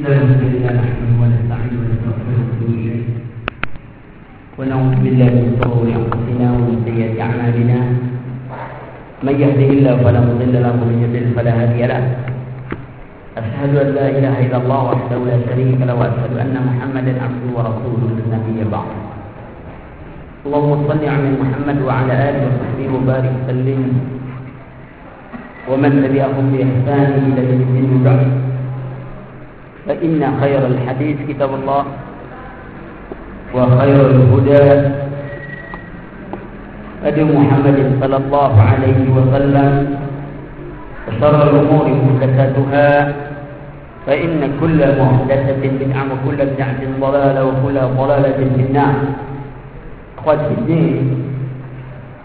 الحمد لله نحمده ونستعينه ونستغفره ونتوب إليه. ونعوذ بالله من شرور أنفسنا ومن سيئات أعمالنا. من يهده الله فلا مضل له ومن يضلل فلا هادي له. أشهد أن لا إله إلا الله وحده لا شريك له وأشهد أن محمدا عبده ورسوله النبي بعد اللهم صل على محمد وعلى آله وصحبه وبارك وسلم. ومن تبعهم بإحسان إلى يوم الدين. فإن خير الحديث كتاب الله وخير الهدى هدي محمد صلى الله عليه وسلم وشر الأمور محدثاتها فإن كل محدثة بدعة وكل بدعة ضلالة وكل ضلالة في النار. أخواتي في الدين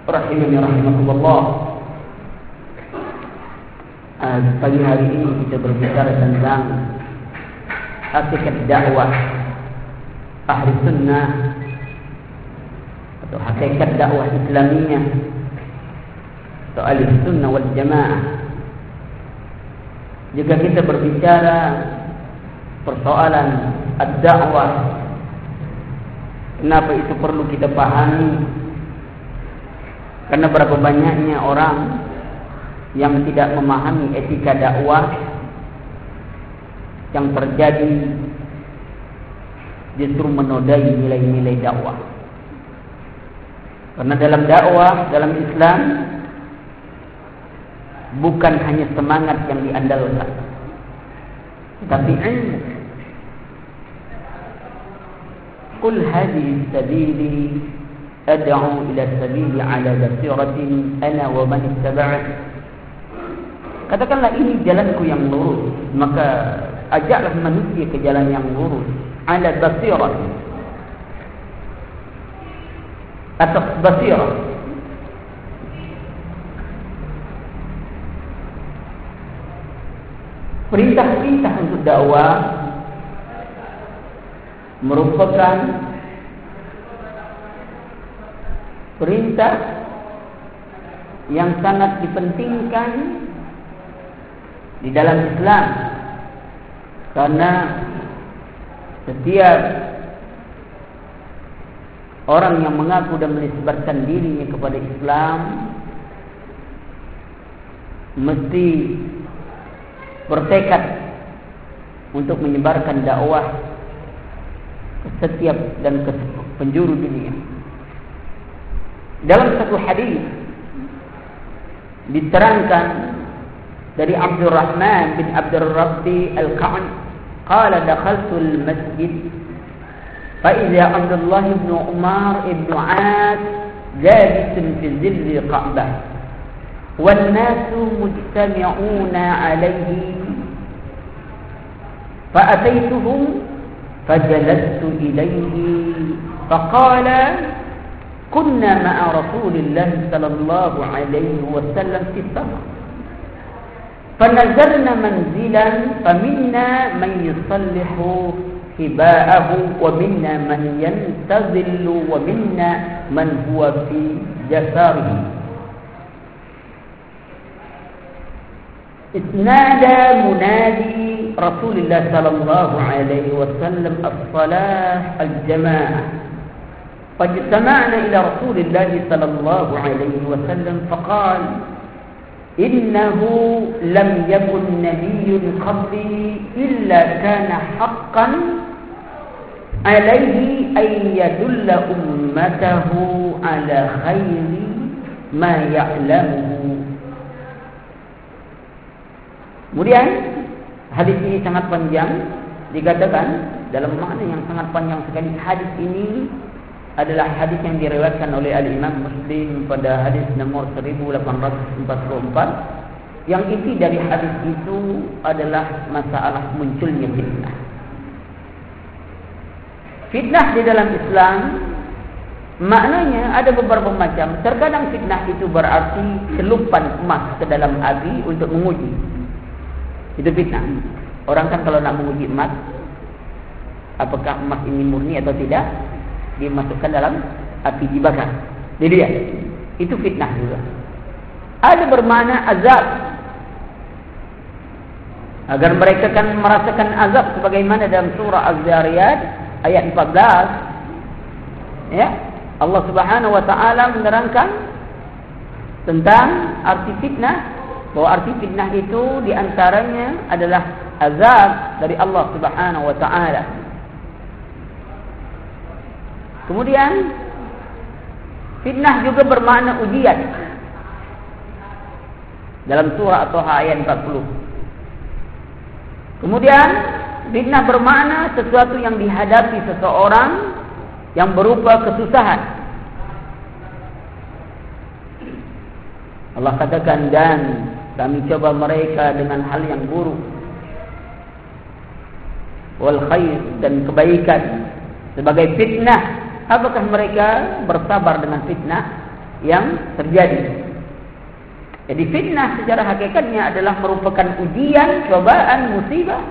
رحمني رحمكم الله. pagi hari ini kita berbicara tentang hakikat dakwah ahli sunnah atau hakikat dakwah islamiyah atau ahli sunnah wal jamaah. Jika kita berbicara persoalan ad-da'wah kenapa itu perlu kita pahami? Karena berapa banyaknya orang yang tidak memahami etika dakwah yang terjadi justru menodai nilai-nilai dakwah. Karena dalam dakwah, dalam Islam bukan hanya semangat yang diandalkan, tetapi ilmu. Qul hadhihi sabili ad'u ila sabili ala basiratin ana wa man ittaba'ani. Katakanlah ini jalanku yang lurus, maka ajaklah manusia ke jalan yang lurus. Ala basirah. Atas basirah. Perintah-perintah untuk dakwah merupakan perintah yang sangat dipentingkan di dalam Islam karena setiap orang yang mengaku dan menisbatkan dirinya kepada Islam mesti bertekad untuk menyebarkan dakwah ke setiap dan ke penjuru dunia. Dalam satu hadis diterangkan dari Abdurrahman bin Abdul Rabbi Al-Qa'an قال دخلت المسجد. فإذا عبد الله بن عمر بن عاص جالس في ظل قعبة. والناس مجتمعون عليه. فأتيتهم فجلست إليه. فقال كنا مع رسول الله صلى الله عليه وسلم في السفر. فنزلنا منزلا فمنا من يصلح حباءه ومنا من ينتظل ومنا من هو في جساره. نادى منادي رسول الله صلى الله عليه وسلم الصلاة الجماعة. فاجتمعنا إلى رسول الله صلى الله عليه وسلم فقال innahu lam yakun nabiyyun qabli illa kana haqqan alayhi ay yadulla ummatahu ala khayri ma ya'lamu Kemudian hadis ini sangat panjang. Dikatakan dalam makna yang sangat panjang sekali hadis ini adalah hadis yang diriwayatkan oleh Al-Imam Muslim pada hadis nomor 1844 yang inti dari hadis itu adalah masalah munculnya fitnah. Fitnah di dalam Islam maknanya ada beberapa macam. Terkadang fitnah itu berarti celupan emas ke dalam api untuk menguji. Itu fitnah. Orang kan kalau nak menguji emas apakah emas ini murni atau tidak dimasukkan dalam api dibakar. Jadi dia itu fitnah juga. Ada bermakna azab. agar mereka kan merasakan azab sebagaimana dalam surah Az-Zariyat ayat 14 ya Allah Subhanahu wa taala menerangkan tentang arti fitnah bahwa arti fitnah itu diantaranya adalah azab dari Allah Subhanahu wa taala kemudian fitnah juga bermakna ujian dalam surah atau ayat 40 Kemudian fitnah bermakna sesuatu yang dihadapi seseorang yang berupa kesusahan. Allah katakan dan kami coba mereka dengan hal yang buruk. Wal khair dan kebaikan sebagai fitnah. Apakah mereka bersabar dengan fitnah yang terjadi? Jadi fitnah secara hakikatnya adalah merupakan ujian, cobaan, musibah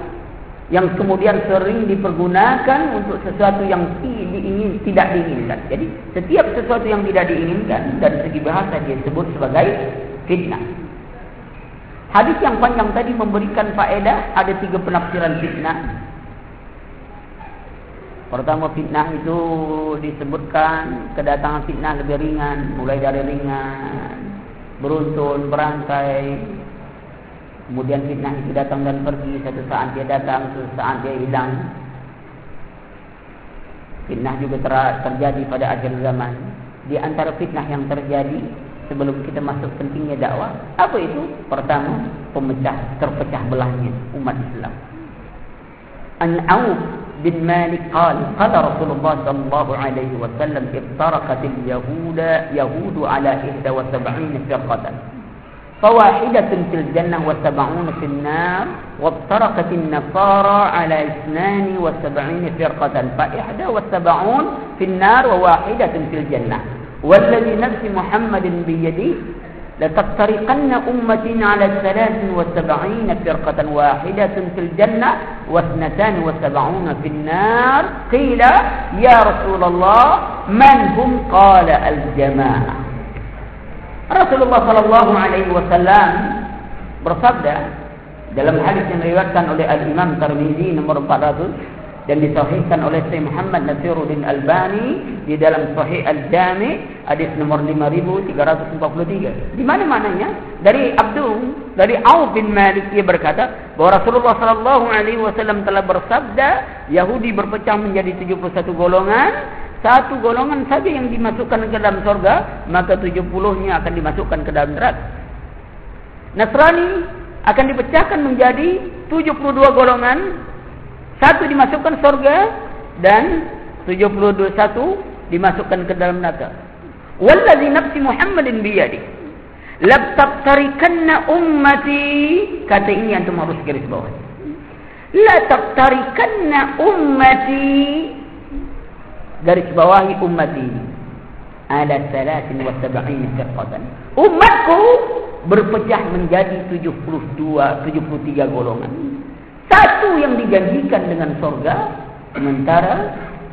yang kemudian sering dipergunakan untuk sesuatu yang diingin, tidak diinginkan. Jadi setiap sesuatu yang tidak diinginkan dari segi bahasa dia sebut sebagai fitnah. Hadis yang panjang tadi memberikan faedah ada tiga penafsiran fitnah. Pertama fitnah itu disebutkan kedatangan fitnah lebih ringan, mulai dari ringan beruntun, berantai. Kemudian fitnah itu datang dan pergi. Satu saat dia datang, satu saat dia hilang. Fitnah juga ter terjadi pada akhir zaman. Di antara fitnah yang terjadi sebelum kita masuk pentingnya dakwah, apa itu? Pertama, pemecah, terpecah belahnya umat Islam. An-Auf bin Malik قال قال رسول الله صلى الله عليه وسلم افترقت اليهود يهود على 71 فرقة. فواحدة في الجنة وسبعون في النار وافترقت النصارى على 72 فرقة. فإحدى وسبعون في النار وواحدة في الجنة. والذي نفس محمد بيده لتفترقن أمتي على ثلاث وسبعين فرقة واحدة في الجنة واثنتان وسبعون في النار. قيل يا رسول الله من هم؟ قال الجماعة. رسول الله صلى الله عليه وسلم bersabda dalam hadis yang diriwayatkan oleh Al Imam Tirmizi nomor 400 dan disahihkan oleh Syekh Muhammad Nasiruddin Albani di dalam Sahih Al-Jami hadis nomor 5343. Di mana mananya? Dari Abdul dari Auf bin Malik ia berkata bahwa Rasulullah sallallahu alaihi wasallam telah bersabda Yahudi berpecah menjadi 71 golongan satu golongan saja yang dimasukkan ke dalam surga maka 70-nya akan dimasukkan ke dalam neraka. Nasrani akan dipecahkan menjadi 72 golongan satu dimasukkan surga dan 71 dimasukkan ke dalam neraka. Wallazi nafsi Muhammadin biyadi. Laptab tarikanna ummati. Kata ini yang harus garis bawah. La tabtarikanna ummati. Garis bawahi ummati. Ada salatin wa sab'in firqatan. Umatku berpecah menjadi 72, 73 golongan. Satu yang dijanjikan dengan surga, sementara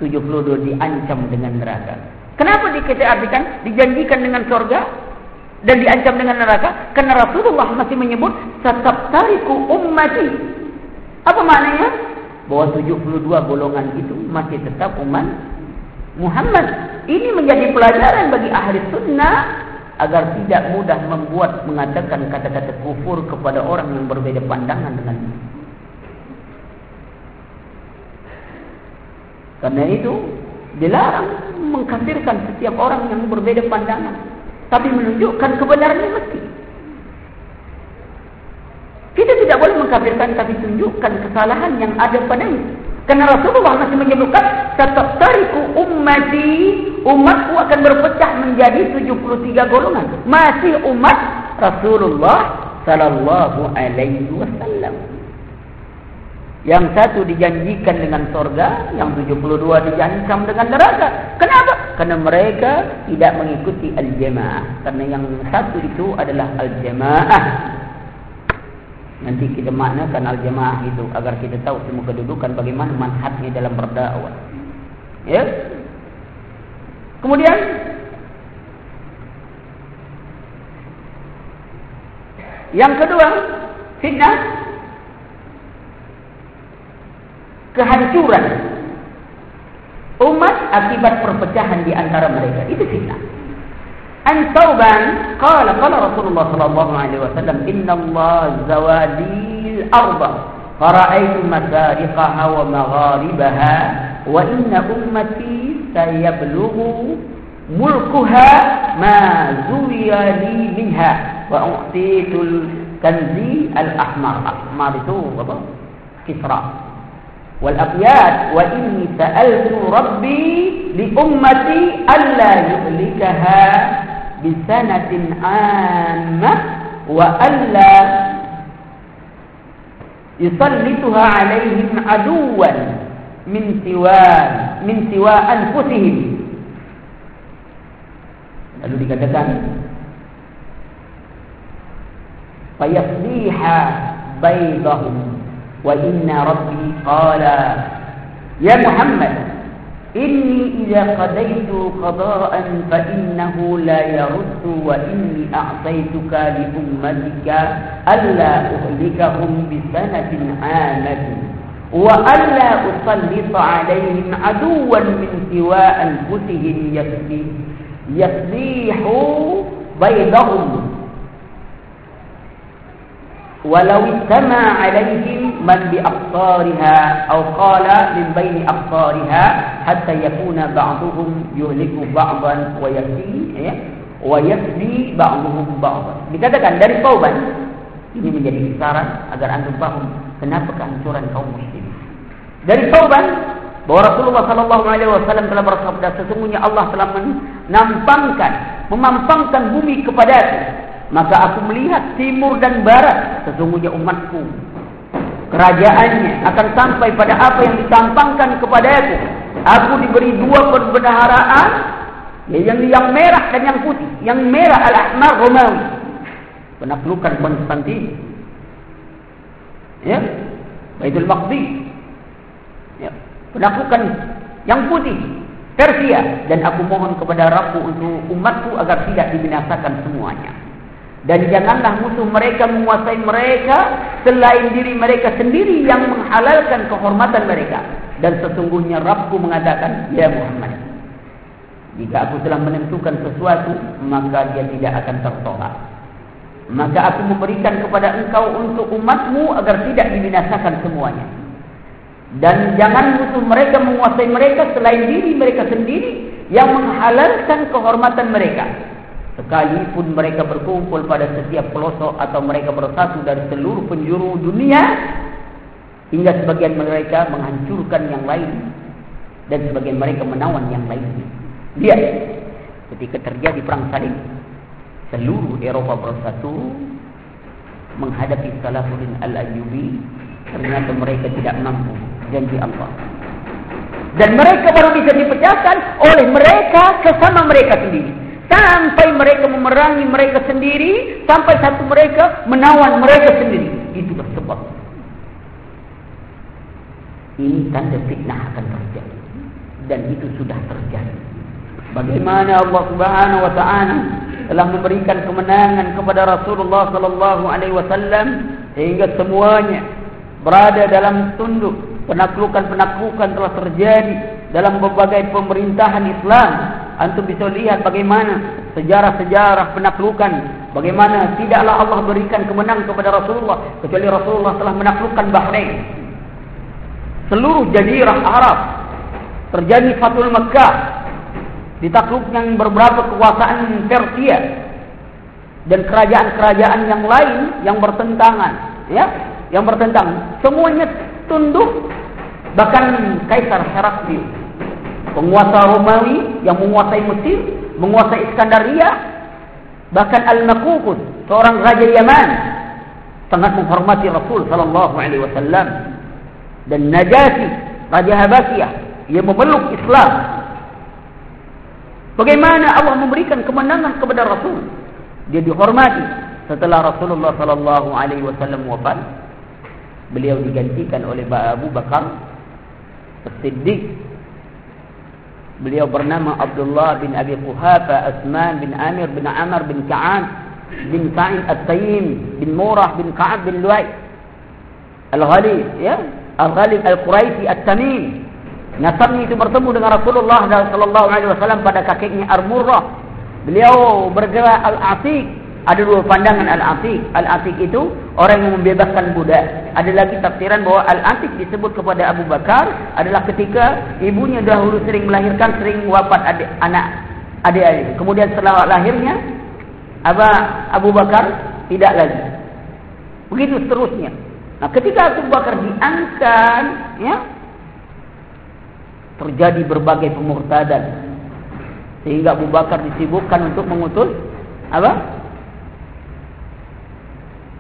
72 diancam dengan neraka. Kenapa dikata artikan dijanjikan dengan surga dan diancam dengan neraka? Karena Rasulullah masih menyebut tetap tariku ummati. Apa maknanya? Bahwa 72 golongan itu masih tetap umat Muhammad. Ini menjadi pelajaran bagi ahli sunnah agar tidak mudah membuat mengatakan kata-kata kufur kepada orang yang berbeda pandangan dengan Karena itu dilarang mengkafirkan setiap orang yang berbeda pandangan, tapi menunjukkan kebenaran yang mesti. Kita tidak boleh mengkafirkan tapi tunjukkan kesalahan yang ada padanya. Karena Rasulullah masih menyebutkan tetap tariku ummati umatku akan berpecah menjadi 73 golongan. Masih umat Rasulullah sallallahu alaihi wasallam. Yang satu dijanjikan dengan surga, yang 72 dijancam dengan neraka. Kenapa? Karena mereka tidak mengikuti al-jamaah. Karena yang satu itu adalah al-jamaah. Nanti kita maknakan al-jamaah itu agar kita tahu semua kedudukan bagaimana manhajnya dalam berdakwah. Ya. Kemudian yang kedua, fitnah kehancuran umat akibat perpecahan di antara mereka. Itu fitnah. An Tauban qala qala Rasulullah sallallahu alaihi wasallam inna Allah zawadil arba fara'aitu masariqaha wa magharibaha wa inna ummati sayablughu mulkuha ma zuwiya li minha wa u'titul kanzi al-ahmar ahmar itu apa? Kisra والأبيات وإني سألت ربي لأمتي ألا يهلكها بسنة عامة وألا يسلطها عليهم عدوا من سوى من سوى أنفسهم. Lalu dikatakan fayasbiha baydahum. وإن ربي قال يا محمد إني إذا قضيت قضاء فإنه لا يرد وإني أعطيتك لأمتك ألا أهلكهم بسنة عامة وألا أسلط عليهم عدوا من سوى أنفسهم walau sama alaihim man bi aqtariha aw qala min baini aqtariha hatta yakuna ba'dhum yuhliku ba'dan wa yafi ya, wa yafi ba'dhum ba'dan dikatakan dari tauban ini menjadi isyarat agar antum paham kenapa kehancuran kaum muslim dari tauban bahwa Rasulullah sallallahu alaihi wasallam telah bersabda sesungguhnya Allah telah menampangkan memampangkan bumi kepada aku. Maka aku melihat timur dan barat sesungguhnya umatku. Kerajaannya akan sampai pada apa yang ditampangkan kepada aku. Aku diberi dua perbendaharaan. Yang, yang merah dan yang putih. Yang merah al-ahmar Romawi. Penaklukan Konstantin. Ya. Baitul Maqdis. Ya. Penaklukan yang putih. Persia. Dan aku mohon kepada Rabbu untuk umatku agar tidak dibinasakan semuanya. Dan janganlah musuh mereka menguasai mereka selain diri mereka sendiri yang menghalalkan kehormatan mereka. Dan sesungguhnya Rabbku mengatakan, Ya Muhammad, jika aku telah menentukan sesuatu, maka dia tidak akan tertolak. Maka aku memberikan kepada engkau untuk umatmu agar tidak dibinasakan semuanya. Dan jangan musuh mereka menguasai mereka selain diri mereka sendiri yang menghalalkan kehormatan mereka. Sekalipun mereka berkumpul pada setiap pelosok atau mereka bersatu dari seluruh penjuru dunia hingga sebagian mereka menghancurkan yang lain dan sebagian mereka menawan yang lain. Lihat ketika terjadi perang salib seluruh Eropa bersatu menghadapi Salahuddin Al-Ayyubi ternyata mereka tidak mampu janji Allah. Dan mereka baru bisa dipecahkan oleh mereka sesama mereka sendiri sampai mereka memerangi mereka sendiri sampai satu mereka menawan mereka sendiri. Itu sebab. Ini tanda fitnah akan terjadi. Dan itu sudah terjadi. Bagaimana Allah Subhanahu wa taala telah memberikan kemenangan kepada Rasulullah sallallahu alaihi wasallam sehingga semuanya berada dalam tunduk. Penaklukan-penaklukan telah terjadi dalam berbagai pemerintahan Islam antum bisa lihat bagaimana sejarah-sejarah penaklukan bagaimana tidaklah Allah berikan kemenangan kepada Rasulullah kecuali Rasulullah telah menaklukkan Bahrain. Seluruh jazirah Arab terjadi Fatul Mekah ditakluk yang beberapa kekuasaan Persia dan kerajaan-kerajaan yang lain yang bertentangan ya yang bertentang semuanya tunduk. Bahkan Kaisar Heraklius penguasa Romawi yang menguasai Mesir, menguasai Iskandaria, bahkan Al-Makukus, seorang raja Yaman, sangat menghormati Rasul sallallahu alaihi wasallam dan Najasi, raja Habasyah, yang memeluk Islam. Bagaimana Allah memberikan kemenangan kepada Rasul? Dia dihormati setelah Rasulullah sallallahu alaihi wasallam wafat. Beliau digantikan oleh Abu Bakar As-Siddiq Beliau bernama Abdullah bin Abi Quhafa, Asman bin Amir bin Amr bin Ka'an bin Sa'id At-Tayyim bin Murah bin Ka'ab bin Luay Al-Ghali, ya? Al-Ghalib Al-Quraisi At-Tamim. Nasabnya itu bertemu dengan Rasulullah sallallahu alaihi wasallam pada kakeknya Ar-Murrah. Beliau bergerak Al-Atiq. Ada dua pandangan Al-Atiq. Al-Atiq itu orang yang membebaskan budak. Ada lagi tafsiran bahawa Al-Atiq disebut kepada Abu Bakar adalah ketika ibunya dahulu sering melahirkan, sering wafat adik, anak adik-adik. Kemudian setelah lahirnya Abu, Abu Bakar tidak lagi. Begitu seterusnya. Nah, ketika Abu Bakar diangkat, ya, terjadi berbagai pemurtadan. Sehingga Abu Bakar disibukkan untuk mengutus apa?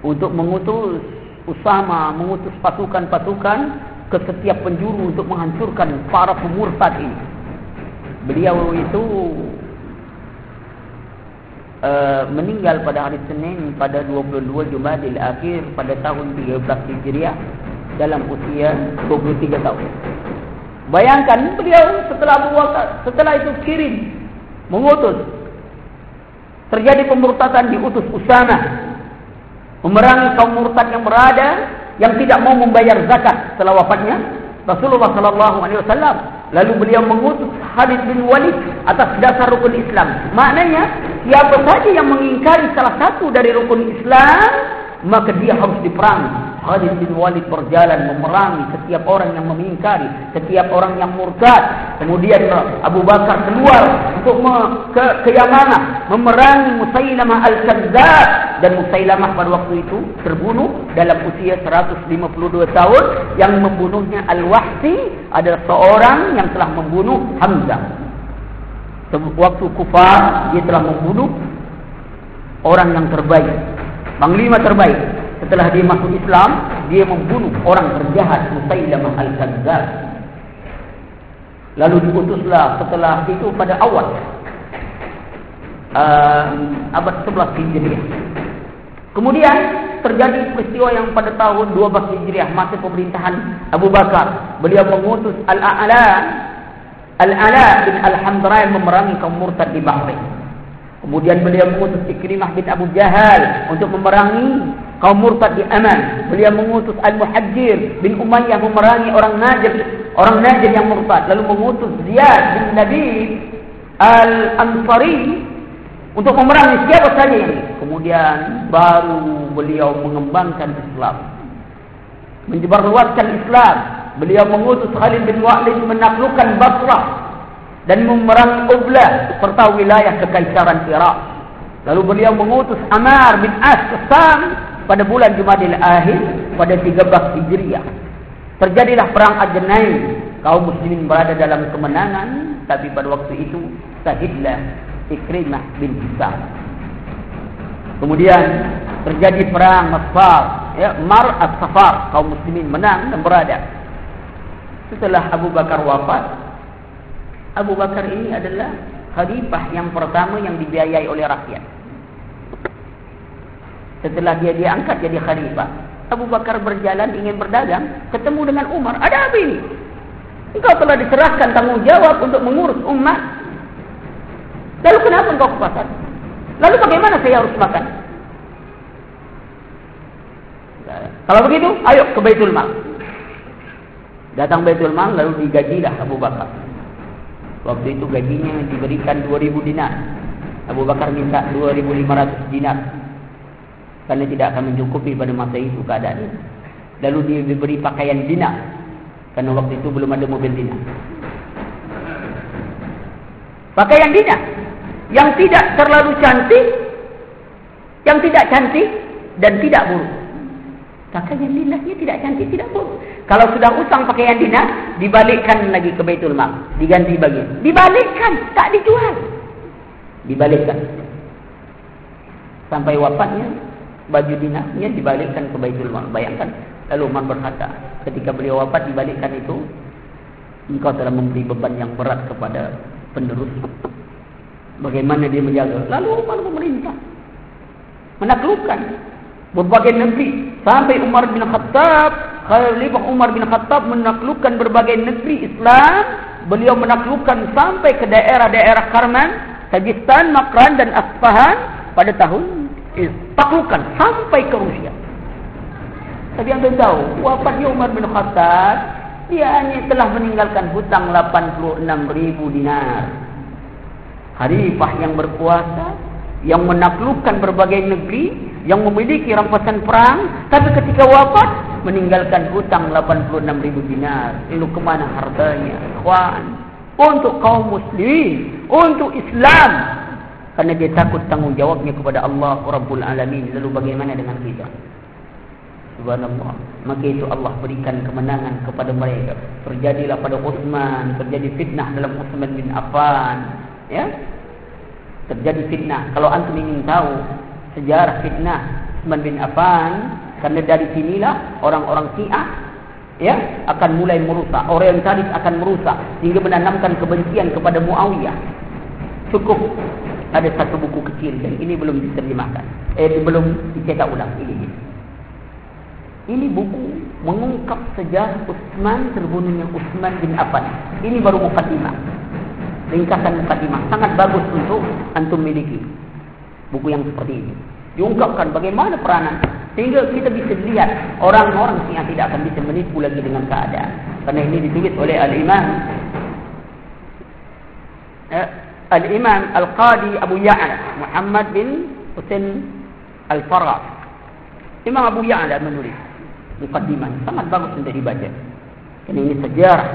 Untuk mengutus Usama, mengutus pasukan-pasukan ke setiap penjuru untuk menghancurkan para pemurtad ini. Beliau itu uh, meninggal pada hari Senin pada 22 Jumadil Akhir pada tahun 13 Hijriah dalam usia 23 tahun. Bayangkan beliau setelah Bakar, setelah itu kirim mengutus terjadi pemurtadan diutus Usama memerangi kaum murtad yang berada yang tidak mau membayar zakat setelah wafatnya Rasulullah sallallahu alaihi wasallam lalu beliau mengutus Khalid bin Walid atas dasar rukun Islam. Maknanya siapa saja yang mengingkari salah satu dari rukun Islam maka dia harus diperangi Khalid bin Walid berjalan memerangi setiap orang yang mengingkari, setiap orang yang murtad. Kemudian Abu Bakar keluar untuk me, ke, ke Yamanah memerangi Musailamah Al-Kadzab dan Musailamah pada waktu itu terbunuh dalam usia 152 tahun yang membunuhnya Al-Wahsi adalah seorang yang telah membunuh Hamzah. Waktu kufar dia telah membunuh orang yang terbaik, panglima terbaik setelah dia masuk Islam, dia membunuh orang terjahat Musailamah Al-Kadzab. Lalu diutuslah setelah itu pada awal uh, abad 11 Hijriah. Kemudian terjadi peristiwa yang pada tahun 12 Hijriah masa pemerintahan Abu Bakar. Beliau mengutus Al-A'la Al-Ala bin Al-Hamdra memerangi kaum murtad di Bahrain. Kemudian beliau mengutus Ikrimah bin Abu Jahal untuk memerangi kaum murtad di Aman. Beliau mengutus Al-Muhajjir bin Umayyah memerangi orang Najd, orang Najd yang murtad. Lalu mengutus Ziyad bin Nabi Al-Ansari untuk memerangi siapa saja yang kemudian baru beliau mengembangkan Islam. Menyebarluaskan Islam. Beliau mengutus Khalid bin Walid menaklukkan Basrah dan memerangi Ublah serta wilayah kekaisaran Iraq. Lalu beliau mengutus Amar bin As ke Sam pada bulan Jumadil Akhir pada 13 Hijriah. Terjadilah perang Ajnain. Kaum muslimin berada dalam kemenangan, tapi pada waktu itu sahidlah Ikrimah bin Hisam. Kemudian terjadi perang Masfar, ya, Mar As-Safar, kaum muslimin menang dan berada. Setelah Abu Bakar wafat, Abu Bakar ini adalah khalifah yang pertama yang dibiayai oleh rakyat. Setelah dia diangkat jadi khalifah, Abu Bakar berjalan ingin berdagang, ketemu dengan Umar. Ada apa ini? Engkau telah diserahkan tanggungjawab untuk mengurus umat. Lalu kenapa engkau ke pasar? Lalu bagaimana saya harus makan? Kalau begitu, ayo ke Baitul Mal. Datang Baitul Mal lalu digajilah Abu Bakar. Waktu itu gajinya diberikan 2000 dinar. Abu Bakar minta 2500 dinar karena tidak akan mencukupi pada masa itu keadaan lalu dia diberi pakaian dinar karena waktu itu belum ada mobil dinar pakaian dinar yang tidak terlalu cantik yang tidak cantik dan tidak buruk. Pakaian dinarnya tidak cantik tidak buruk. Kalau sudah usang pakaian dinar dibalikkan lagi ke Baitul Mal. Diganti bagian dibalikkan tak dijual. Dibalikkan. Sampai wafatnya baju dinasnya dibalikkan ke Baitul Mal. Bayangkan, lalu Umar berkata, ketika beliau wafat dibalikkan itu, engkau telah memberi beban yang berat kepada penerus. Bagaimana dia menjaga? Lalu Umar memerintah. Menaklukkan berbagai negeri. Sampai Umar bin Khattab, Khalifah Umar bin Khattab menaklukkan berbagai negeri Islam. Beliau menaklukkan sampai ke daerah-daerah Karman, Sajistan, Makran dan Asfahan pada tahun taklukan sampai ke Rusia. Tapi yang tahu, wafatnya Umar bin Khattab, dia hanya telah meninggalkan hutang 86 ribu dinar. Khalifah yang berkuasa, yang menaklukkan berbagai negeri, yang memiliki rampasan perang, tapi ketika wafat, meninggalkan hutang 86 ribu dinar. Lalu kemana hartanya? Ikhwan, untuk kaum muslim, untuk Islam. Karena dia takut tanggungjawabnya kepada Allah Rabbul Alamin. Lalu bagaimana dengan kita? Subhanallah. Maka itu Allah berikan kemenangan kepada mereka. Terjadilah pada Uthman. Terjadi fitnah dalam Uthman bin Affan. Ya. Terjadi fitnah. Kalau antum ingin tahu sejarah fitnah Uthman bin Affan. Karena dari sinilah orang-orang Syiah ya akan mulai merusak. Orientalis akan merusak. Sehingga menanamkan kebencian kepada Muawiyah. Cukup ada satu buku kecil dan ini belum diterjemahkan. Eh belum dicetak ulang. Ini. ini. Buku mengungkap sejarah Utsman terbunuhnya Utsman bin Affan. Ini baru mukadimah. Ringkasan mukadimah sangat bagus untuk antum miliki. Buku yang seperti ini. Diungkapkan bagaimana peranan sehingga kita bisa lihat orang-orang yang tidak akan bisa menipu lagi dengan keadaan. Karena ini ditulis oleh Al-Imam eh, Al-Imam Al-Qadi Abu Ya'la Muhammad bin Husain Al-Farah. Imam Abu Ya'la menulis mukaddimah sangat bagus untuk dibaca. Karena ini sejarah.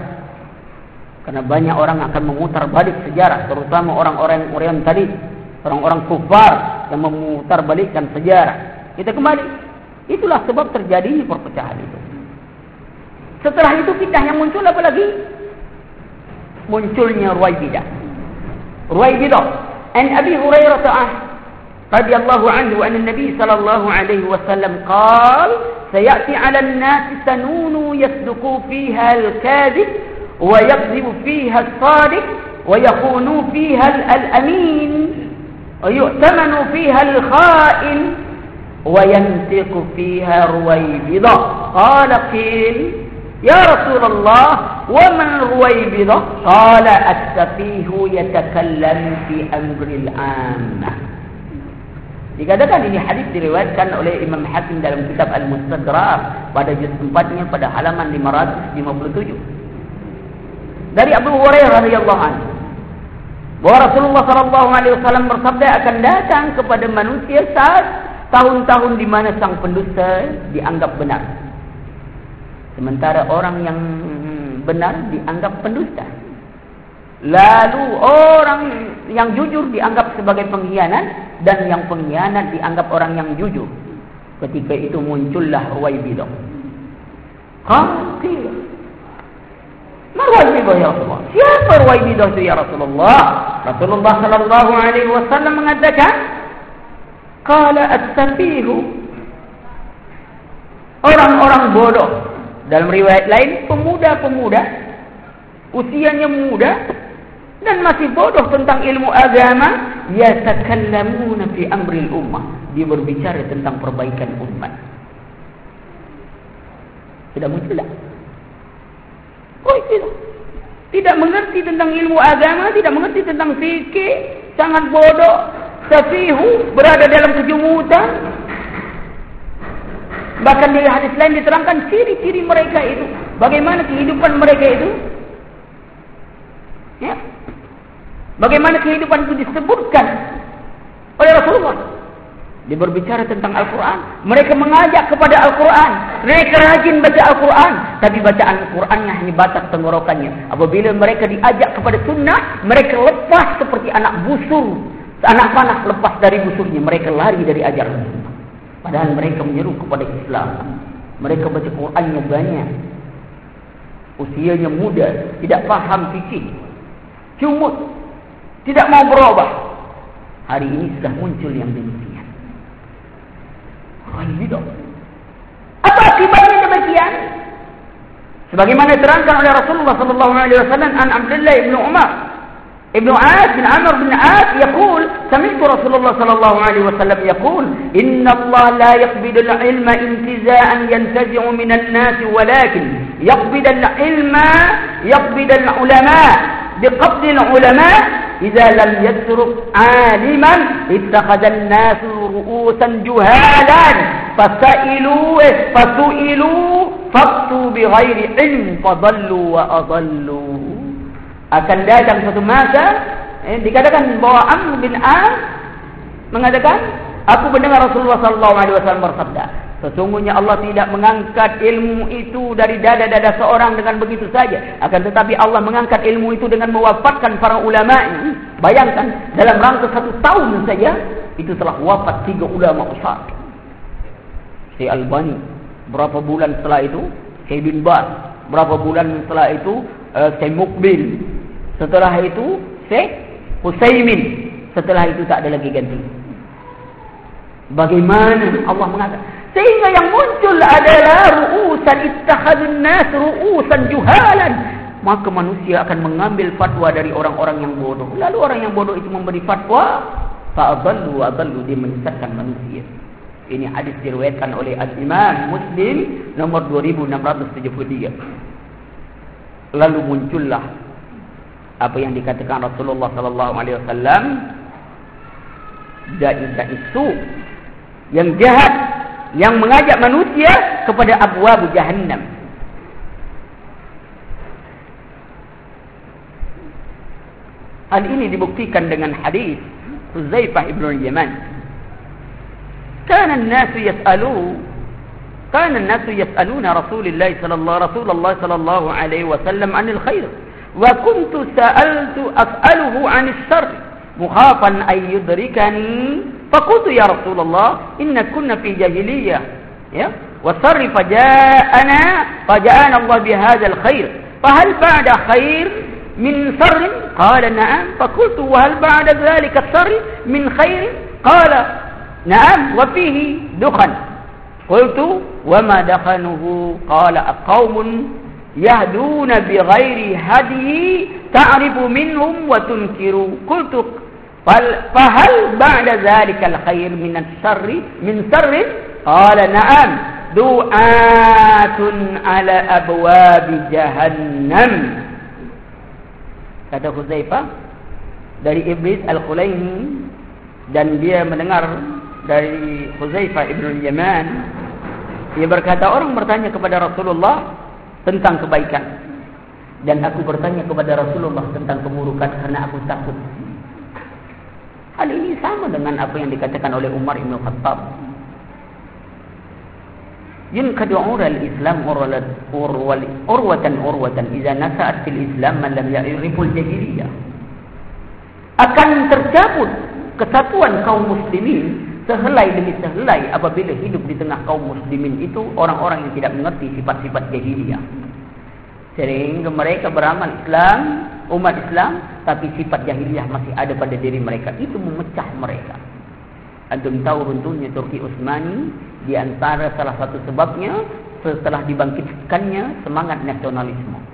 Karena banyak orang akan memutar balik sejarah, terutama orang-orang orientalis, orang-orang kufar yang memutar balikkan sejarah. Kita kembali. Itulah sebab terjadinya perpecahan itu. Setelah itu fitnah yang muncul apa lagi? Munculnya Ruwaibidah. Ruwaibidah. An Abi Hurairah رضي الله عنه أن النبي صلى الله عليه وسلم قال سيأتي على الناس سنون يصدق فيها الكاذب ويكذب فيها الصادق ويكون فيها الأمين ويؤتمن فيها الخائن وينطق فيها رويبضة قال قيل Ya Rasulullah, wa man ruwaybidah? Qala as-safihu yatakallam fi amril amma. Dikatakan ini hadis diriwayatkan oleh Imam Hakim dalam kitab Al-Mustadrak pada juz 4-nya pada halaman 557. Dari Abu Hurairah radhiyallahu anhu. Bahawa Rasulullah sallallahu alaihi wasallam bersabda akan datang kepada manusia saat tahun-tahun di mana sang pendusta dianggap benar. Sementara orang yang benar dianggap pendusta. Lalu orang yang jujur dianggap sebagai pengkhianat dan yang pengkhianat dianggap orang yang jujur. Ketika itu muncullah Ruwaibidah. Qanti. Ruwaibidah ya Rasulullah. Siapa Ruwaibidah itu ya Rasulullah? Rasulullah sallallahu alaihi wasallam mengatakan, "Qala as-safihu" Orang-orang bodoh. Dalam riwayat lain, pemuda-pemuda usianya muda dan masih bodoh tentang ilmu agama ya fi amril ummah. Dia berbicara tentang perbaikan umat. Tidak muncul tak? oh tidak. Tidak mengerti tentang ilmu agama tidak mengerti tentang fikih sangat bodoh safihu berada dalam kejumutan bahkan di hadis lain diterangkan ciri-ciri mereka itu bagaimana kehidupan mereka itu ya Bagaimana kehidupan itu disebutkan oleh Rasulullah. Dia berbicara tentang Al-Quran. Mereka mengajak kepada Al-Quran. Mereka rajin baca Al-Quran. Tapi bacaan Al-Qurannya hanya batas tenggorokannya. Apabila mereka diajak kepada sunnah, mereka lepas seperti anak busur. Anak panah lepas dari busurnya. Mereka lari dari ajaran. Padahal mereka menyeru kepada Islam. Mereka baca Qurannya banyak. Usianya muda. Tidak faham fikir. Cumut tidak mau berubah. Hari ini sudah muncul yang demikian. Khalidah. Apa akibatnya demikian? Sebagaimana diterangkan oleh Rasulullah wasallam an Abdullah bin Umar ابن عاص بن عمر بن عاص يقول سمعت رسول الله صلى الله عليه وسلم يقول إن الله لا يقبض العلم انتزاعا ينتزع من الناس ولكن يقبض العلم يقبض العلماء. بقبض العلماء إذا لم يترك عالما اتخذ الناس رؤوسا جهالا. fasuilu faktu bi ghairi ilm fadallu wa adallu akan datang satu masa eh, dikatakan bahwa Amr bin Am mengatakan aku mendengar Rasulullah sallallahu alaihi wasallam bersabda sesungguhnya Allah tidak mengangkat ilmu itu dari dada-dada seorang dengan begitu saja. Akan tetapi Allah mengangkat ilmu itu dengan mewafatkan para ulama ini. Bayangkan dalam rangka satu tahun saja itu telah wafat tiga ulama besar. Syekh Albani berapa bulan setelah itu? Syekh bin Baz berapa bulan setelah itu? Uh, Syekh Mukbil setelah itu Syekh Husaymin. Setelah itu tak ada lagi ganti. Bagaimana Allah mengatakan? Sehingga yang muncul adalah ru'usan ittakhadun nas ru'usan juhalan. Maka manusia akan mengambil fatwa dari orang-orang yang bodoh. Lalu orang yang bodoh itu memberi fatwa. Fa'adallu adallu dia menyesatkan manusia. Ini hadis diriwayatkan oleh Al-Imam Muslim nomor 2673. Lalu muncullah apa yang dikatakan Rasulullah sallallahu alaihi wasallam dai-dai su yang jahat yang mengajak manusia kepada abwab jahannam Hal ini dibuktikan dengan hadis Huzaifah ibn Yaman. Kana an-nas yas'alu kana an-nas yas'aluna Rasulullah sallallahu alaihi wasallam 'anil khair. وكنت سألت أسأله عن الشر مخافا أن يدركني. فقلت يا رسول الله إن كنا في جاهلية والشر فجاءنا فجاءنا الله بهذا الخير. فهل بعد خير من شر؟ قال نعم. فقلت وهل بعد ذلك الشر من خير؟ قال نعم وفيه دخن. قلت وما دخنه؟ قال قوم yahduna bi ghairi hadihi ta'rifu minhum wa tunkiru. Qultu fa hal ba'da dhalika alkhair min ash-sharr min sharr qala na'am du'atun ala abwab jahannam. Kata Huzaifah dari iblis al-Khulaini dan dia mendengar dari Huzaifah ibn Yaman dia berkata orang bertanya kepada Rasulullah tentang kebaikan. Dan aku bertanya kepada Rasulullah tentang kemurukan karena aku takut. Hal ini sama dengan apa yang dikatakan oleh Umar Ibn Khattab. Yun kadu'ura al-islam urwatan urwatan. Iza nasa'at al-islam man lam ya'iribul jahiliyah. Akan tercabut kesatuan kaum muslimin sehelai demi sehelai apabila hidup di tengah kaum muslimin itu orang-orang yang tidak mengerti sifat-sifat jahiliyah. Sehingga mereka beramal Islam, umat Islam, tapi sifat jahiliyah masih ada pada diri mereka. Itu memecah mereka. Antum tahu runtuhnya Turki Utsmani di antara salah satu sebabnya setelah dibangkitkannya semangat nasionalisme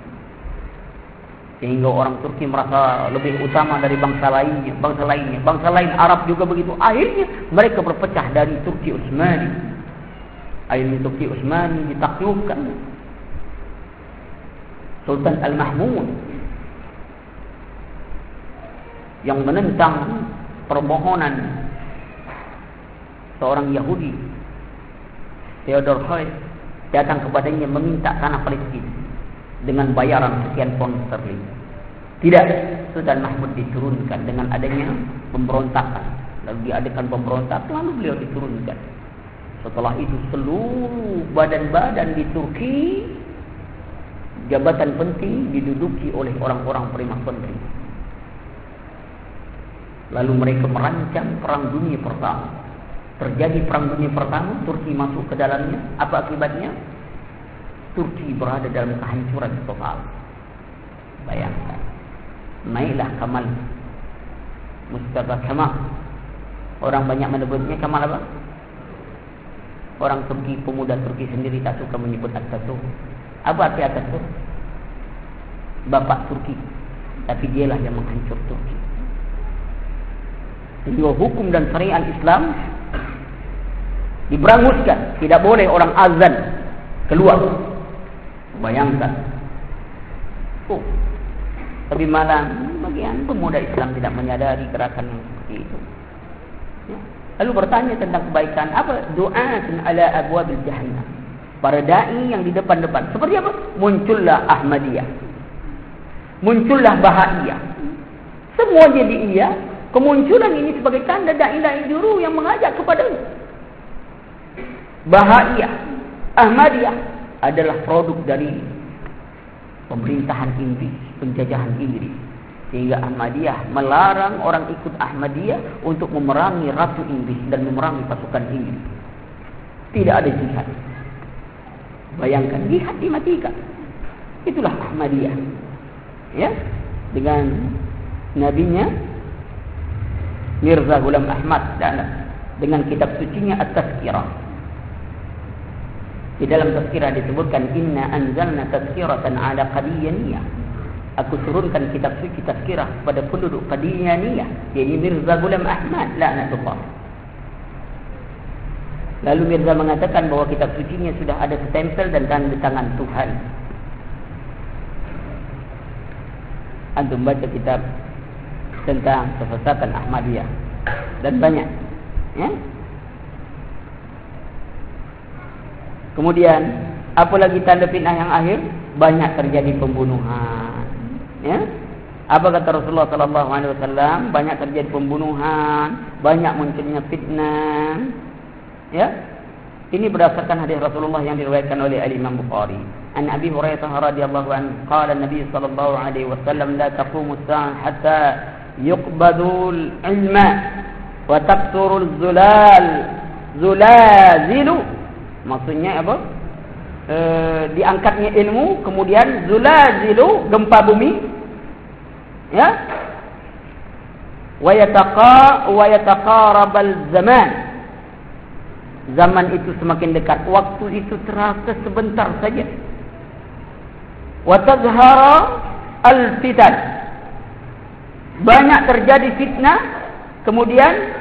sehingga orang Turki merasa lebih utama dari bangsa lainnya, bangsa lainnya, bangsa lain Arab juga begitu. Akhirnya mereka berpecah dari Turki Utsmani. Akhirnya Turki Utsmani ditaklukkan. Sultan Al-Mahmud yang menentang permohonan seorang Yahudi Theodor Herzl datang kepadanya meminta tanah Palestina dengan bayaran sekian pound sterling. Tidak, Sultan Mahmud diturunkan dengan adanya pemberontakan. Lalu diadakan pemberontakan, lalu beliau diturunkan. Setelah itu seluruh badan-badan di Turki jabatan penting diduduki oleh orang-orang prima penting. Lalu mereka merancang perang dunia pertama. Terjadi perang dunia pertama, Turki masuk ke dalamnya. Apa akibatnya? Turki berada dalam kehancuran total. Bayangkan. Naiklah Kamal. Mustafa Kamal. Orang banyak menyebutnya Kamal apa? Orang Turki, pemuda Turki sendiri tak suka menyebut Atatürk. Apa arti Atatürk? Bapak Turki. Tapi dialah yang menghancur Turki. Sehingga hukum dan syariat Islam diberanguskan. Tidak boleh orang azan keluar Bayangkan. Oh. Tapi malam bagian pemuda Islam tidak menyadari gerakan yang seperti itu. Ya. Lalu bertanya tentang kebaikan. Apa? Du'atun ala abwabil jahannam. Para da'i yang di depan-depan. Seperti apa? Muncullah Ahmadiyah. Muncullah Bahaiyah. Semua jadi iya. Kemunculan ini sebagai tanda da'i-da'i juru yang mengajak kepada Bahaiyah. Ahmadiyah adalah produk dari pemerintahan Inggris. Penjajahan Inggris. Sehingga Ahmadiyah melarang orang ikut Ahmadiyah untuk memerangi Ratu Inggris dan memerangi pasukan Inggris. Tidak ada jihad. Bayangkan, jihad dimatikan. Itulah Ahmadiyah. Ya, dengan nabinya Mirza Ghulam Ahmad dan dengan kitab sucinya At-Tazkirah. Di dalam tazkirah disebutkan inna anzalna tazkiratan ala qadiyaniyah aku turunkan kitab suci tazkirah kepada penduduk Qadianiyah yakni Mirza Ghulam Ahmad laknatullah lalu Mirza mengatakan bahawa kitab sucinya sudah ada stempel dan tanda tangan Tuhan. Antum baca kitab tentang kesesatan Ahmadiyah. Dan banyak ya kemudian apa lagi tanda fitnah yang akhir banyak terjadi pembunuhan Ya. Apa kata Rasulullah sallallahu alaihi wasallam? Banyak terjadi pembunuhan, banyak munculnya fitnah. Ya. Ini berdasarkan hadis Rasulullah yang diriwayatkan oleh Al Imam Bukhari. An Abi Hurairah radhiyallahu anhu, qala Nabi sallallahu alaihi wasallam la taqumu as-sa'ah hatta yuqbadul ilma wa taqturul zulal zulazilu maksudnya apa? E, diangkatnya ilmu kemudian zulazilu gempa bumi. Ya? Wa yataqa wa yataqarabal zaman. Zaman itu semakin dekat. Waktu itu terasa sebentar saja. Wa tazhara al fitan banyak terjadi fitnah kemudian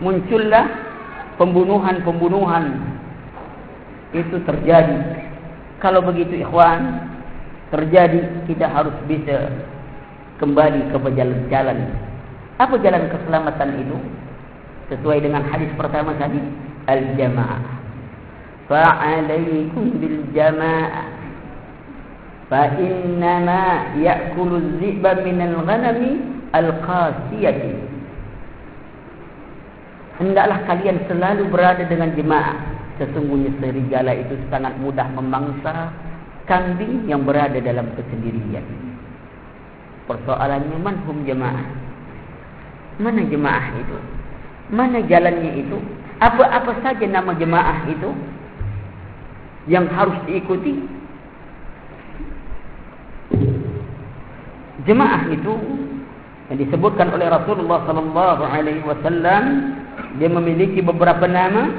muncullah pembunuhan-pembunuhan itu terjadi kalau begitu ikhwan terjadi kita harus bisa kembali ke jalan-jalan. Apa jalan keselamatan itu? Sesuai dengan hadis pertama tadi, al-jamaah. Fa'alaikum bil jamaah. Fa innama ya'kulu az-zi'ba min al-ghanami al-qasiyati. Hendaklah kalian selalu berada dengan jemaah. Sesungguhnya serigala itu sangat mudah memangsa kambing yang berada dalam kesendirian. Persoalannya manhum jemaah. Mana jemaah itu? Mana jalannya itu? Apa-apa saja nama jemaah itu yang harus diikuti? Jemaah itu yang disebutkan oleh Rasulullah sallallahu alaihi wasallam dia memiliki beberapa nama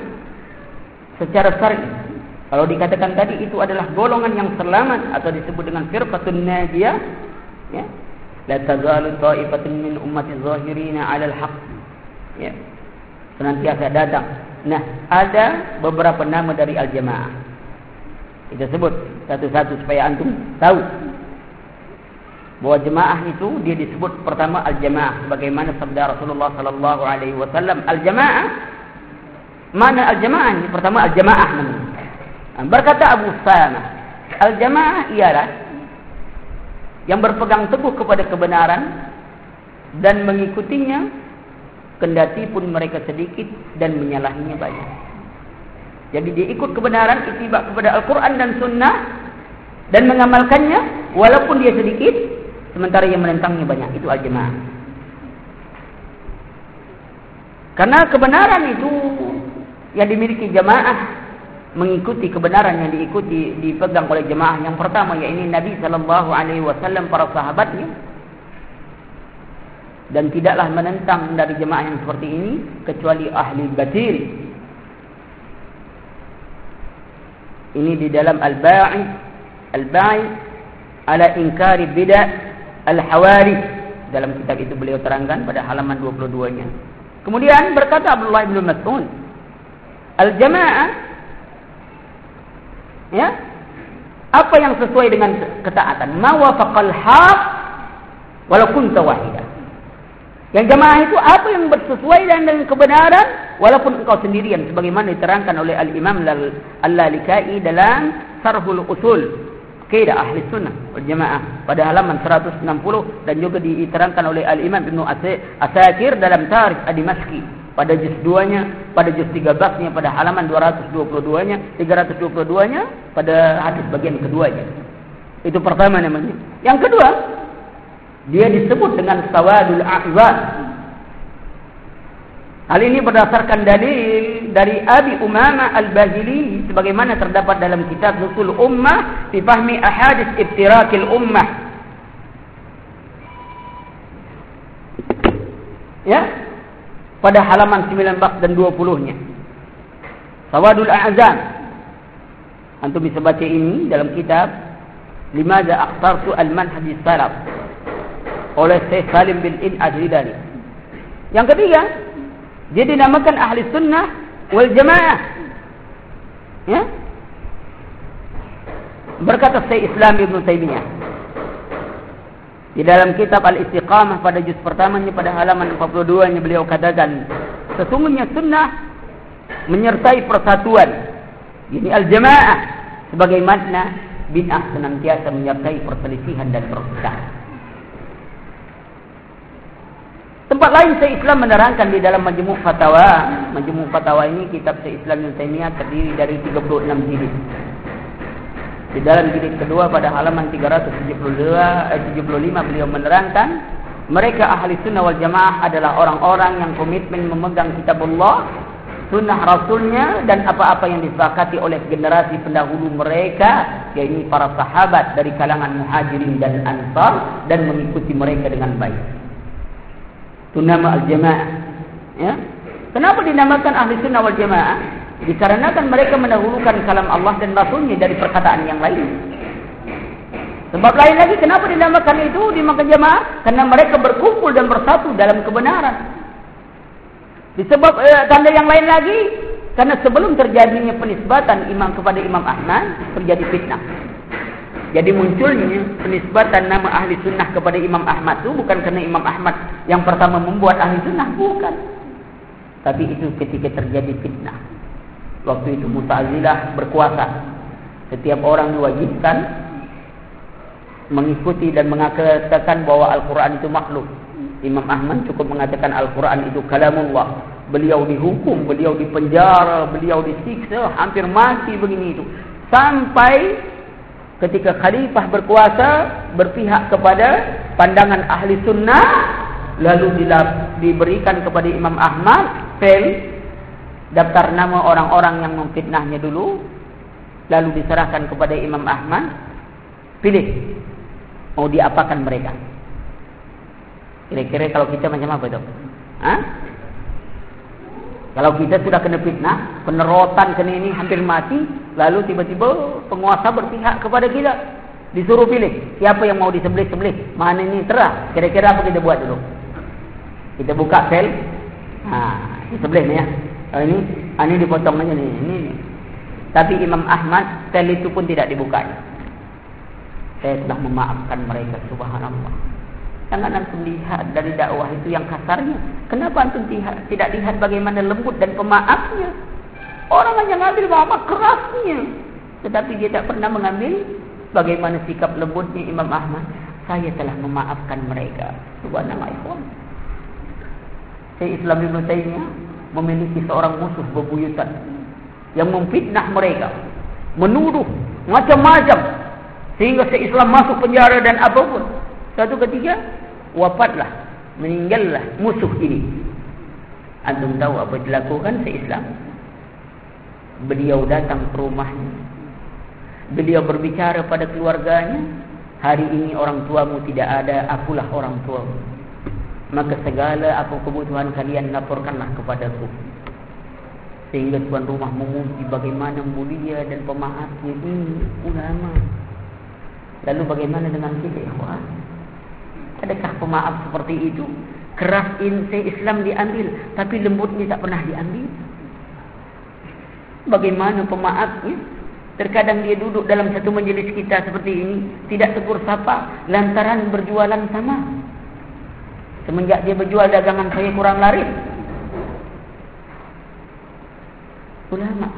secara syar'i. Kalau dikatakan tadi itu adalah golongan yang selamat atau disebut dengan firqatun najiyah ya. La tazalu ta'ifatun min ummati zahirina 'ala al-haq ya. Senantiasa datang. Nah ada beberapa nama dari al-jamaah. Kita sebut satu-satu supaya antum tahu. Bahwa jemaah itu dia disebut pertama al-jamaah. Bagaimana sabda Rasulullah sallallahu alaihi wasallam al-jamaah mana al-jamaah ini pertama al-jamaah namanya berkata Abu Salama al-jamaah ialah yang berpegang teguh kepada kebenaran dan mengikutinya kendati pun mereka sedikit dan menyalahinya banyak. Jadi dia ikut kebenaran, itibak kepada Al-Quran dan Sunnah dan mengamalkannya walaupun dia sedikit sementara yang menentangnya banyak. Itu al-jamaah. Karena kebenaran itu yang dimiliki jamaah mengikuti kebenaran yang diikuti dipegang oleh jemaah yang pertama yaitu Nabi sallallahu alaihi wasallam para sahabatnya. Dan tidaklah menentang dari jemaah yang seperti ini kecuali ahli batil ini di dalam al-ba'i al-ba'i ala inkari bid'ah al-hawari dalam kitab itu beliau terangkan pada halaman 22-nya kemudian berkata Abdullah bin Mas'ud al-jamaah ya apa yang sesuai dengan ketaatan? Mawafaqal haq walaupun tawahidah yang jemaah itu apa yang bersesuaian dengan kebenaran walaupun engkau sendirian sebagaimana diterangkan oleh al-Imam Al-Lalikai dalam Sarhul Usul Kaidah Ahli Sunnah wal Jamaah pada halaman 160 dan juga diterangkan oleh Al-Imam Ibn Asakir dalam Tarikh Ad-Dimashqi pada juz 2-nya, pada juz 13-nya, pada halaman 222-nya, 322-nya, pada hadis bagian keduanya. Itu pertama namanya. Yang kedua, dia disebut dengan Sawadul A'zad. Hal ini berdasarkan dalil dari Abi Umama Al-Bahili sebagaimana terdapat dalam kitab Nusul Ummah fi fahmi ahadits ibtirakil ummah. Ya? Pada halaman 19 dan 20-nya. Sawadul A'zam. Antum bisa baca ini dalam kitab Limaza Akhtartu Al-Manhaj Salaf oleh Syekh Salim bin In Ajridani. Yang ketiga, dia dinamakan ahli sunnah wal jamaah. Ya? Berkata Syekh Islam Ibn Taymiyah. Di dalam kitab Al-Istiqamah pada juz pertamanya pada halaman 42-nya beliau katakan. Sesungguhnya sunnah menyertai persatuan. Ini al-jamaah. Sebagaimana bid'ah senantiasa menyertai perselisihan dan perpecahan. Tempat lain saya Islam menerangkan di dalam Majmuk Fatawa. Majmuk Fatawa ini kitab saya Islam yang Taimiyah terdiri dari 36 jilid. Di dalam jilid kedua pada halaman 372 eh, 75 beliau menerangkan mereka ahli sunnah wal jamaah adalah orang-orang yang komitmen memegang kitab Allah, sunnah rasulnya dan apa-apa yang disepakati oleh generasi pendahulu mereka, yaitu para sahabat dari kalangan muhajirin dan ansar dan mengikuti mereka dengan baik. Itu nama al-jamaah. Ya. Kenapa dinamakan ahli sunnah wal jamaah? Dikarenakan mereka mendahulukan kalam Allah dan Rasulnya dari perkataan yang lain. Sebab lain lagi, kenapa dinamakan itu dimakan jamaah? Karena mereka berkumpul dan bersatu dalam kebenaran. Disebab eh, tanda yang lain lagi, karena sebelum terjadinya penisbatan imam kepada Imam Ahmad, terjadi fitnah. Jadi munculnya penisbatan nama ahli sunnah kepada Imam Ahmad itu bukan kerana Imam Ahmad yang pertama membuat ahli sunnah. Bukan. Tapi itu ketika terjadi fitnah. Waktu itu Muta'azilah berkuasa. Setiap orang diwajibkan mengikuti dan mengatakan bahawa Al-Quran itu makhluk. Imam Ahmad cukup mengatakan Al-Quran itu kalamullah. Beliau dihukum, beliau dipenjara, beliau disiksa, hampir mati begini itu. Sampai ketika khalifah berkuasa berpihak kepada pandangan ahli sunnah lalu diberikan kepada Imam Ahmad file daftar nama orang-orang yang memfitnahnya dulu lalu diserahkan kepada Imam Ahmad pilih mau diapakan mereka kira-kira kalau kita macam apa itu ha? Kalau kita sudah kena fitnah, penerotan kena ini hampir mati, lalu tiba-tiba penguasa berpihak kepada kita. Disuruh pilih siapa yang mau disembelih-sembelih. Mana ini terah. Kira-kira apa kita buat dulu? Kita buka sel. Ha, disembelih ni ya. Oh, ini, ha, ini dipotong aja ni. Ini. Tapi Imam Ahmad sel itu pun tidak dibuka. Saya telah memaafkan mereka subhanallah. Jangan antum lihat dari dakwah itu yang kasarnya. Kenapa antum lihat, tidak lihat bagaimana lembut dan pemaafnya? Orang hanya mengambil maaf kerasnya. Tetapi dia tak pernah mengambil bagaimana sikap lembutnya Imam Ahmad. Saya telah memaafkan mereka. Subhanallah. Saya Islam Ibn Taymiyah memiliki seorang musuh bebuyutan. Yang memfitnah mereka. Menuduh macam-macam. Sehingga saya Islam masuk penjara dan apapun. Satu ketiga, wafatlah, meninggallah musuh ini. Antum tahu apa dilakukan se-Islam? Beliau datang ke rumahnya. Beliau berbicara pada keluarganya, hari ini orang tuamu tidak ada, akulah orang tuamu. Maka segala apa kebutuhan kalian laporkanlah kepadaku. Sehingga tuan rumah memuji bagaimana mulia dan pemaafnya ini ulama. Lalu bagaimana dengan kita, ikhwan? Adakah pemaaf seperti itu? Keras insi Islam diambil, tapi lembutnya tak pernah diambil. Bagaimana pemaafnya? Terkadang dia duduk dalam satu majlis kita seperti ini, tidak tegur sapa, lantaran berjualan sama. Semenjak dia berjual dagangan saya kurang laris.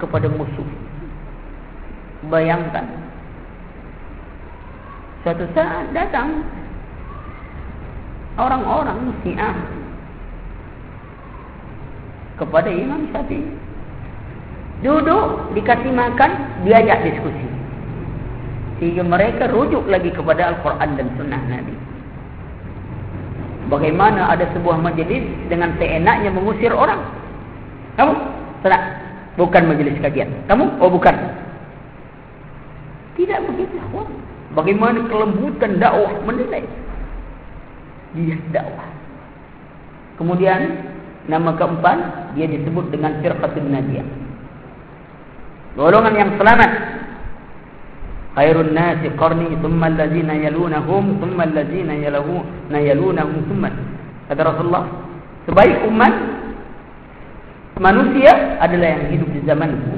kepada musuh. Bayangkan. Suatu saat datang orang-orang Syiah kepada Imam Syafi'i. Duduk, dikasih makan, diajak diskusi. Sehingga mereka rujuk lagi kepada Al-Quran dan Sunnah Nabi. Bagaimana ada sebuah majlis dengan seenaknya mengusir orang? Kamu? Tidak. Bukan majlis kajian. Kamu? Oh bukan. Tidak begitu. Bagaimana kelembutan dakwah menilai? Dia dakwah. Kemudian nama keempat dia disebut dengan firqatul najiyah. Golongan yang selamat. Khairun nasi qarni thumma allazina yalunahum thumma allazina yaluna yalunahum thumma. Kata Rasulullah, sebaik umat manusia adalah yang hidup di zamanku.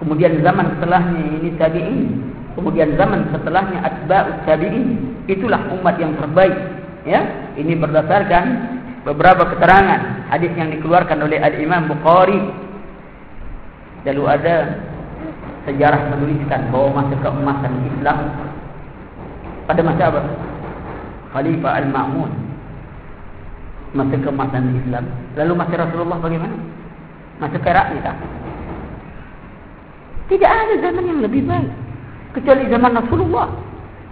Kemudian zaman setelahnya ini tabi'in. Kemudian zaman setelahnya atba'ut tabi'in. Itulah umat yang terbaik. Ya, ini berdasarkan beberapa keterangan hadis yang dikeluarkan oleh Al-Imam Bukhari. Lalu ada sejarah menuliskan bahawa masa keemasan Islam pada masa apa? Khalifah Al-Ma'mun. Masa keemasan Islam. Lalu masa Rasulullah bagaimana? Masa perak ni tak? Tidak ada zaman yang lebih baik. Kecuali zaman Rasulullah.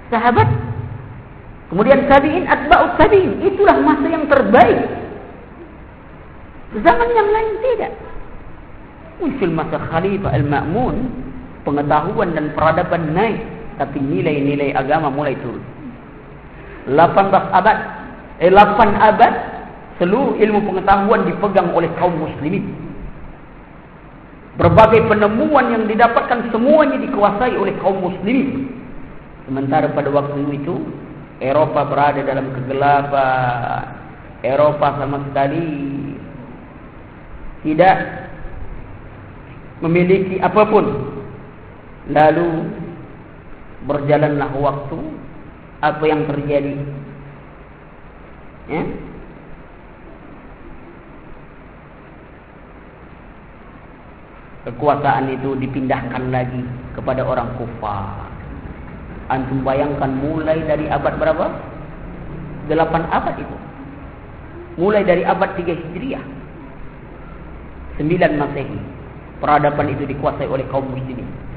Sahabat Kemudian tabi'in atba'ut tabi'in. Itulah masa yang terbaik. Zaman yang lain tidak. Muncul masa Khalifah Al-Ma'mun. Pengetahuan dan peradaban naik. Tapi nilai-nilai agama mulai turun. 18 abad. Eh 8 abad. Seluruh ilmu pengetahuan dipegang oleh kaum muslimin. Berbagai penemuan yang didapatkan semuanya dikuasai oleh kaum muslimin. Sementara pada waktu itu Eropa berada dalam kegelapan. Eropa sama sekali tidak memiliki apapun. Lalu berjalanlah waktu. Apa yang terjadi? Ya? Kekuasaan itu dipindahkan lagi kepada orang kufar. Antum bayangkan mulai dari abad berapa? Delapan abad itu. Mulai dari abad tiga Hijriah. Sembilan Masehi. Peradaban itu dikuasai oleh kaum muslimin.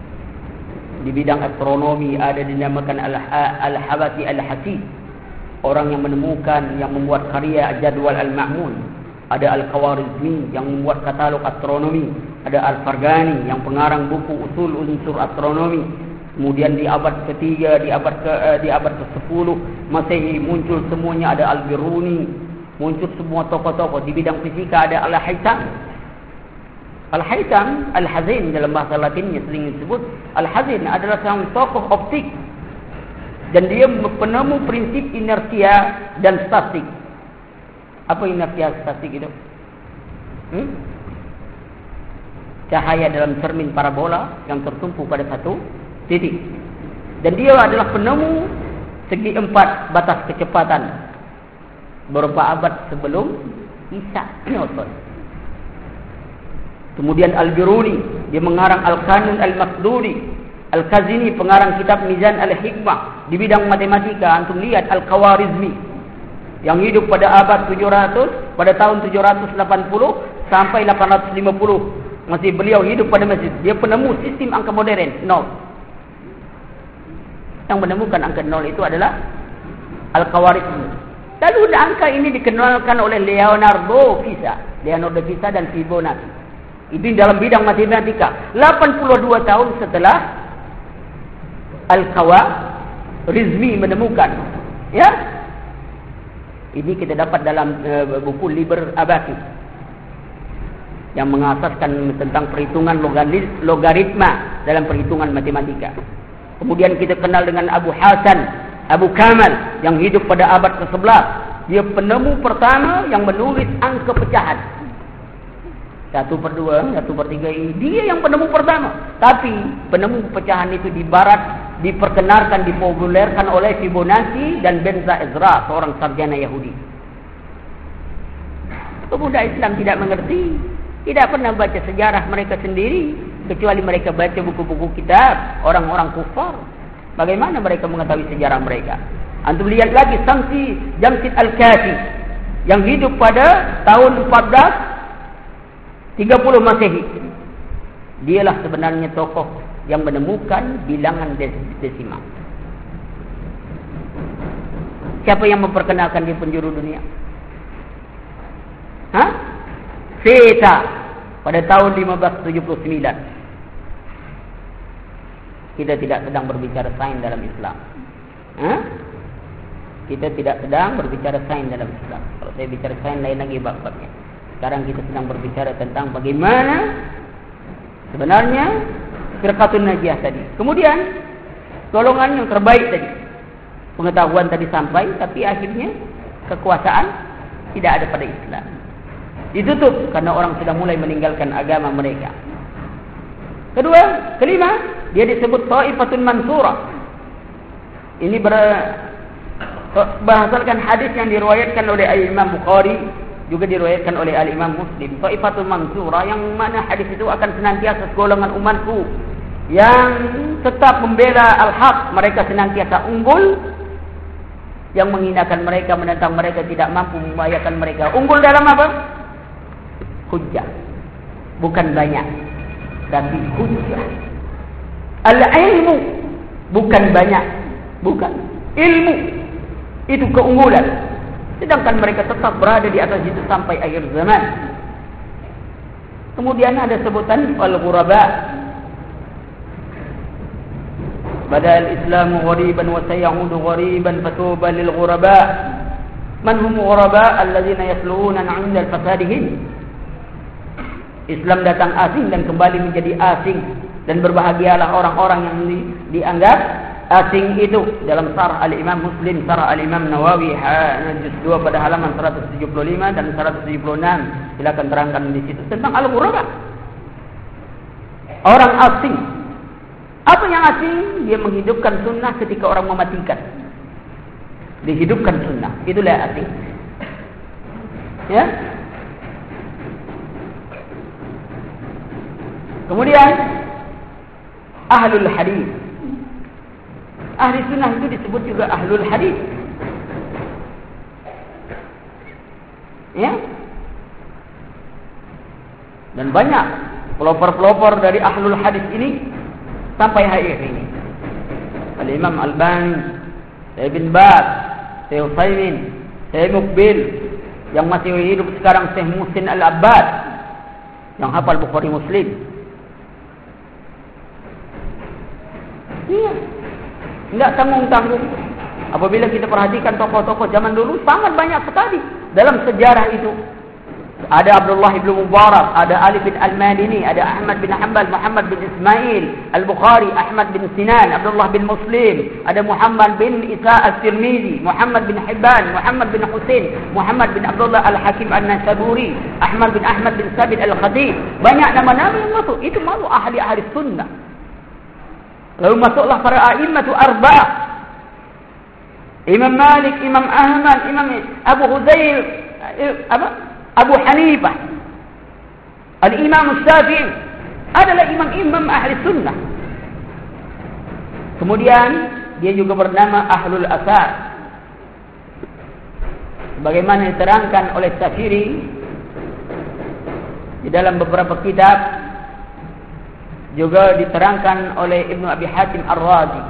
Di bidang astronomi ada dinamakan Al-Habati Al-Hasi. Orang yang menemukan, yang membuat karya jadwal Al-Ma'mun. Ada Al-Khawarizmi yang membuat katalog astronomi. Ada Al-Fargani yang pengarang buku usul unsur astronomi. Kemudian di abad ketiga, di abad ke uh, di abad ke-10 Masehi muncul semuanya ada Al-Biruni, muncul semua tokoh-tokoh di bidang fisika ada Al-Haytham. Al-Haytham, Al-Hazin dalam bahasa Latinnya sering disebut Al-Hazin adalah seorang tokoh optik dan dia penemu prinsip inersia dan statik. Apa inersia statik itu? Hmm? Cahaya dalam cermin parabola yang tertumpu pada satu titik. Dan dia adalah penemu segi empat batas kecepatan beberapa abad sebelum Isaac Newton. Kemudian Al-Biruni, dia mengarang Al-Qanun Al-Maqduri. Al-Kazini, pengarang kitab Mizan Al-Hikmah. Di bidang matematika, antum lihat Al-Kawarizmi. Yang hidup pada abad 700, pada tahun 780 sampai 850. Masih beliau hidup pada masjid. Dia penemu sistem angka modern, nol yang menemukan angka nol itu adalah Al-Qawarizmi. Lalu angka ini dikenalkan oleh Leonardo Pisa. Leonardo Pisa dan Fibonacci. Ini dalam bidang matematika. 82 tahun setelah Al-Qawarizmi menemukan. Ya. Ini kita dapat dalam uh, buku Liber Abasi. Yang mengasaskan tentang perhitungan logaritma dalam perhitungan matematika. Kemudian kita kenal dengan Abu Hasan, Abu Kamal yang hidup pada abad ke-11. Dia penemu pertama yang menulis angka pecahan. Satu per dua, satu per tiga. Dia yang penemu pertama. Tapi penemu pecahan itu di barat diperkenalkan, dipopulerkan oleh Fibonacci dan Benza Ezra, seorang sarjana Yahudi. Pemuda Islam tidak mengerti. Tidak pernah baca sejarah mereka sendiri. Kecuali mereka baca buku-buku kitab orang-orang kufar. Bagaimana mereka mengetahui sejarah mereka? Antum lihat lagi Samsi Jamsid Al-Kafi yang hidup pada tahun 14 30 Masehi. Dialah sebenarnya tokoh yang menemukan bilangan desimal. Siapa yang memperkenalkan di penjuru dunia? Hah? Seta pada tahun 1579. Kita tidak sedang berbicara sains dalam Islam. Hah? kita tidak sedang berbicara sains dalam Islam. Kalau saya bicara sains lain lagi bab-babnya. Sekarang kita sedang berbicara tentang bagaimana sebenarnya firqatun najiyah tadi. Kemudian golongan yang terbaik tadi. Pengetahuan tadi sampai tapi akhirnya kekuasaan tidak ada pada Islam. Ditutup karena orang sudah mulai meninggalkan agama mereka. Kedua, kelima, dia disebut Ta'ifatun Mansurah. Ini ber bahasakan hadis yang diriwayatkan oleh Imam Bukhari juga diriwayatkan oleh Al Imam Muslim. Taifatul Mansura yang mana hadis itu akan senantiasa golongan umatku yang tetap membela al-haq. Mereka senantiasa unggul yang menghinakan mereka menentang mereka tidak mampu membahayakan mereka. Unggul dalam apa? Hujjah. Bukan banyak tapi hujjah. Al-ilmu bukan banyak bukan. Ilmu itu keunggulan. Sedangkan mereka tetap berada di atas itu sampai akhir zaman. Kemudian ada sebutan al-ghuraba. Badal Islamu ghariban wa sayaudu ghariban fatuba lil ghuraba. Man hum ghuraba alladzina yasluuna 'inda al-fasadihim. Islam datang asing dan kembali menjadi asing dan berbahagialah orang-orang yang dianggap asing itu dalam sarah al-Imam Muslim, sarah al-Imam Nawawi juz 2 pada halaman 175 dan 176. Silakan terangkan di situ tentang al-ghuraba. Orang asing. Apa yang asing? Dia menghidupkan sunnah ketika orang mematikan. Dihidupkan sunnah. Itulah asing. Ya? Kemudian ahlul hadis Ahli sunnah itu disebut juga ahlul hadis. Ya. Dan banyak pelopor-pelopor dari ahlul hadis ini sampai hari ini. Al-Imam Al-Bani, bin Baz, Syekh Utsaimin, Syekh Mukbil yang masih hidup sekarang Syekh Musin Al-Abbad yang hafal Bukhari Muslim. Iya. Tidak tanggung-tanggung. Apabila kita perhatikan tokoh-tokoh zaman dulu sangat banyak sekali dalam sejarah itu. Ada Abdullah bin Mubarak, ada Ali bin Al-Madini, ada Ahmad bin Hanbal, Muhammad bin Ismail, Al-Bukhari, Ahmad bin Sinan, Abdullah bin Muslim, ada Muhammad bin Isa Al-Tirmizi, Muhammad bin Hibban, Muhammad bin Husain, Muhammad bin Abdullah Al-Hakim Al-Nasaburi, Ahmad bin Ahmad bin Sabit Al-Khatib. Banyak nama-nama yang masuk. Itu malu ahli-ahli sunnah. Lalu masuklah para a'immatu arba'ah. Imam Malik, Imam Ahmad, Imam Abu Huzail, apa? Abu Hanifah. Al-Imam Syafi'i adalah imam-imam ahli sunnah. Kemudian dia juga bernama Ahlul Asar. Bagaimana diterangkan oleh Safiri di dalam beberapa kitab juga diterangkan oleh Ibnu Abi Hatim Ar-Razi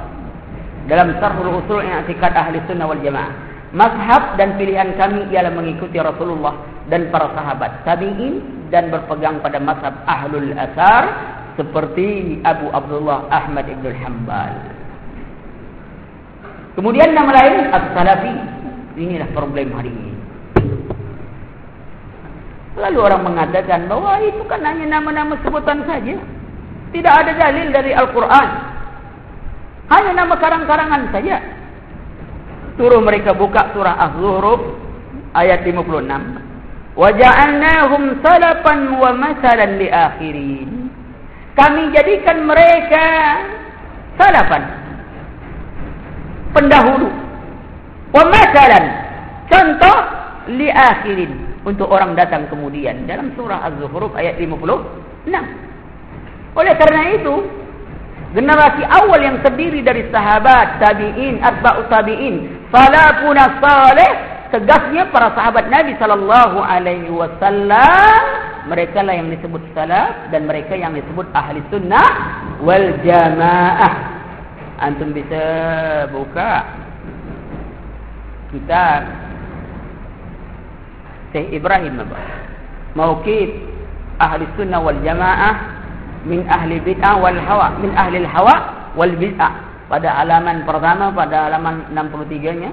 dalam Sarhul Usul I'tiqad Ahli Sunnah wal Jamaah. Mazhab dan pilihan kami ialah mengikuti Rasulullah dan para sahabat tabi'in dan berpegang pada mazhab Ahlul Asar seperti Abu Abdullah Ahmad Ibn Hanbal. Kemudian nama lain As-Salafi. Inilah problem hari ini. Lalu orang mengatakan bahwa itu kan hanya nama-nama sebutan saja. Tidak ada dalil dari Al-Quran. Hanya nama karang-karangan saja. Suruh mereka buka surah Az-Zuhruf ayat 56. Waja'alnahum salapan wa masalan li akhirin. Kami jadikan mereka salapan. Pendahulu. Wa masalan. Contoh li akhirin. Untuk orang datang kemudian. Dalam surah Az-Zuhruf ayat 56. Oleh karena itu, generasi awal yang terdiri dari sahabat, tabi'in, atba'u tabi'in, salafun salih, tegasnya para sahabat Nabi sallallahu alaihi wasallam, mereka lah yang disebut salaf dan mereka yang disebut ahli sunnah wal jamaah. Antum bisa buka kitab Syekh Ibrahim apa? Mauqif ahli sunnah wal jamaah min ahli bid'ah wal hawa min ahli al hawa wal bid'ah. Pada halaman pertama pada halaman 63 nya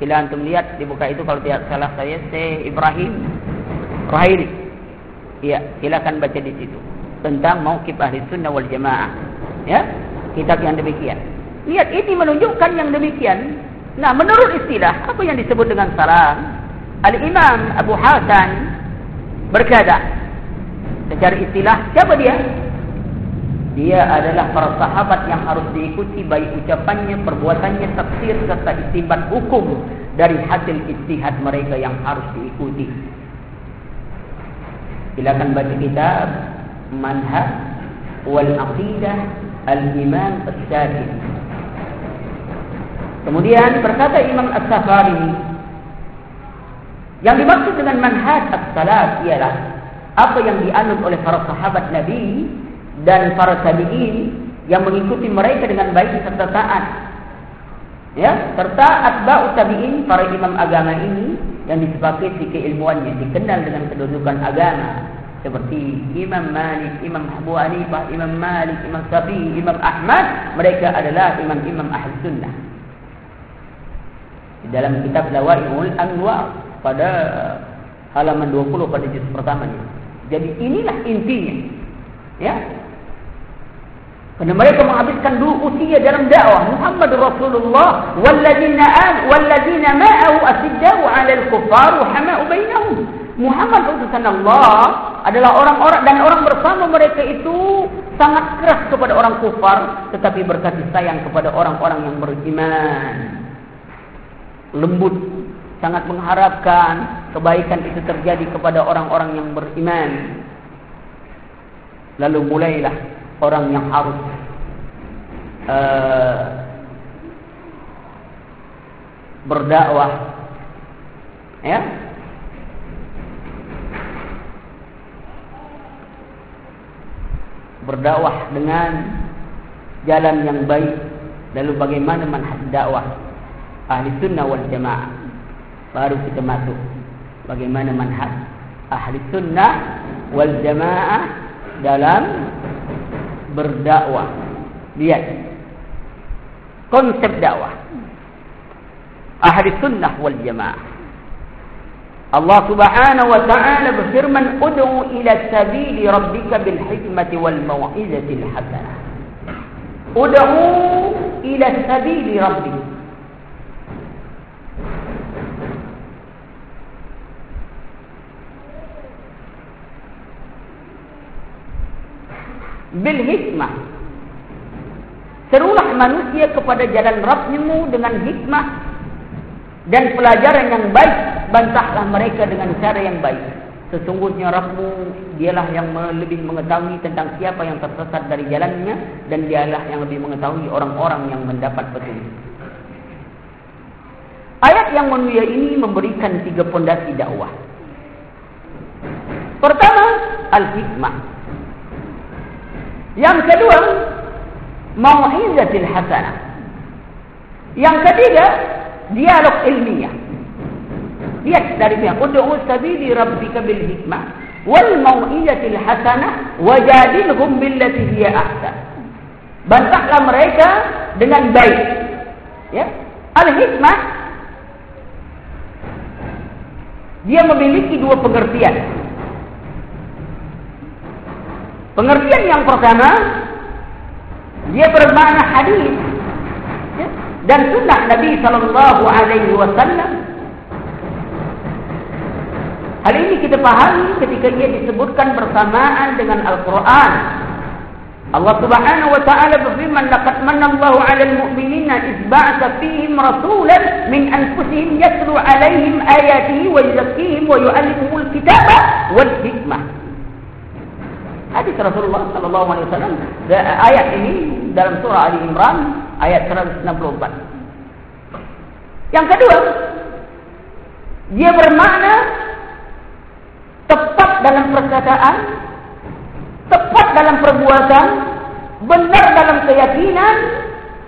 sila antum lihat dibuka itu kalau tidak salah saya Syekh Ibrahim Rahili ya silakan baca di situ. Tentang mauqif ahli sunnah wal jamaah. Ya kitab yang demikian. Lihat ini menunjukkan yang demikian. Nah menurut istilah apa yang disebut dengan salam al imam Abu Hasan berkata Secara istilah, siapa dia? Dia adalah para sahabat yang harus diikuti baik ucapannya, perbuatannya, tafsir serta istimbat hukum dari hasil istihad mereka yang harus diikuti. Silakan baca kitab Manhaj wal Aqidah Al-Imam As-Sadiq. Kemudian berkata Imam As-Safari yang dimaksud dengan manhaj as-salat ialah apa yang dianut oleh para sahabat Nabi dan para tabi'in yang mengikuti mereka dengan baik serta taat. Ya, serta atba'u tabi'in para imam agama ini yang disepakati keilmuannya, dikenal dengan kedudukan agama seperti Imam Malik, Imam Abu Hanifah, Imam Malik, Imam Syafi'i, Imam Ahmad, mereka adalah imam-imam ahli sunnah. Di dalam kitab Lawai'ul Anwar pada halaman 20 pada juz pertama ini. Jadi inilah intinya. Ya. Karena mereka menghabiskan dulu usia dalam dakwah Muhammad Rasulullah walladzina am walladzina ma'ahu asiddau 'alal kuffar wa hama'u bainahum. Muhammad utusan Allah adalah orang-orang dan orang bersama mereka itu sangat keras kepada orang kufar tetapi berkasih sayang kepada orang-orang yang beriman. Lembut sangat mengharapkan kebaikan itu terjadi kepada orang-orang yang beriman. Lalu mulailah orang yang harus uh, berdakwah, ya. Berdakwah dengan jalan yang baik. Lalu bagaimana manhaj dakwah ahli sunnah wal jamaah baru kita masuk. Bagaimana manhaj ahli sunnah wal jamaah dalam berdakwah. Lihat. Konsep dakwah. Ahli sunnah wal jamaah. Allah subhanahu wa ta'ala berfirman ud'u ila sabili rabbika bil hikmati wal mau'izati hasanah. Ud'u ila sabili rabbika bil hikmah. Serulah manusia kepada jalan Rabbmu dengan hikmah dan pelajaran yang baik. Bantahlah mereka dengan cara yang baik. Sesungguhnya Rabbmu dialah yang lebih mengetahui tentang siapa yang tersesat dari jalannya dan dialah yang lebih mengetahui orang-orang yang mendapat petunjuk. Ayat yang mulia ini memberikan tiga pondasi dakwah. Pertama, al-hikmah. Yang kedua, mau'izatil hasanah. Yang ketiga, dialog ilmiah. Lihat dari pihak ud'u sabili rabbika bil hikmah wal mau'izatil hasanah wajadilhum billati hiya ahsan. Bantahlah mereka dengan baik. Ya. Al-hikmah dia memiliki dua pengertian. Pengertian yang pertama dia bermakna hadis ya, dan sunnah Nabi sallallahu alaihi wasallam. Hal ini kita pahami ketika ia disebutkan bersamaan dengan Al-Qur'an. Allah Subhanahu wa taala berfirman laqad manna Allahu 'alal mu'minina idh ba'atha fihim rasulan min anfusihim yatlu 'alaihim ayatihi wa yuzakkihim wa yu'allimuhumul kitaba wal hikmah. Hadis Rasulullah sallallahu alaihi wasallam ayat ini dalam surah Ali Imran ayat 164. Yang kedua, dia bermakna tepat dalam perkataan, tepat dalam perbuatan, benar dalam keyakinan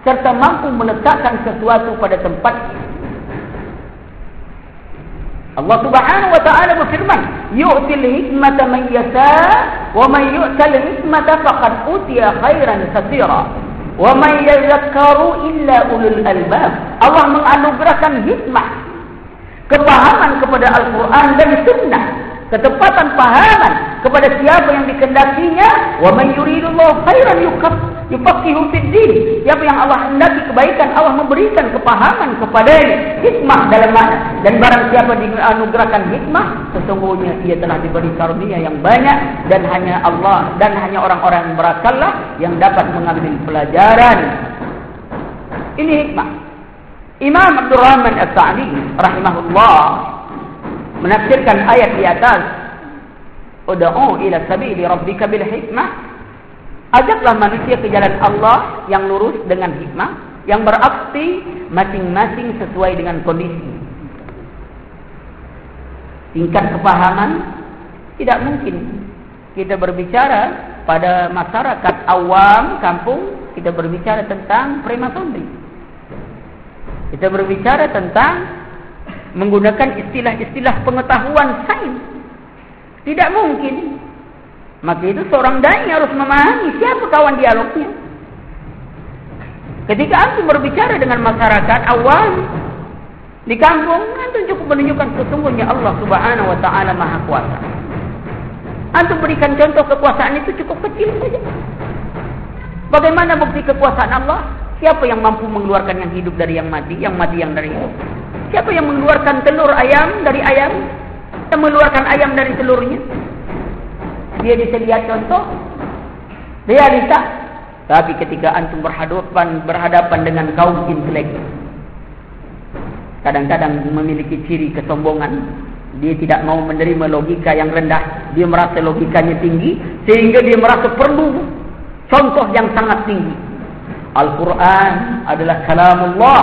serta mampu meletakkan sesuatu pada tempatnya. Allah Subhanahu wa taala berfirman, "Yu'til hikmata man yasha, wa man yu'tal hikmata faqad utiya khairan katsira, wa man yadhakkaru illa ulul albab." Allah menganugerahkan hikmah, kepahaman kepada Al-Qur'an dan Sunnah ketepatan pahaman kepada siapa yang dikendakinya. Wa man yuridullahu khairan yukaf yufaqihu fid din. Siapa yang Allah hendaki kebaikan Allah memberikan kepahaman kepadanya. Hikmah dalam makna. Dan barang siapa dianugerahkan hikmah sesungguhnya ia telah diberi karunia yang banyak. Dan hanya Allah dan hanya orang-orang berakallah yang dapat mengambil pelajaran. Ini hikmah. Imam Abdul Rahman As-Sa'di rahimahullah menafsirkan ayat di atas. Ud'u ila sabili rabbika bil hikmah. Ajaklah manusia ke jalan Allah yang lurus dengan hikmah yang berarti masing-masing sesuai dengan kondisi. Tingkat kepahaman tidak mungkin. Kita berbicara pada masyarakat awam kampung kita berbicara tentang premasonri kita berbicara tentang menggunakan istilah-istilah pengetahuan sains. Tidak mungkin. Maka itu seorang dai harus memahami siapa kawan dialognya. Ketika antum berbicara dengan masyarakat awam di kampung, antum cukup menunjukkan sesungguhnya Allah Subhanahu wa taala Maha Kuasa. Antum berikan contoh kekuasaan itu cukup kecil saja. Bagaimana bukti kekuasaan Allah? Siapa yang mampu mengeluarkan yang hidup dari yang mati, yang mati yang dari hidup? Siapa yang mengeluarkan telur ayam dari ayam? Yang mengeluarkan ayam dari telurnya? Dia bisa lihat contoh. Realita. Tapi ketika antum berhadapan berhadapan dengan kaum intelek. Kadang-kadang memiliki ciri kesombongan. Dia tidak mau menerima logika yang rendah. Dia merasa logikanya tinggi. Sehingga dia merasa perlu contoh yang sangat tinggi. Al-Quran adalah kalamullah.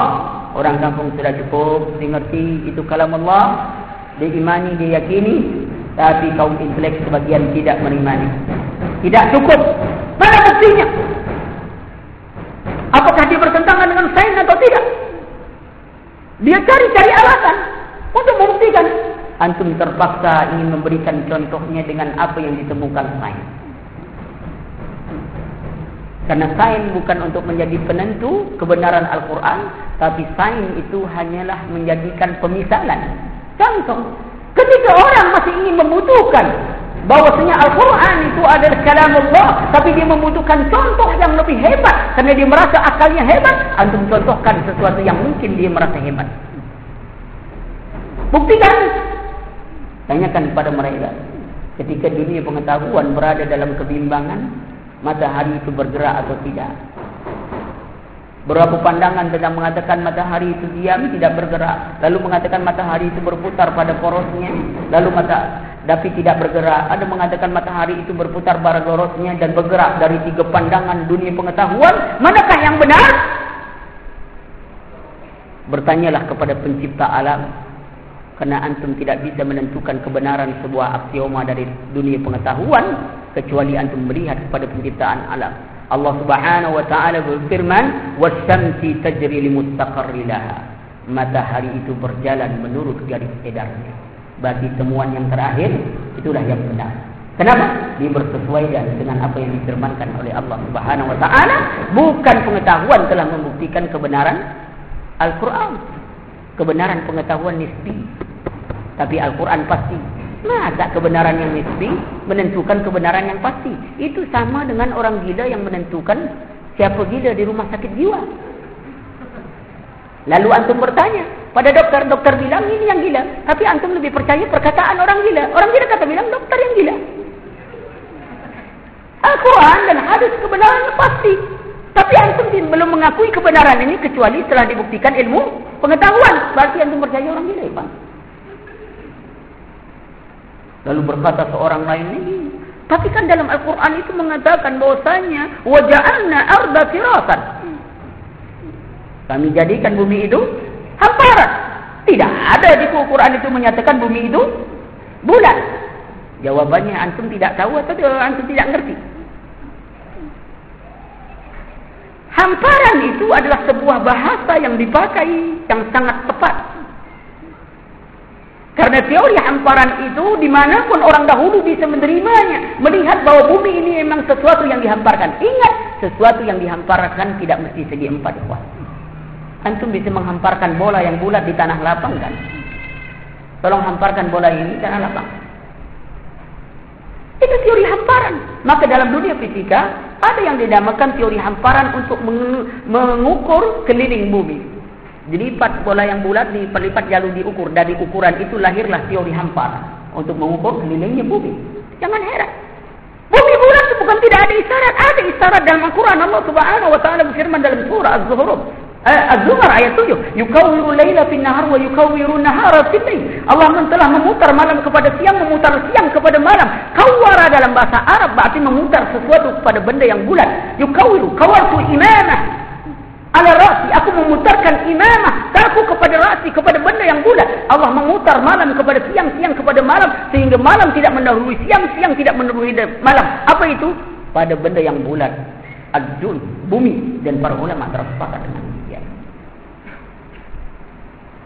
Orang kampung sudah cukup mengerti itu kalam Allah. Dia imani, dia yakini. Tapi kaum intelek sebagian tidak merimani. Tidak cukup. Mana buktinya? Apakah dia bertentangan dengan sains atau tidak? Dia cari-cari alasan untuk membuktikan. Antum terpaksa ingin memberikan contohnya dengan apa yang ditemukan sains. Karena sains bukan untuk menjadi penentu kebenaran Al-Quran. Tapi sains itu hanyalah menjadikan pemisalan. Contoh. Ketika orang masih ingin membutuhkan. Bahwasanya Al-Quran itu adalah kalam Allah. Tapi dia membutuhkan contoh yang lebih hebat. Karena dia merasa akalnya hebat. Antum contohkan sesuatu yang mungkin dia merasa hebat. Buktikan. Tanyakan kepada mereka. Ketika dunia pengetahuan berada dalam kebimbangan matahari itu bergerak atau tidak. Berapa pandangan tentang mengatakan matahari itu diam tidak bergerak, lalu mengatakan matahari itu berputar pada porosnya, lalu mata tapi tidak bergerak. Ada mengatakan matahari itu berputar pada porosnya dan bergerak dari tiga pandangan dunia pengetahuan, manakah yang benar? Bertanyalah kepada pencipta alam. Karena antum tidak bisa menentukan kebenaran sebuah aksioma dari dunia pengetahuan kecuali antum melihat kepada penciptaan alam. Allah Subhanahu wa taala berfirman, "Wasyamsi tajri limustaqarri laha." Matahari itu berjalan menurut garis edarnya. Bagi temuan yang terakhir, itulah yang benar. Kenapa? Dia bersesuaian dengan apa yang difirmankan oleh Allah Subhanahu wa taala, bukan pengetahuan telah membuktikan kebenaran Al-Qur'an. Kebenaran pengetahuan nisbi tapi Al-Quran pasti. Masa kebenaran yang nisbi menentukan kebenaran yang pasti? Itu sama dengan orang gila yang menentukan siapa gila di rumah sakit jiwa. Lalu antum bertanya pada dokter, dokter bilang ini yang gila. Tapi antum lebih percaya perkataan orang gila. Orang gila kata bilang dokter yang gila. Al-Quran dan hadis kebenaran pasti. Tapi antum belum mengakui kebenaran ini kecuali setelah dibuktikan ilmu pengetahuan. Berarti antum percaya orang gila ya Pak? Lalu berkata seorang lain ini, Tapi kan dalam Al-Quran itu mengatakan bahwasanya waja'alna arda firatan. Kami jadikan bumi itu hamparan. Tidak ada di Al-Quran itu menyatakan bumi itu bulat. Jawabannya antum tidak tahu atau antum tidak ngerti. Hamparan itu adalah sebuah bahasa yang dipakai yang sangat tepat karena teori hamparan itu di mana pun orang dahulu bisa menerimanya. Melihat bahwa bumi ini memang sesuatu yang dihamparkan. Ingat, sesuatu yang dihamparkan tidak mesti segi empat. Kuat. Antum bisa menghamparkan bola yang bulat di tanah lapang kan? Tolong hamparkan bola ini di tanah lapang. Itu teori hamparan. Maka dalam dunia fisika, ada yang dinamakan teori hamparan untuk mengukur keliling bumi. Dilipat bola yang bulat, diperlipat lalu diukur. Dari ukuran itu lahirlah teori hamparan. Untuk mengukur kelilingnya bumi. Jangan heran. Bumi bulat itu bukan tidak ada isyarat. Ada isyarat dalam Al-Quran. Allah subhanahu wa ta'ala berfirman dalam surah Az-Zuhruf. Eh, Az-Zumar ayat 7. Yukawiru layla fin nahar wa yukawiru nahara fin layl. Allah telah memutar malam kepada siang, memutar siang kepada malam. Kawara dalam bahasa Arab berarti memutar sesuatu kepada benda yang bulat. Yukawiru, kawartu imamah ala rasi aku memutarkan imamah aku kepada rasi kepada benda yang bulat. Allah memutar malam kepada siang siang kepada malam sehingga malam tidak mendahului siang siang tidak mendahului malam. Apa itu? Pada benda yang bulat. Adun bumi dan para ulama tersepakat dengan demikian.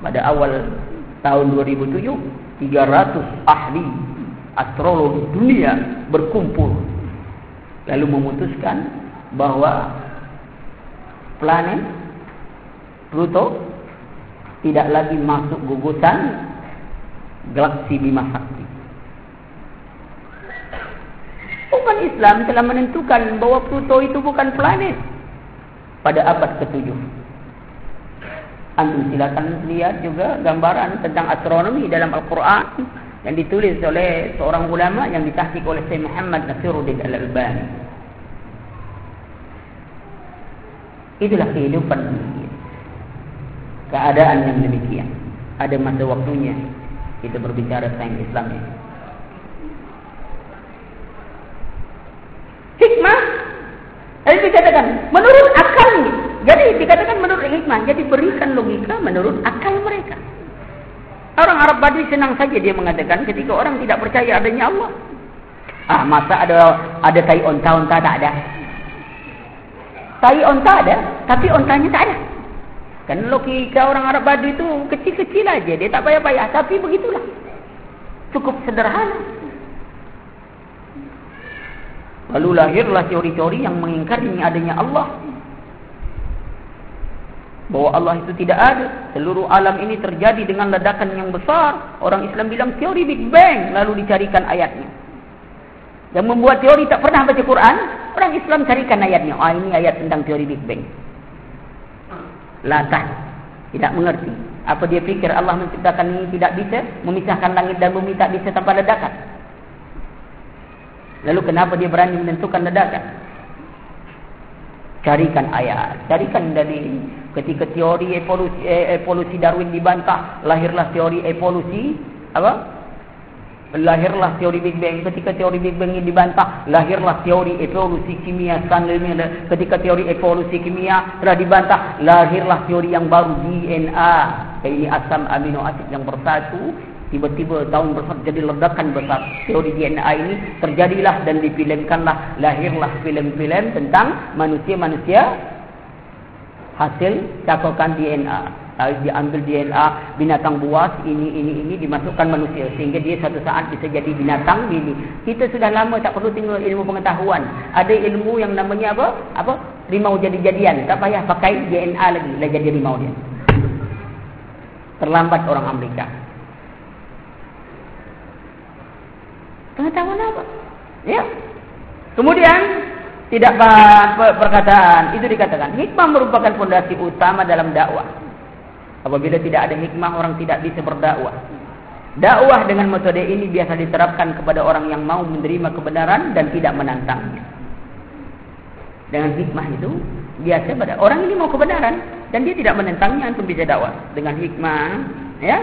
Pada awal tahun 2007 300 ahli astrologi dunia berkumpul. Lalu memutuskan bahawa planet Pluto tidak lagi masuk gugusan galaksi Bima Sakti. Umat Islam telah menentukan bahawa Pluto itu bukan planet pada abad ke-7. Anda silakan lihat juga gambaran tentang astronomi dalam Al-Quran yang ditulis oleh seorang ulama yang ditahkik oleh Syekh Muhammad Nasiruddin Al-Albani. Itulah kehidupan dunia. Keadaan yang demikian. Ada masa waktunya kita berbicara tentang Islam ini. Hikmah Jadi dikatakan menurut akal ini. Jadi dikatakan menurut hikmah. Jadi berikan logika menurut akal mereka. Orang Arab Badui senang saja dia mengatakan ketika orang tidak percaya adanya Allah. Ah masa ada ada tai onta-onta tak ada. Tai onta ada, tapi ontanya tak ada. Kan logika orang Arab Badu itu kecil-kecil aja, dia tak payah-payah. Tapi begitulah. Cukup sederhana. Lalu lahirlah teori-teori yang mengingkari adanya Allah. Bahawa Allah itu tidak ada. Seluruh alam ini terjadi dengan ledakan yang besar. Orang Islam bilang teori Big Bang. Lalu dicarikan ayatnya. Yang membuat teori tak pernah baca Quran, orang Islam carikan ayatnya. Oh, ini ayat tentang teori Big Bang. Latah. Tidak mengerti. Apa dia fikir Allah menciptakan ini tidak bisa, memisahkan langit dan bumi tak bisa tanpa ledakan. Lalu kenapa dia berani menentukan ledakan? Carikan ayat. Carikan dari ketika teori evolusi, eh, evolusi Darwin dibantah, lahirlah teori evolusi apa? Lahirlah teori Big Bang. Ketika teori Big Bang ini dibantah lahirlah teori evolusi kimia. Ketika teori evolusi kimia telah dibantah lahirlah teori yang baru DNA ini asam amino asid yang bersatu tiba-tiba tahun besar jadi ledakan besar. Teori DNA ini terjadilah dan difilmkanlah. Lahirlah film-film tentang manusia-manusia hasil cakokan DNA diambil DNA binatang buas ini ini ini dimasukkan manusia. Sehingga dia satu saat bisa jadi binatang ini kita sudah lama tak perlu tinggal ilmu pengetahuan. Ada ilmu yang namanya apa? Apa? Rimau jadi-jadian. Tak payah pakai DNA lagi. Lah jadi rimau dia. Terlambat orang Amerika. Pengetahuan apa? Ya. Kemudian tidak perkataan. Itu dikatakan. Hikmah merupakan fondasi utama dalam dakwah Apabila tidak ada hikmah, orang tidak bisa berdakwah. Dakwah dengan metode ini biasa diterapkan kepada orang yang mau menerima kebenaran dan tidak menantangnya. Dengan hikmah itu, biasa pada orang ini mau kebenaran dan dia tidak menentangnya untuk bisa dakwah. Dengan hikmah, ya.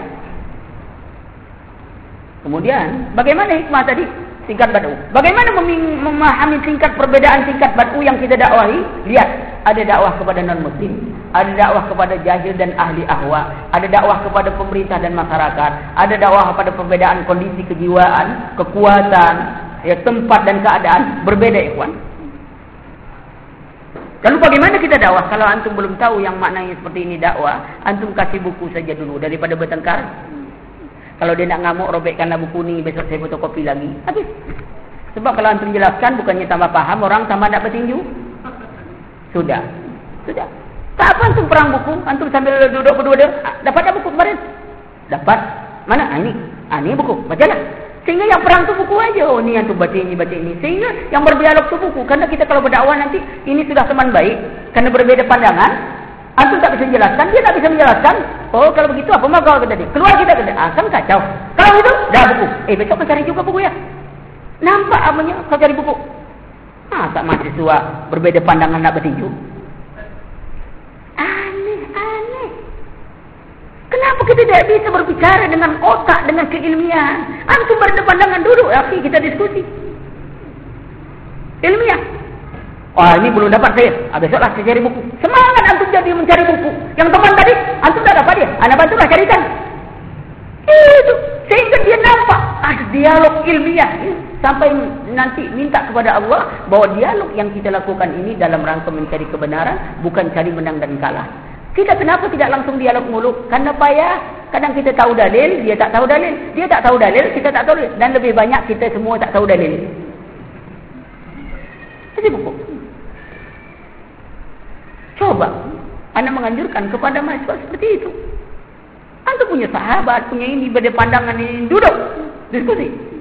Kemudian, bagaimana hikmah tadi? Tingkat badu. Bagaimana memahami tingkat perbedaan tingkat badu yang kita dakwahi? Lihat, ada dakwah kepada non-muslim, ada dakwah kepada jahil dan ahli ahwa, ada dakwah kepada pemerintah dan masyarakat, ada dakwah kepada perbedaan kondisi kejiwaan, kekuatan, ya tempat dan keadaan berbeda ikhwan. Lalu bagaimana kita dakwah kalau antum belum tahu yang maknanya seperti ini dakwah, antum kasih buku saja dulu daripada bertengkar. Kalau dia nak ngamuk, robekkanlah buku ni. Besok saya fotokopi lagi. Habis. Sebab kalau antum jelaskan, bukannya tambah paham. Orang tambah tak bertinju. Sudah. Sudah. Tak apa antum perang buku. Antum sambil duduk berdua-dua. Ah, dapat tak buku kemarin? Dapat. Mana? Ah, ini. Ah, ini buku. Baca lah. Sehingga yang perang tu buku aja. Oh, ni antum baca ini, baca ini. Sehingga yang berdialog tu buku. Karena kita kalau berdakwah nanti, ini sudah teman baik. Karena berbeda pandangan. Antum tak bisa menjelaskan, dia tak bisa menjelaskan. Oh, kalau begitu apa kau kata dia? Keluar kita kata, ah, kan kacau. Kalau itu, dah buku. Eh, besok kau cari juga buku ya. Nampak apanya kau cari buku? Ah, tak mahasiswa berbeda pandangan nak bertinju. Aneh, aneh. Kenapa kita tidak bisa berbicara dengan otak, dengan keilmian? Antum berbeda pandangan dulu, ya, kita diskusi. Ilmiah. Wah ini belum dapat saya. Ah, besoklah saya cari buku. Semangat antum jadi mencari buku. Yang teman tadi, antum dah dapat dia. Anda bantulah carikan. Itu. Sehingga dia nampak ada dialog ilmiah. Sampai nanti minta kepada Allah bahwa dialog yang kita lakukan ini dalam rangka mencari kebenaran. Bukan cari menang dan kalah. Kita kenapa tidak langsung dialog mulu? Karena payah. Kadang kita tahu dalil, dia tak tahu dalil. Dia tak tahu dalil, kita tak tahu dalil. Dan lebih banyak kita semua tak tahu dalil. Jadi buku. Coba. Anda menganjurkan kepada mahasiswa seperti itu. Anda punya sahabat, punya ini, beda pandangan ini. Duduk. Diskusi.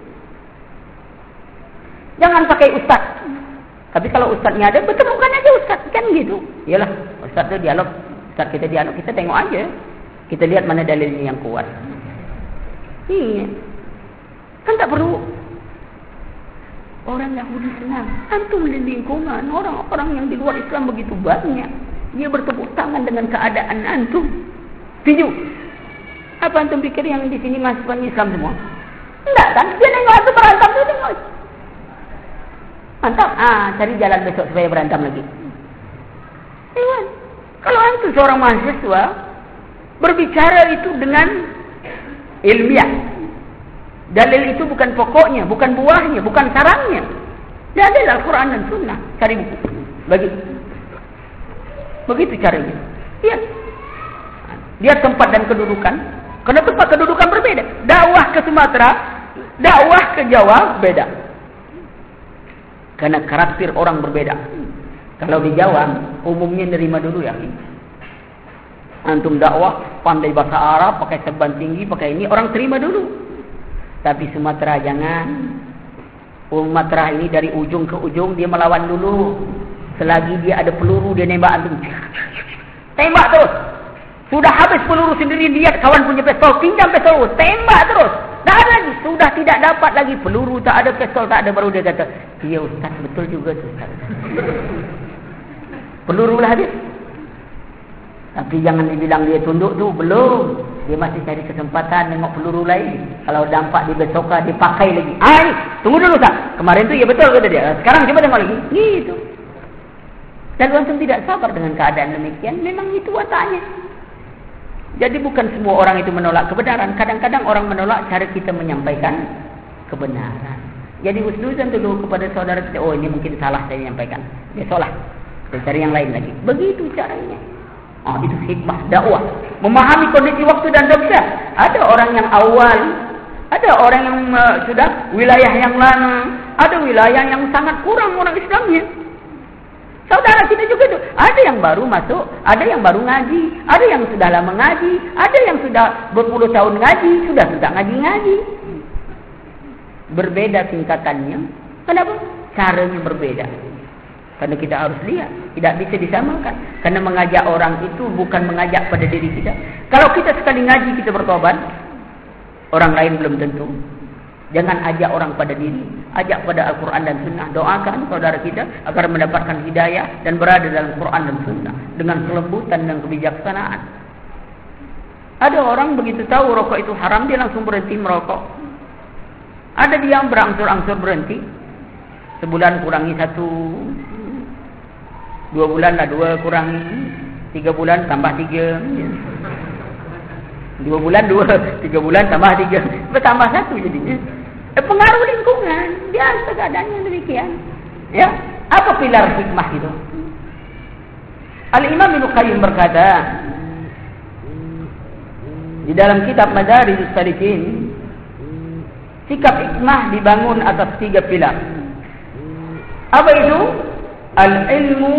Jangan pakai ustaz. Tapi kalau ustaznya ada, bertemukan aja ustaz. Kan gitu. Yalah, ustaz itu dialog. Ustaz kita dialog, kita tengok aja. Kita lihat mana dalilnya yang kuat. Iya. Kan tak perlu Orang Yahudi senang. Antum lingkungan orang-orang yang di luar Islam begitu banyak. Dia bertepuk tangan dengan keadaan antum. Tinju. Apa antum pikir yang di sini masuk Islam semua? Enggak kan? Dia tengok antum berantem dia tengok. Mantap. Ah, cari jalan besok supaya berantem lagi. Iwan. Kalau antum seorang mahasiswa berbicara itu dengan ilmiah. Dalil itu bukan pokoknya, bukan buahnya, bukan sarangnya. Dalil Al-Quran dan Sunnah. Cari buku. Bagi. Begitu caranya. Lihat. Lihat tempat dan kedudukan. Karena tempat kedudukan berbeda. Dakwah ke Sumatera, dakwah ke Jawa beda. Karena karakter orang berbeda. Kalau di Jawa, umumnya nerima dulu ya. Antum dakwah, pandai bahasa Arab, pakai serban tinggi, pakai ini, orang terima dulu. Tapi Sumatera jangan. Sumatera ini dari ujung ke ujung dia melawan dulu. Selagi dia ada peluru dia nembak antum. Tembak terus. Sudah habis peluru sendiri lihat kawan punya pistol, pinjam pistol, tembak terus. Dah lagi, sudah tidak dapat lagi peluru, tak ada pistol, tak ada baru dia kata, "Iya ustaz, betul juga ustaz." peluru lah habis. Tapi jangan dibilang dia tunduk tu belum. Dia masih cari kesempatan nengok peluru lain. Kalau dampak di besoka dia pakai lagi. Ai, tunggu dulu tak. Kemarin tu ya betul kata dia. Sekarang cuba tengok lagi. Gitu. Dan langsung tidak sabar dengan keadaan demikian. Memang itu wataknya. Jadi bukan semua orang itu menolak kebenaran. Kadang-kadang orang menolak cara kita menyampaikan kebenaran. Jadi usnuzan dulu kepada saudara kita. Oh ini mungkin salah saya menyampaikan. Besoklah. Saya cari yang lain lagi. Begitu caranya. Oh, itu hikmah dakwah. Memahami kondisi waktu dan tempat. Ada orang yang awal, ada orang yang uh, sudah wilayah yang lama, ada wilayah yang sangat kurang orang Islamnya. Saudara kita juga itu. Ada yang baru masuk, ada yang baru ngaji, ada yang sudah lama ngaji, ada yang sudah berpuluh tahun ngaji, sudah sudah ngaji-ngaji. Berbeda tingkatannya. Kenapa? Caranya berbeda. Karena kita harus lihat. Tidak bisa disamakan. Karena mengajak orang itu bukan mengajak pada diri kita. Kalau kita sekali ngaji kita bertobat. Orang lain belum tentu. Jangan ajak orang pada diri. Ajak pada Al-Quran dan Sunnah. Doakan saudara kita agar mendapatkan hidayah dan berada dalam Quran dan Sunnah. Dengan kelembutan dan kebijaksanaan. Ada orang begitu tahu rokok itu haram. Dia langsung berhenti merokok. Ada dia yang berangsur-angsur berhenti. Sebulan kurangi satu. Dua bulan lah dua kurangi. Tiga bulan tambah tiga. Dua bulan dua. Tiga bulan tambah tiga. Bertambah satu jadinya. Eh, pengaruh lingkungan. Biasa keadaannya demikian. Ya. Apa pilar hikmah itu? Al-Imam Ibn Qayyim berkata. Di dalam kitab Madarijus Salikin sikap hikmah dibangun atas tiga pilar. Apa itu? Al-ilmu,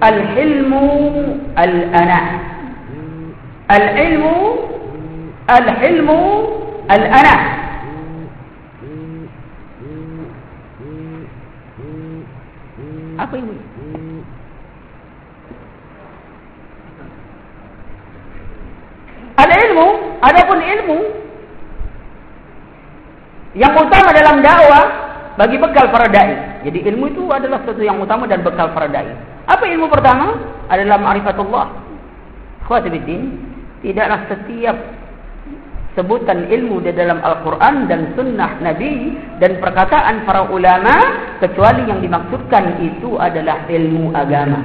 al-hilmu, al-ana. Al-ilmu, al-hilmu, al-ana. Apa ini? Al-ilmu, adapun ilmu yang utama dalam dakwah bagi bekal para dai. Jadi ilmu itu adalah sesuatu yang utama dan bekal para dai. Apa ilmu pertama? Adalah ma'rifatullah. Khawatibiddin, tidaklah setiap sebutan ilmu di dalam Al-Quran dan sunnah Nabi dan perkataan para ulama kecuali yang dimaksudkan itu adalah ilmu agama.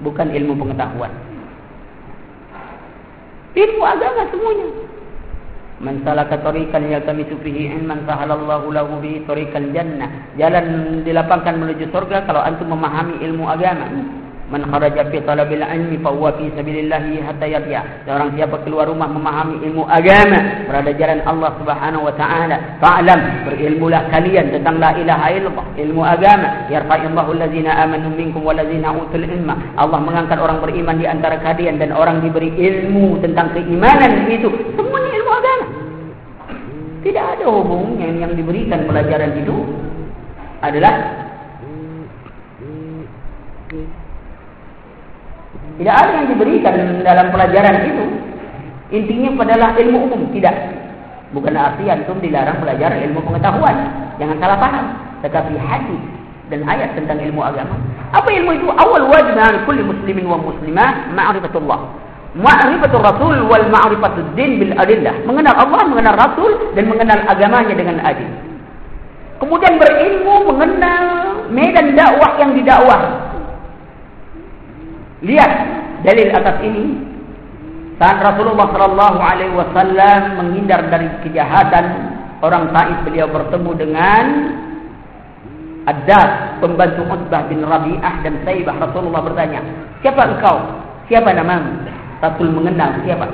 Bukan ilmu pengetahuan. Ilmu agama semuanya. Man salaka tariqan yaltamisu fihi ilman sahalallahu lahu bihi tariqal jannah. Jalan dilapangkan menuju surga kalau antum memahami ilmu agama. Man kharaja fi talabil ilmi fa huwa fi sabilillah hatta yatya. Orang siapa keluar rumah memahami ilmu agama berada jalan Allah Subhanahu wa taala. Fa'lam berilmulah kalian tentang la ilaha illallah, ilmu agama. Yarfa'illahu allazina amanu minkum wallazina utul ilma. Allah mengangkat orang beriman di antara kalian dan orang diberi ilmu tentang keimanan itu. Semuanya ilmu agama. Tidak ada hubung yang yang diberikan pelajaran itu adalah Tidak ada yang diberikan dalam pelajaran itu. Intinya adalah ilmu umum. Tidak. Bukan arti antum dilarang belajar ilmu pengetahuan. Jangan salah paham. Tetapi hadis dan ayat tentang ilmu agama. Apa ilmu itu? Awal wajib dari kulli muslimin wa muslimah ma'rifatullah. Ma'rifatul rasul wal ma'rifatul din bil adillah. Mengenal Allah, mengenal rasul dan mengenal agamanya dengan adil. Kemudian berilmu mengenal medan dakwah yang didakwah Lihat dalil atas ini. Saat Rasulullah sallallahu alaihi wasallam menghindar dari kejahatan orang Taif beliau bertemu dengan Addad pembantu Utbah bin Rabi'ah dan Saibah Rasulullah bertanya, "Siapa engkau? Siapa namamu?" Rasul mengenal siapa.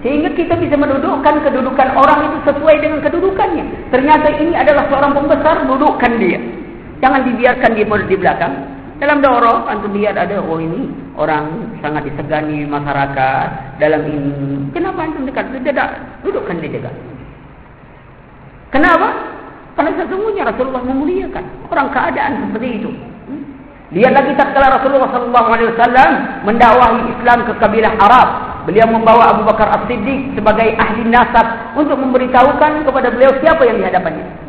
Sehingga kita bisa mendudukkan kedudukan orang itu sesuai dengan kedudukannya. Ternyata ini adalah seorang pembesar, dudukkan dia. Jangan dibiarkan dia di belakang. Dalam daurah antum lihat ada oh ini orang sangat disegani masyarakat dalam ini. Kenapa antum dekat? Tidak dudukkan dia dekat. Kenapa? Karena sesungguhnya Rasulullah memuliakan orang keadaan seperti itu. Hmm? Lihat lagi tak kala Rasulullah sallallahu alaihi wasallam mendakwahi Islam ke kabilah Arab. Beliau membawa Abu Bakar As-Siddiq sebagai ahli nasab untuk memberitahukan kepada beliau siapa yang di hadapannya.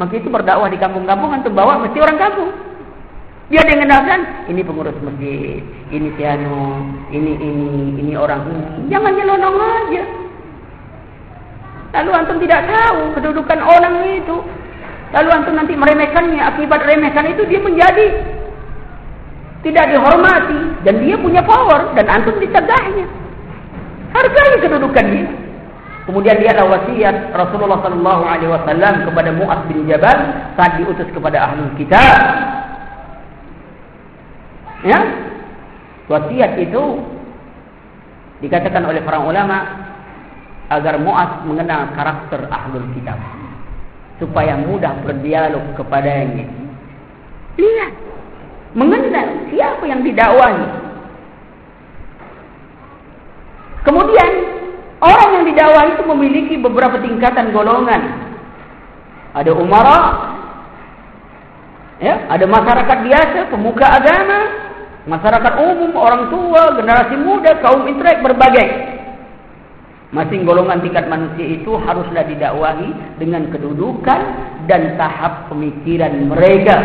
Maka itu berdakwah di kampung-kampung antum bawa mesti orang kampung. Dia dengarkan ini pengurus masjid, ini piano, ini ini ini orang ini. Jangan nyelonong aja. Lalu antum tidak tahu kedudukan orang itu. Lalu antum nanti meremehkannya. Akibat remehkan itu dia menjadi tidak dihormati dan dia punya power dan antum dicegahnya. Hargai kedudukan dia. Kemudian dia adalah wasiat Rasulullah sallallahu alaihi wasallam kepada Muaz bin Jabal saat diutus kepada ahli kitab. Ya? Wasiat itu dikatakan oleh para ulama agar Muaz mengenal karakter ahlul kitab supaya mudah berdialog kepadanya. Lihat, mengenal siapa yang didakwahi. Kemudian Orang yang didakwah itu memiliki beberapa tingkatan golongan. Ada umara, ya, ada masyarakat biasa, pemuka agama, masyarakat umum, orang tua, generasi muda, kaum intelek berbagai. Masing golongan tingkat manusia itu haruslah didakwahi dengan kedudukan dan tahap pemikiran mereka.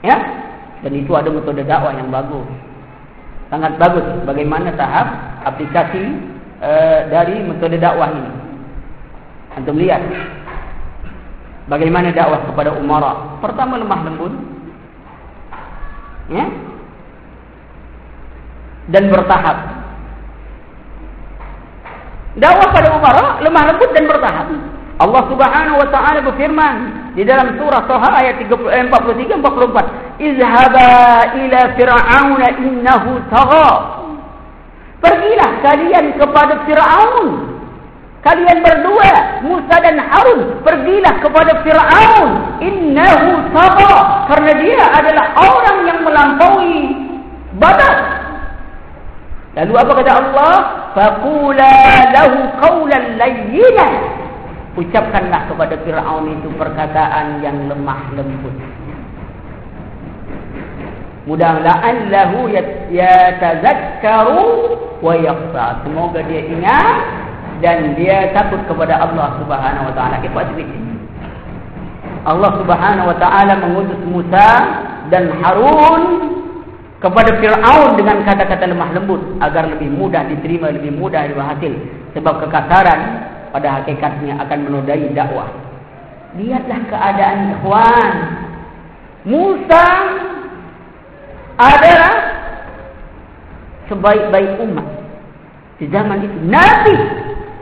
Ya, dan itu ada metode dakwah yang bagus sangat bagus bagaimana tahap aplikasi uh, dari metode dakwah ini. Antum lihat bagaimana dakwah kepada umara. Pertama lemah lembut. Ya? Dan bertahap. Dakwah pada umara lemah lembut dan bertahap. Allah Subhanahu wa taala berfirman di dalam surah Taha ayat 43 44, "Izhaba ila fir'auna innahu tagha." Pergilah kalian kepada Firaun. Kalian berdua, Musa dan Harun, pergilah kepada Firaun. Innahu tagha, karena dia adalah orang yang melampaui batas. Lalu apa kata Allah? Faqula lahu qawlan layyinan ucapkanlah kepada Fir'aun itu perkataan yang lemah lembut. Mudah-mudahan lahu yatazakkaru wa yakhsha. Semoga dia ingat dan dia takut kepada Allah Subhanahu wa taala. Ikhwat Allah Subhanahu wa taala mengutus Musa dan Harun kepada Fir'aun dengan kata-kata lemah lembut agar lebih mudah diterima, lebih mudah dihasil sebab kekasaran pada hakikatnya akan menodai dakwah. Lihatlah keadaan ikhwan. Musa adalah sebaik-baik umat di zaman itu. Nabi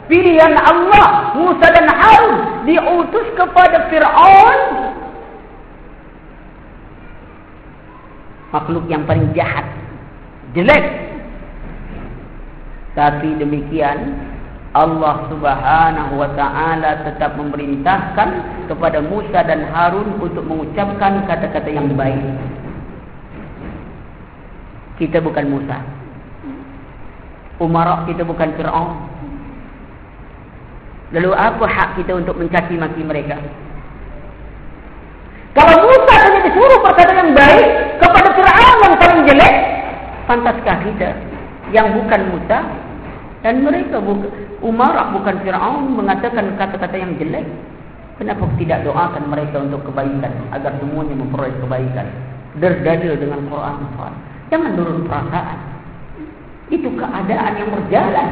pilihan Allah Musa dan Harun diutus kepada Fir'aun makhluk yang paling jahat jelek tapi demikian Allah subhanahu wa ta'ala tetap memerintahkan kepada Musa dan Harun untuk mengucapkan kata-kata yang baik. Kita bukan Musa. Umar kita bukan Fir'aun. Lalu apa hak kita untuk mencaci maki mereka? Kalau Musa hanya disuruh perkata yang baik kepada Fir'aun yang paling jelek, pantaskah kita yang bukan Musa dan mereka bukan Umar bukan Fir'aun mengatakan kata-kata yang jelek. Kenapa tidak doakan mereka untuk kebaikan agar semuanya memperoleh kebaikan? Berdada dengan Quran. Jangan turun perasaan. Itu keadaan yang berjalan.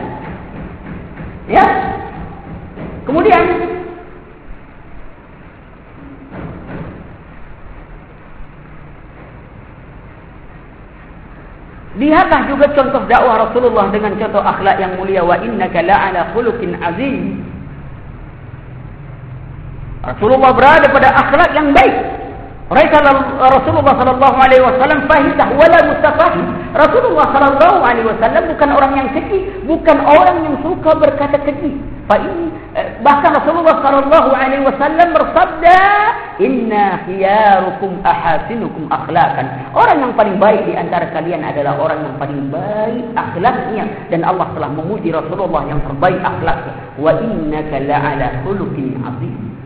Ya. Kemudian Lihatlah juga contoh dakwah Rasulullah dengan contoh akhlak yang mulia wa innaka la'ala khuluqin azim. Rasulullah berada pada akhlak yang baik. Mereka Rasulullah sallallahu alaihi wasallam fahidah wala mustafahim. Rasulullah sallallahu alaihi wasallam bukan orang yang keji, bukan orang yang suka berkata keji. Fa ini eh, bahkan Rasulullah sallallahu alaihi wasallam bersabda, "Inna khiyarukum ahasinukum akhlaqan." Orang yang paling baik di antara kalian adalah orang yang paling baik akhlaknya dan Allah telah memuji Rasulullah yang terbaik akhlaknya. Wa innaka la'ala khuluqin 'azim.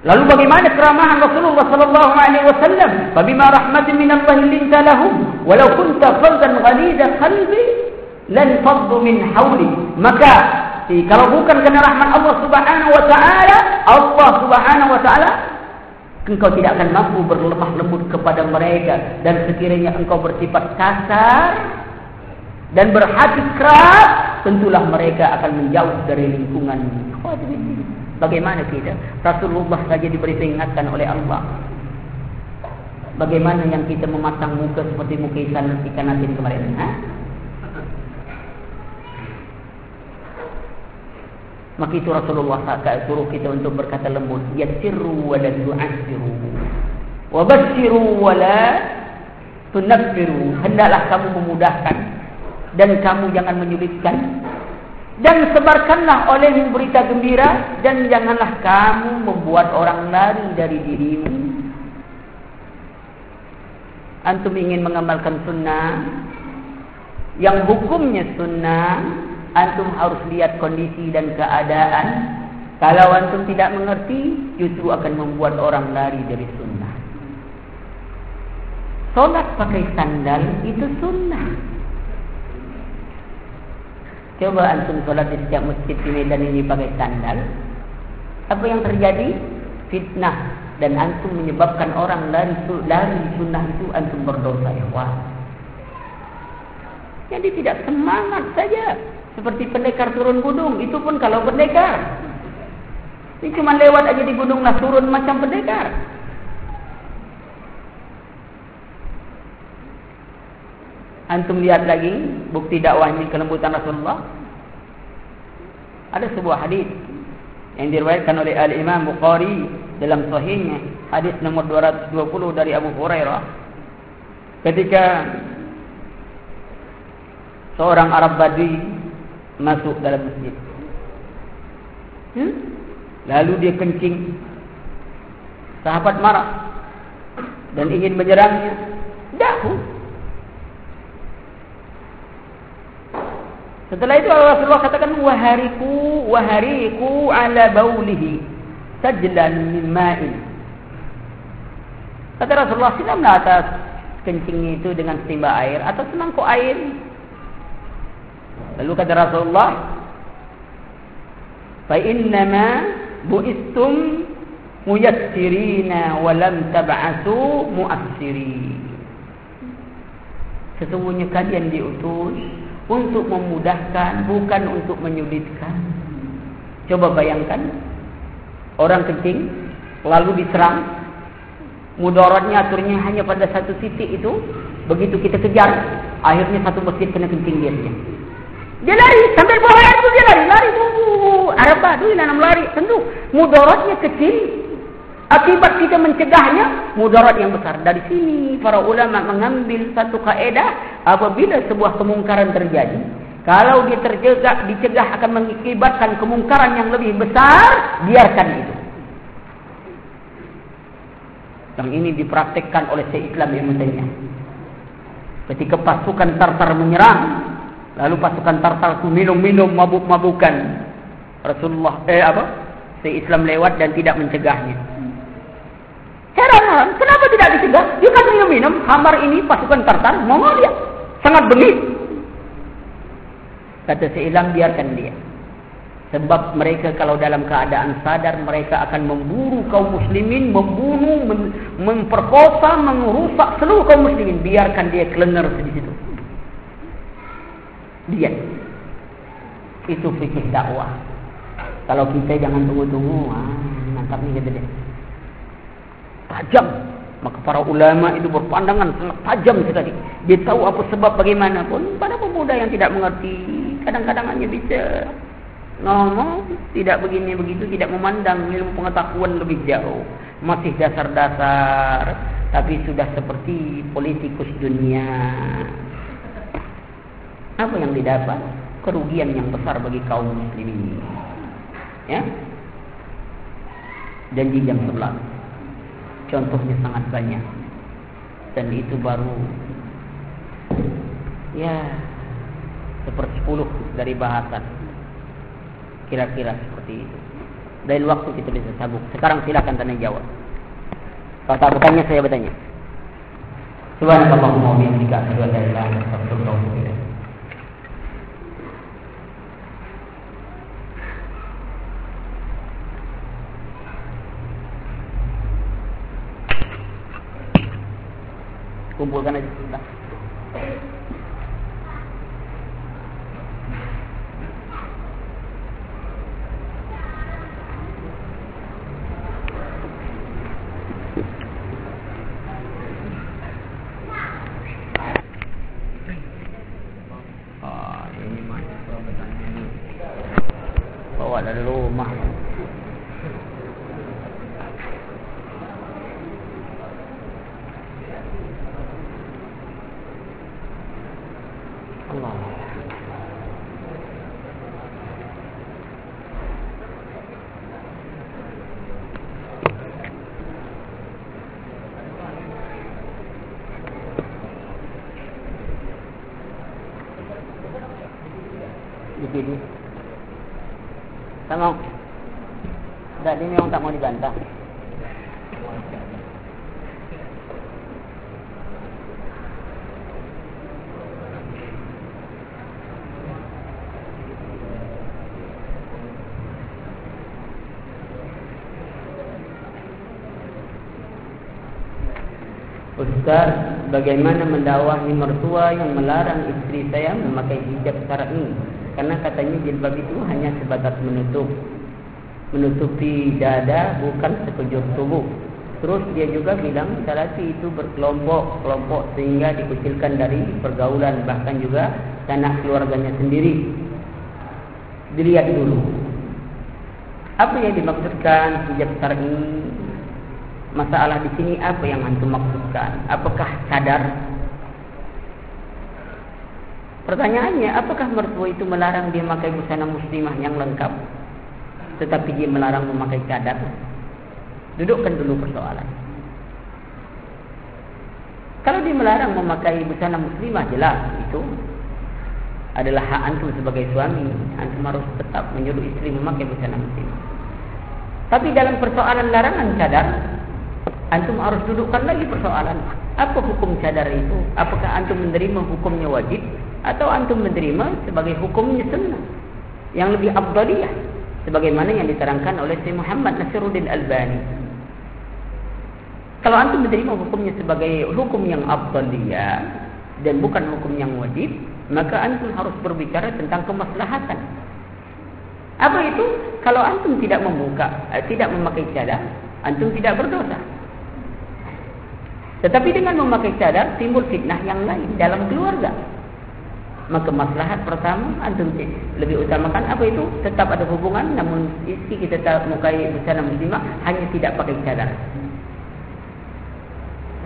Lalu bagaimana keramahan Rasulullah sallallahu alaihi wasallam? Fabima rahmatin min Allah linta lahum walau kunta faddan ghalidha qalbi lan faddu min hawli. Maka kalau bukan kerana rahmat Allah Subhanahu wa taala, Allah Subhanahu wa taala engkau tidak akan mampu berlemah lembut kepada mereka dan sekiranya engkau bersifat kasar dan berhati keras, tentulah mereka akan menjauh dari lingkungan. Bagaimana kita? Rasulullah saja diberi peringatkan oleh Allah. Bagaimana yang kita memasang muka seperti muka ikan ikan asin kemarin? Ha? Maka itu Rasulullah SAW suruh kita untuk berkata lembut. Yassiru wa la tu'asiru. Wa basiru wa la tunabbiru. Hendaklah kamu memudahkan. Dan kamu jangan menyulitkan dan sebarkanlah oleh berita gembira dan janganlah kamu membuat orang lari dari dirimu. Antum ingin mengamalkan sunnah yang hukumnya sunnah, antum harus lihat kondisi dan keadaan. Kalau antum tidak mengerti, justru akan membuat orang lari dari sunnah. Solat pakai sandal itu sunnah. Coba antum solat di setiap masjid di Medan ini pakai sandal. Apa yang terjadi? Fitnah. Dan antum menyebabkan orang lari, lari sunnah itu antum berdosa. Ya, Jadi tidak semangat saja. Seperti pendekar turun gunung. Itu pun kalau pendekar. Ini cuma lewat aja di gunung lah turun macam pendekar. Antum lihat lagi bukti dakwahnya kelembutan Rasulullah. Ada sebuah hadis yang diriwayatkan oleh Al Imam Bukhari dalam sahihnya, hadis nomor 220 dari Abu Hurairah. Ketika seorang Arab Badui masuk dalam masjid. Hmm? Lalu dia kencing. Sahabat marah dan ingin menyerangnya. Dahu Setelah itu Rasulullah katakan wahariku wahariku ala baulihi sajlan min ma'in. Kata Rasulullah silamlah atas kencingnya itu dengan setimba air atau semangkuk air. Lalu kata Rasulullah fa innama buistum muyassirina wa lam tab'asu mu'assirin. Sesungguhnya kalian diutus untuk memudahkan bukan untuk menyulitkan. Coba bayangkan orang kencing lalu diserang. Mudaratnya aturnya hanya pada satu titik itu begitu kita kejar akhirnya satu masjid kena kencing dia saja dia lari sambil bawa air itu dia lari lari tunggu Arab Badui nanam lari tentu mudaratnya kecil Akibat kita mencegahnya, mudarat yang besar. Dari sini, para ulama mengambil satu kaedah, apabila sebuah kemungkaran terjadi, kalau dia tercegah, dicegah akan mengakibatkan kemungkaran yang lebih besar, biarkan itu. Yang ini dipraktekkan oleh Islam Ibn Taymiyah. Ketika pasukan Tartar menyerang, lalu pasukan Tartar itu minum-minum mabuk-mabukan. Rasulullah, eh apa? Syekh Islam lewat dan tidak mencegahnya. Heran-heran, kenapa tidak dicegah? Dia kan minum-minum, hambar ini pasukan tartar, mau dia. Sangat bengis. Kata seilang, biarkan dia. Sebab mereka kalau dalam keadaan sadar, mereka akan memburu kaum muslimin, membunuh, mem memperkosa, mengurusak seluruh kaum muslimin. Biarkan dia kelenger di situ. Dia. Itu fikih dakwah. Kalau kita jangan tunggu-tunggu, ah, mantap kita deh tajam. Maka para ulama itu berpandangan sangat tajam sekali. Dia tahu apa sebab bagaimanapun. Pada pemuda yang tidak mengerti. Kadang-kadang hanya bisa ngomong. Tidak begini begitu. Tidak memandang ilmu pengetahuan lebih jauh. Masih dasar-dasar. Tapi sudah seperti politikus dunia. Apa yang didapat? Kerugian yang besar bagi kaum muslimin. Ya? Janji jam sebelah. Contohnya sangat banyak Dan itu baru Ya Sepersepuluh dari bahasan Kira-kira seperti itu Dari waktu kita bisa sabuk Sekarang silakan tanya jawab Kalau tak bertanya saya bertanya Subhanallah Muhammad Jika ada dari lain Astagfirullah kumpulkan aja sudah. Ustaz, bagaimana mendakwahi mertua yang melarang istri saya memakai hijab syar'i? Karena katanya jilbab itu hanya sebatas menutup menutupi dada bukan sekujur tubuh. Terus dia juga bilang salati itu berkelompok-kelompok sehingga dikucilkan dari pergaulan bahkan juga tanah keluarganya sendiri. Dilihat dulu. Apa yang dimaksudkan hijab syar'i? Masalah di sini apa yang antum maksudkan? Apakah cadar? Pertanyaannya, apakah mertua itu melarang dia memakai busana muslimah yang lengkap? Tetapi dia melarang memakai cadar? Dudukkan dulu persoalan. Kalau dia melarang memakai busana muslimah, jelas itu adalah hak antum sebagai suami. Antum harus tetap menyuruh istri memakai busana muslimah. Tapi dalam persoalan larangan cadar, Antum harus dudukkan lagi persoalan. Apa hukum cadar itu? Apakah antum menerima hukumnya wajib atau antum menerima sebagai hukumnya sunnah yang lebih abdaliyah sebagaimana yang diterangkan oleh Syekh Muhammad Nasiruddin Albani. Kalau antum menerima hukumnya sebagai hukum yang abdaliyah dan bukan hukum yang wajib, maka antum harus berbicara tentang kemaslahatan. Apa itu? Kalau antum tidak membuka, eh, tidak memakai cadar, antum tidak berdosa. Tetapi dengan memakai cadar timbul fitnah yang lain dalam keluarga. Maka maslahat pertama antum lebih utamakan apa itu? Tetap ada hubungan namun istri kita tetap mukai busana muslimah hanya tidak pakai cadar.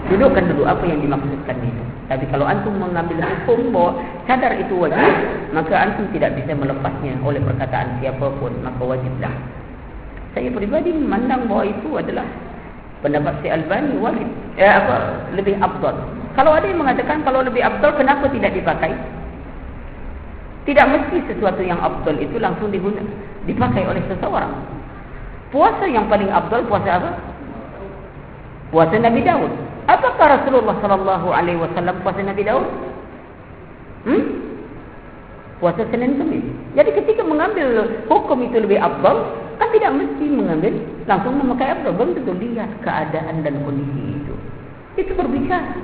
Dudukkan dulu apa yang dimaksudkan itu. Tapi kalau antum mengambil hukum bahwa cadar itu wajib, maka antum tidak bisa melepasnya oleh perkataan siapapun, maka wajiblah. Saya pribadi memandang bahwa itu adalah pendapat si Albani wajib eh, apa lebih abdul. Kalau ada yang mengatakan kalau lebih abdul kenapa tidak dipakai? Tidak mesti sesuatu yang abdul itu langsung diguna, dipakai oleh seseorang. Puasa yang paling abdul puasa apa? Puasa Nabi Daud. Apakah Rasulullah sallallahu alaihi wasallam puasa Nabi Daud? Hmm? Puasa Senin Kamis. Jadi ketika mengambil hukum itu lebih abdul, kan tidak mesti mengambil langsung memakai abdul belum tentu lihat keadaan dan kondisi itu itu berbicara.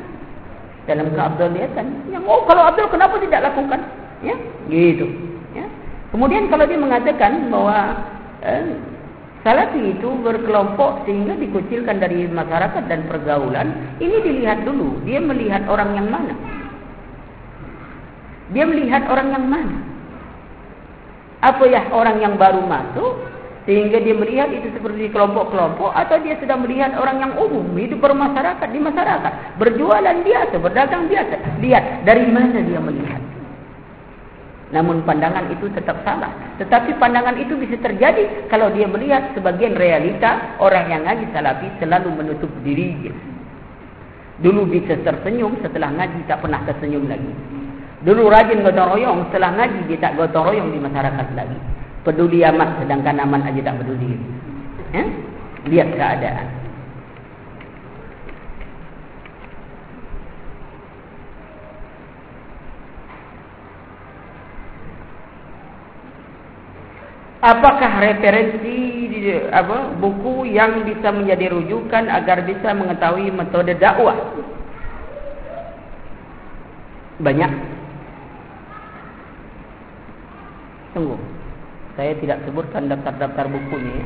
Dalam keabdaliatan. Yang oh kalau abdul kenapa tidak lakukan? Ya gitu. Ya. Kemudian kalau dia mengatakan bahwa eh, salafi itu berkelompok sehingga dikucilkan dari masyarakat dan pergaulan ini dilihat dulu. Dia melihat orang yang mana? Dia melihat orang yang mana? Apa ya orang yang baru masuk Sehingga dia melihat itu seperti kelompok-kelompok atau dia sudah melihat orang yang umum hidup bermasyarakat di masyarakat, berjualan biasa, berdagang biasa. Lihat dari mana dia melihat. Namun pandangan itu tetap salah. Tetapi pandangan itu bisa terjadi kalau dia melihat sebagian realita orang yang ngaji salafi selalu menutup diri. Dulu bisa tersenyum setelah ngaji tak pernah tersenyum lagi. Dulu rajin gotong royong setelah ngaji dia tak gotong royong di masyarakat lagi peduli amat sedangkan aman aja tak peduli. Ya? Lihat keadaan. Apakah referensi apa buku yang bisa menjadi rujukan agar bisa mengetahui metode dakwah? Banyak. Tunggu. Saya tidak sebutkan daftar-daftar bukunya.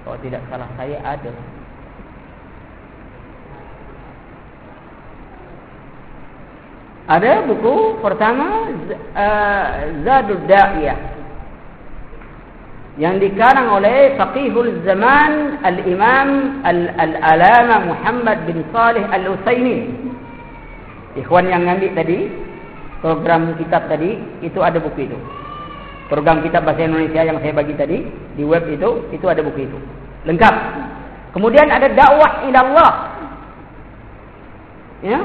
Kalau tidak salah saya ada. Ada buku pertama uh, Zadud Da'iyah yang dikarang oleh Faqihul Zaman Al-Imam Al-Alama Muhammad bin Salih Al-Utsaimin. Ikhwan yang ngambil tadi program kitab tadi itu ada buku itu. Program kitab bahasa Indonesia yang saya bagi tadi di web itu itu ada buku itu. Lengkap. Kemudian ada dakwah ila Allah. Ya,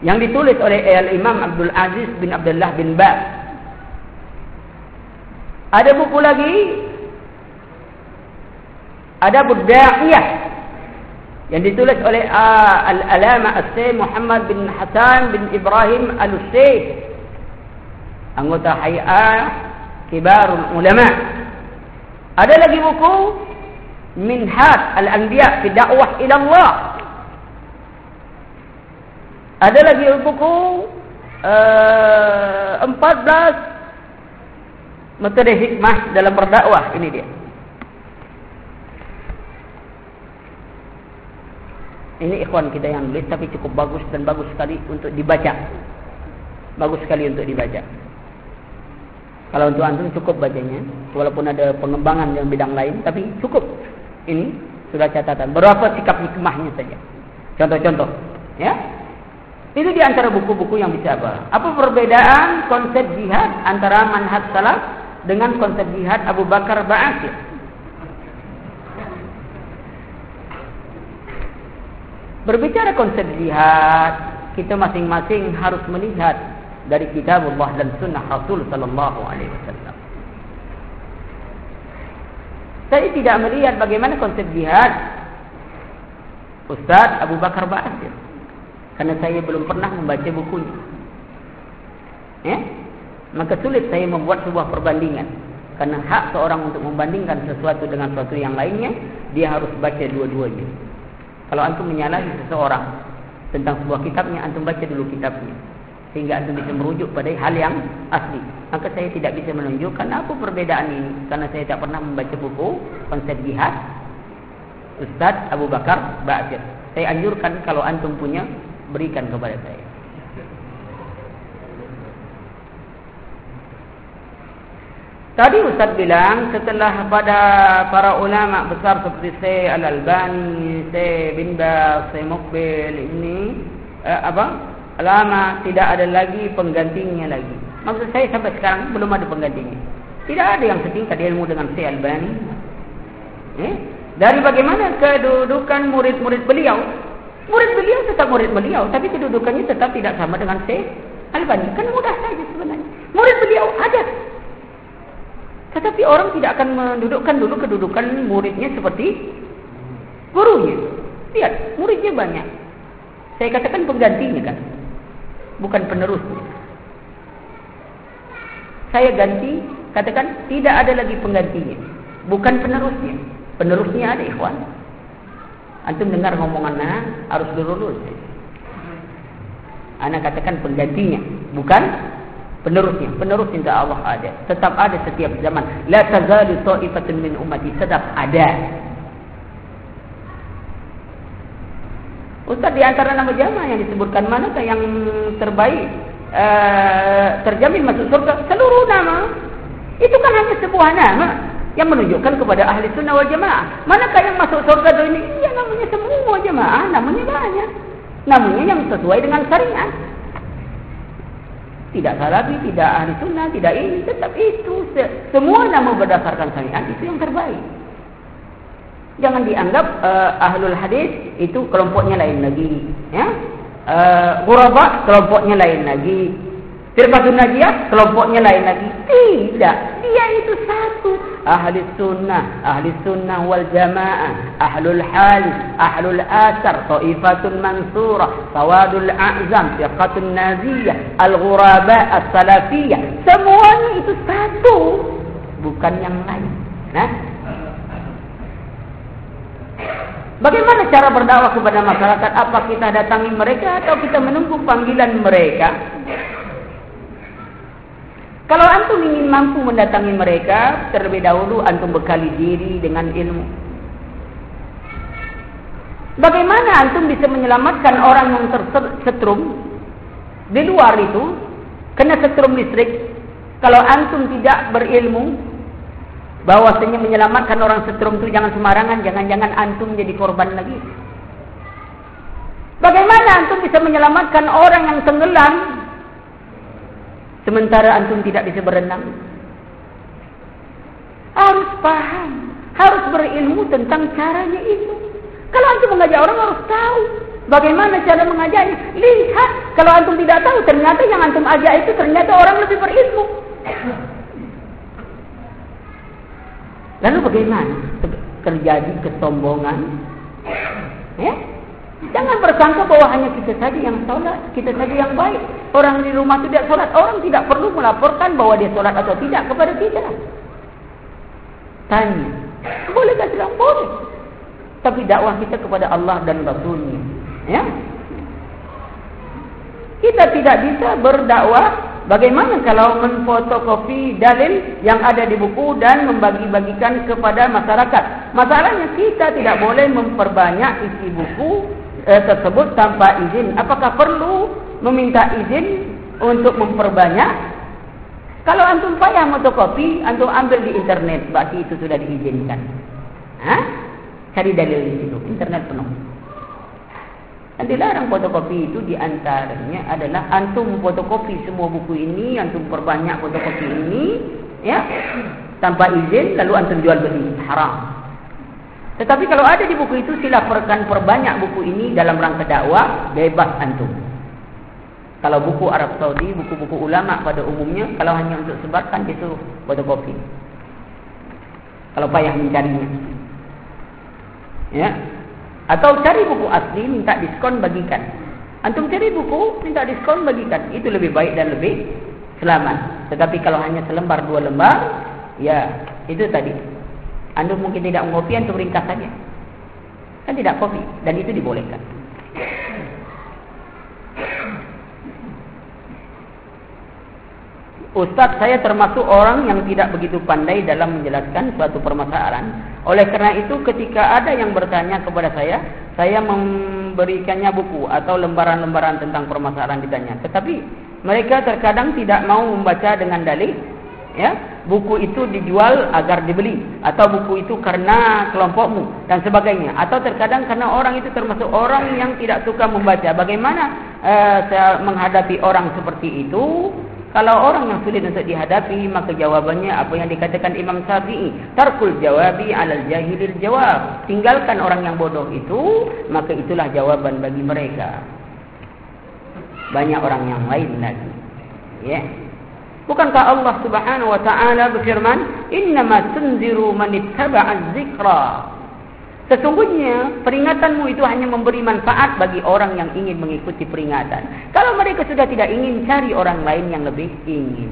yang ditulis oleh Al Imam Abdul Aziz bin Abdullah bin Ba. Ada buku lagi ada Buddha'iyah yang ditulis oleh uh, Al-Alama As-Sayyid Muhammad bin Hasan bin Ibrahim Al-Sayyid anggota hay'ah kibarul ulama. Ada lagi buku Minhaj al-Anbiya fi dakwah ila Allah Ada lagi buku uh, 14 metode hikmah dalam berdakwah ini dia. Ini ikhwan kita yang nulis tapi cukup bagus dan bagus sekali untuk dibaca. Bagus sekali untuk dibaca. Kalau untuk antum cukup bacanya, walaupun ada pengembangan yang bidang lain, tapi cukup. Ini sudah catatan. Berapa sikap hikmahnya saja. Contoh-contoh, ya. Itu di antara buku-buku yang bisa apa? Apa perbedaan konsep jihad antara manhaj salaf dengan konsep jihad Abu Bakar Ba'asyir? Berbicara konsep jihad, kita masing-masing harus melihat dari kitab Allah dan sunnah Rasul sallallahu alaihi wasallam. Saya tidak melihat bagaimana konsep jihad Ustaz Abu Bakar Ba'asyir karena saya belum pernah membaca bukunya. Ya? Maka sulit saya membuat sebuah perbandingan. Karena hak seorang untuk membandingkan sesuatu dengan sesuatu yang lainnya, dia harus baca dua-duanya. Kalau antum menyalahi seseorang tentang sebuah kitabnya, antum baca dulu kitabnya. Sehingga antum bisa merujuk pada hal yang asli. Maka saya tidak bisa menunjukkan apa perbedaan ini. Karena saya tak pernah membaca buku konsep jihad. Ustaz Abu Bakar Ba'asyir. Saya anjurkan kalau antum punya berikan kepada saya. Tadi Ustaz bilang setelah pada para ulama besar seperti Syekh Al-Albani, Syekh bin Baz, Syekh Muqbil ini eh, apa? Lama tidak ada lagi penggantinya lagi. Maksud saya sampai sekarang belum ada penggantinya. Tidak ada yang setingkat ilmu dengan Syekh Al-Albani. Eh? Dari bagaimana kedudukan murid-murid beliau Murid beliau tetap murid beliau, tapi kedudukannya tetap tidak sama dengan Syekh Al-Bani. Kan mudah saja sebenarnya. Murid beliau ada. Tetapi orang tidak akan mendudukkan dulu kedudukan muridnya seperti gurunya. Lihat, muridnya banyak. Saya katakan penggantinya kan. Bukan penerusnya. Saya ganti, katakan tidak ada lagi penggantinya. Bukan penerusnya. Penerusnya ada ikhwan. Antum dengar ngomongan nah, harus lurus. Anak katakan penggantinya, bukan penerusnya. Penerus insya Allah ada. Tetap ada setiap zaman. La tazalu ta'ifatun min ummati. Tetap ada. Ustaz di antara nama jamaah yang disebutkan manakah yang terbaik uh, terjamin masuk surga? Seluruh nama. Itu kan hanya sebuah nama yang menunjukkan kepada ahli sunnah wal jamaah. Manakah yang masuk surga ini? Ya namanya semua jamaah, namanya banyak. Namanya yang sesuai dengan syariat. Tidak salafi, tidak ahli sunnah, tidak ini. Tetap itu. Semua nama berdasarkan syariat itu yang terbaik. Jangan dianggap uh, ahlul hadis itu kelompoknya lain lagi. Ya? Uh, Ghuraba kelompoknya lain lagi. Firqatun Najiyah kelompoknya lain lagi. Tidak. Dia itu satu. Ahli sunnah. Ahli sunnah wal jamaah. Ahlul halis. Ahlul asar. Ta'ifatun mansurah. Tawadul a'zam. Firqatun Naziyah. Al-ghuraba. As-salafiyah. Semuanya itu satu. Bukan yang lain. Nah. Bagaimana cara berdakwah kepada masyarakat? Apa kita datangi mereka atau kita menunggu panggilan mereka? Kalau antum ingin mampu mendatangi mereka, terlebih dahulu antum bekali diri dengan ilmu. Bagaimana antum bisa menyelamatkan orang yang tersetrum di luar itu, kena setrum listrik, kalau antum tidak berilmu, bahwasanya menyelamatkan orang setrum itu jangan sembarangan, jangan-jangan antum jadi korban lagi. Bagaimana antum bisa menyelamatkan orang yang tenggelam Sementara antum tidak bisa berenang. Harus paham. Harus berilmu tentang caranya itu. Kalau antum mengajak orang harus tahu. Bagaimana cara mengajaknya. Lihat. Kalau antum tidak tahu. Ternyata yang antum ajak itu ternyata orang lebih berilmu. Lalu bagaimana? Terjadi kesombongan. Ya? Jangan bersangka bahwa hanya kita saja yang sholat, kita saja yang baik. Orang di rumah tidak sholat, orang tidak perlu melaporkan bahwa dia sholat atau tidak kepada kita. Tanya, boleh tak tidak? Boleh. Tapi dakwah kita kepada Allah dan Rasulnya. Ya? Kita tidak bisa berdakwah bagaimana kalau memfotokopi dalil yang ada di buku dan membagi-bagikan kepada masyarakat. Masalahnya kita tidak boleh memperbanyak isi buku eh, tersebut tanpa izin. Apakah perlu meminta izin untuk memperbanyak? Kalau antum payah fotokopi, antum ambil di internet, berarti itu sudah diizinkan. Hah? Cari dalil di situ, internet penuh. Dan dilarang fotokopi itu diantaranya adalah antum fotokopi semua buku ini, antum perbanyak fotokopi ini, ya, tanpa izin, lalu antum jual beli, haram. Tetapi kalau ada di buku itu, sila perkan perbanyak buku ini dalam rangka dakwah, bebas antum. Kalau buku Arab Saudi, buku-buku ulama pada umumnya, kalau hanya untuk sebarkan, itu fotokopi. Kalau payah mencarinya. Ya, atau cari buku asli, minta diskon bagikan. Antum cari buku, minta diskon bagikan. Itu lebih baik dan lebih selamat. Tetapi kalau hanya selembar, dua lembar, ya itu tadi. Antum mungkin tidak mengopi, antum ringkas saja. Kan tidak kopi. Dan itu dibolehkan. Ustaz saya termasuk orang yang tidak begitu pandai dalam menjelaskan suatu permasalahan. Oleh kerana itu ketika ada yang bertanya kepada saya, saya memberikannya buku atau lembaran-lembaran tentang permasalahan ditanya. Tetapi mereka terkadang tidak mau membaca dengan dalih. Ya, buku itu dijual agar dibeli atau buku itu karena kelompokmu dan sebagainya atau terkadang karena orang itu termasuk orang yang tidak suka membaca bagaimana uh, menghadapi orang seperti itu kalau orang yang sulit untuk dihadapi, maka jawabannya apa yang dikatakan Imam Syafi'i. Tarkul jawabi alal jahilil jawab. Tinggalkan orang yang bodoh itu, maka itulah jawaban bagi mereka. Banyak orang yang lain lagi. Ya. Yeah. Bukankah Allah Subhanahu wa taala berfirman, "Innama tunziru man ittaba'a dzikra." Sesungguhnya peringatanmu itu hanya memberi manfaat bagi orang yang ingin mengikuti peringatan. Kalau mereka sudah tidak ingin cari orang lain yang lebih ingin.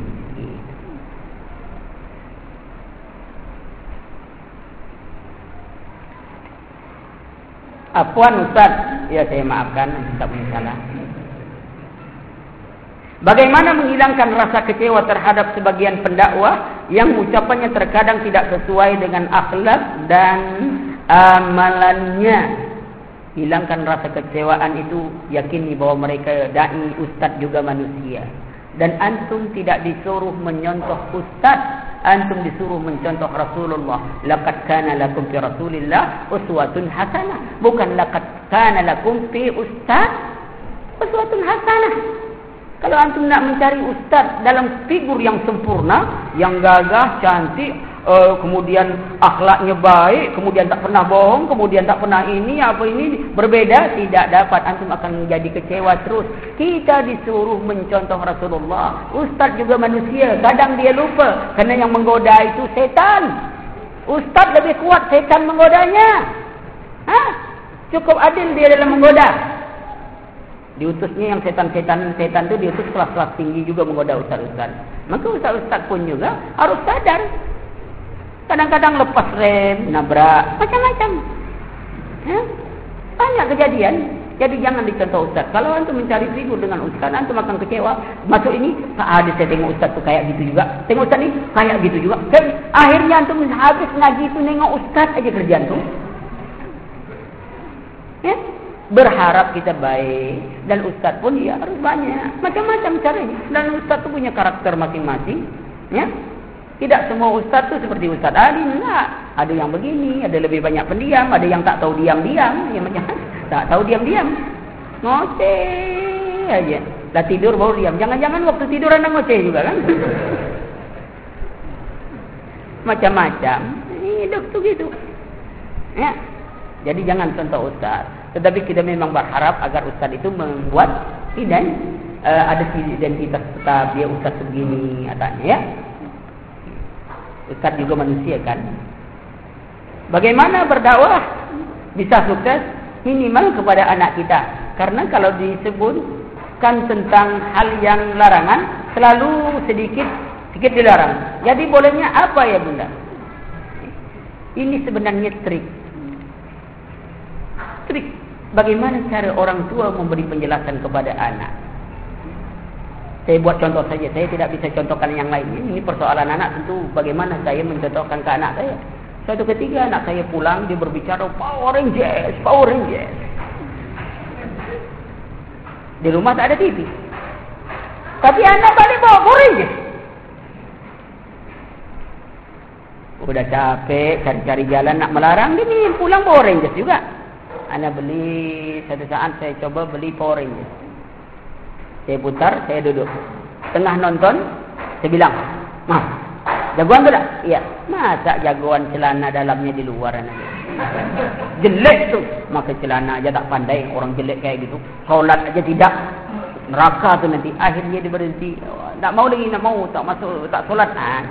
Apuan Ustaz, ya saya maafkan, tak punya salah. Bagaimana menghilangkan rasa kecewa terhadap sebagian pendakwah yang ucapannya terkadang tidak sesuai dengan akhlak dan amalannya. Hilangkan rasa kecewaan itu yakini bahwa mereka dai ustaz juga manusia. Dan antum tidak disuruh menyontoh ustaz antum disuruh mencontoh Rasulullah. Laqad kana lakum fi Rasulillah uswatun hasanah. Bukan laqad kana lakum fi ustaz uswatun hasanah. Kalau antum nak mencari ustaz dalam figur yang sempurna yang gagah cantik uh, kemudian akhlaknya baik, kemudian tak pernah bohong, kemudian tak pernah ini, apa ini, berbeda, tidak dapat. Antum akan menjadi kecewa terus. Kita disuruh mencontoh Rasulullah. Ustaz juga manusia, kadang dia lupa. Kerana yang menggoda itu setan. Ustaz lebih kuat setan menggodanya. Ha? Cukup adil dia dalam menggoda. Diutusnya yang setan-setan setan itu diutus kelas-kelas tinggi juga menggoda ustaz-ustaz. Maka ustaz-ustaz pun juga harus sadar Kadang-kadang lepas rem, nabrak, macam-macam. Ya? Banyak kejadian. Jadi jangan dicontoh Ustaz. Kalau antum mencari figur dengan Ustaz, antum akan kecewa. Masuk ini, tak ada saya tengok Ustaz tu kayak gitu juga. Tengok Ustaz ni, kayak gitu juga. Dan akhirnya antum habis ngaji itu nengok Ustaz aja kerjaan tu. Ya? Berharap kita baik. Dan Ustaz pun ya harus banyak. Macam-macam caranya. Dan Ustaz tu punya karakter masing-masing. Ya? Tidak semua ustaz tu seperti ustaz Ali. Enggak. Ada yang begini. Ada lebih banyak pendiam. Ada yang tak tahu diam-diam. Yang macam tak tahu diam-diam. Ngoceh aja. Dah tidur baru diam. Jangan-jangan waktu tidur anda ngoceh juga kan. Macam-macam. Hidup tu gitu. Ya. Jadi jangan contoh ustaz. Tetapi kita memang berharap agar ustaz itu membuat dan uh, ada identitas tetap dia ustaz begini atanya ya. Ustaz juga manusia kan. Bagaimana berdakwah bisa sukses minimal kepada anak kita. Karena kalau disebutkan tentang hal yang larangan selalu sedikit sedikit dilarang. Jadi bolehnya apa ya Bunda? Ini sebenarnya trik. Trik bagaimana cara orang tua memberi penjelasan kepada anak. Saya buat contoh saja. Saya tidak bisa contohkan yang lain. Ini persoalan anak tentu bagaimana saya mencontohkan ke anak saya. Suatu ketika anak saya pulang, dia berbicara Power Rangers, Power Rangers. Di rumah tak ada TV. Tapi anak balik bawa Power Rangers. Udah capek cari-cari jalan nak melarang, dia ni pulang Power Rangers juga. Anak beli, satu saat saya coba beli Power Rangers. Saya putar, saya duduk. Tengah nonton, saya bilang, Ma, jagoan tu tak? Iya. Masa jagoan celana dalamnya di luar anak. Jelek tu. Maka celana aja tak pandai orang jelek kayak gitu. Solat aja tidak. Neraka tu nanti. Akhirnya dia berhenti. Tak mau lagi, tak mau. Tak masuk, tak solat. Nah,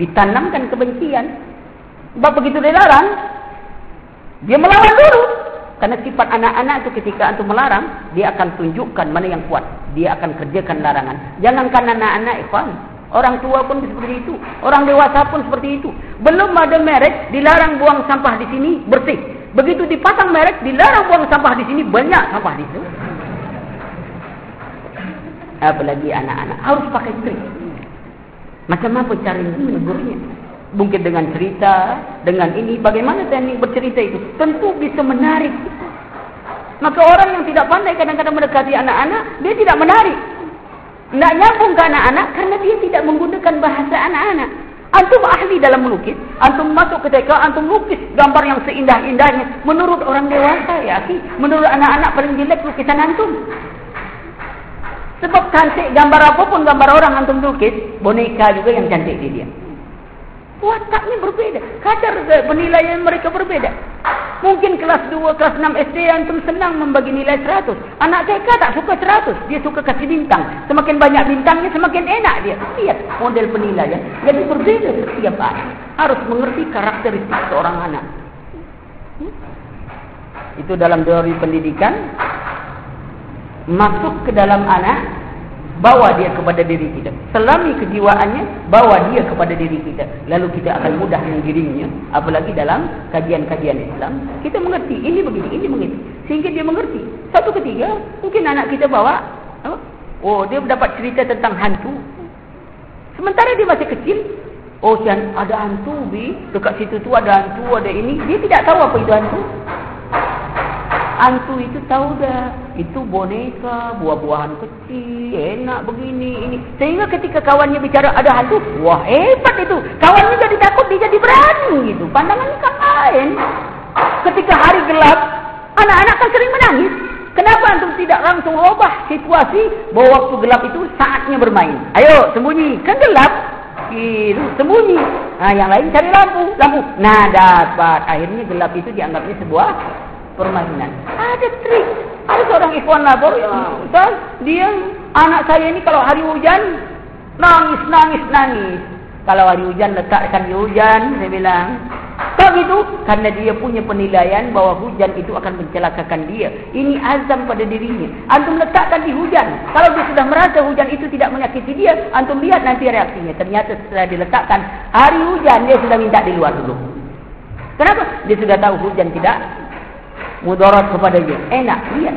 ditanamkan kebencian. Sebab begitu dia larang. Dia melawan dulu. Karena sifat anak-anak itu ketika antum melarang, dia akan tunjukkan mana yang kuat. Dia akan kerjakan larangan. Jangankan anak-anak, ikhwan. Orang tua pun seperti itu. Orang dewasa pun seperti itu. Belum ada merek, dilarang buang sampah di sini, bersih. Begitu dipasang merek, dilarang buang sampah di sini, banyak sampah di situ. Apalagi anak-anak. Harus pakai trik. Macam apa cara menegurnya? mungkin dengan cerita, dengan ini, bagaimana teknik bercerita itu? Tentu bisa menarik. Maka orang yang tidak pandai kadang-kadang mendekati anak-anak, dia tidak menarik. Tidak nyambung ke anak-anak karena dia tidak menggunakan bahasa anak-anak. Antum ahli dalam melukis, antum masuk ke TK, antum lukis gambar yang seindah-indahnya. Menurut orang dewasa, ya akhi, menurut anak-anak paling jelek lukisan antum. Sebab cantik gambar apapun gambar orang antum lukis, boneka juga yang cantik di dia. Wataknya berbeda. Kadar penilaian mereka berbeda. Mungkin kelas 2, kelas 6 SD antum senang membagi nilai 100. Anak TK tak suka 100. Dia suka kasih bintang. Semakin banyak bintangnya, semakin enak dia. Lihat model penilaian. Jadi berbeda setiap anak. Harus mengerti karakteristik seorang anak. Hmm? Itu dalam teori pendidikan. Masuk ke dalam anak bawa dia kepada diri kita. Selami kejiwaannya, bawa dia kepada diri kita. Lalu kita akan mudah menggiringnya. Apalagi dalam kajian-kajian Islam. Kita mengerti, ini begini, ini begini. Sehingga dia mengerti. Satu ketiga, mungkin anak kita bawa. Oh, dia dapat cerita tentang hantu. Sementara dia masih kecil. Oh, ada hantu, Bi. Dekat situ tu ada hantu, ada ini. Dia tidak tahu apa itu hantu. Antu itu tahu dah. Itu boneka, buah-buahan kecil, enak begini, ini. Sehingga ketika kawannya bicara ada hantu, wah hebat itu. Kawannya jadi takut, dia jadi berani gitu. Pandangannya kan lain. Ketika hari gelap, anak-anak kan sering menangis. Kenapa antum tidak langsung ubah situasi bahwa waktu gelap itu saatnya bermain? Ayo sembunyi, kan gelap. Gitu, sembunyi. Nah, yang lain cari lampu, lampu. Nah, dapat. Akhirnya gelap itu dianggapnya sebuah permainan. Ada trik. Ada seorang ikhwan labor ya, dia anak saya ini kalau hari hujan nangis nangis nangis. Kalau hari hujan letakkan di hujan, saya bilang. Kok gitu? Karena dia punya penilaian bahwa hujan itu akan mencelakakan dia. Ini azam pada dirinya. Antum letakkan di hujan. Kalau dia sudah merasa hujan itu tidak menyakiti dia, antum lihat nanti reaksinya. Ternyata setelah diletakkan hari hujan, dia sudah minta di luar dulu. Kenapa? Dia sudah tahu hujan tidak mudarat kepada dia. Enak, lihat.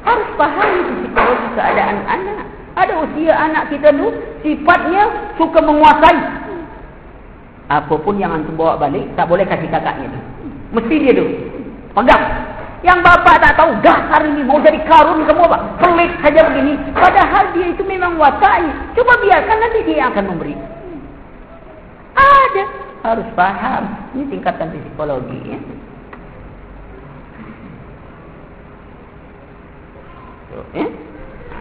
Harus paham itu psikologi keadaan anak. Ada usia anak kita tu sifatnya suka menguasai. Apapun yang antum bawa balik, tak boleh kasih kakaknya tu. Mesti dia tu. Pegang. Yang bapak tak tahu, dasar ini mau jadi karun kamu apa? Pelik saja begini. Padahal dia itu memang wataknya. Coba biarkan nanti dia akan memberi. Ada. Harus paham. Ini tingkatan psikologi ya. Eh?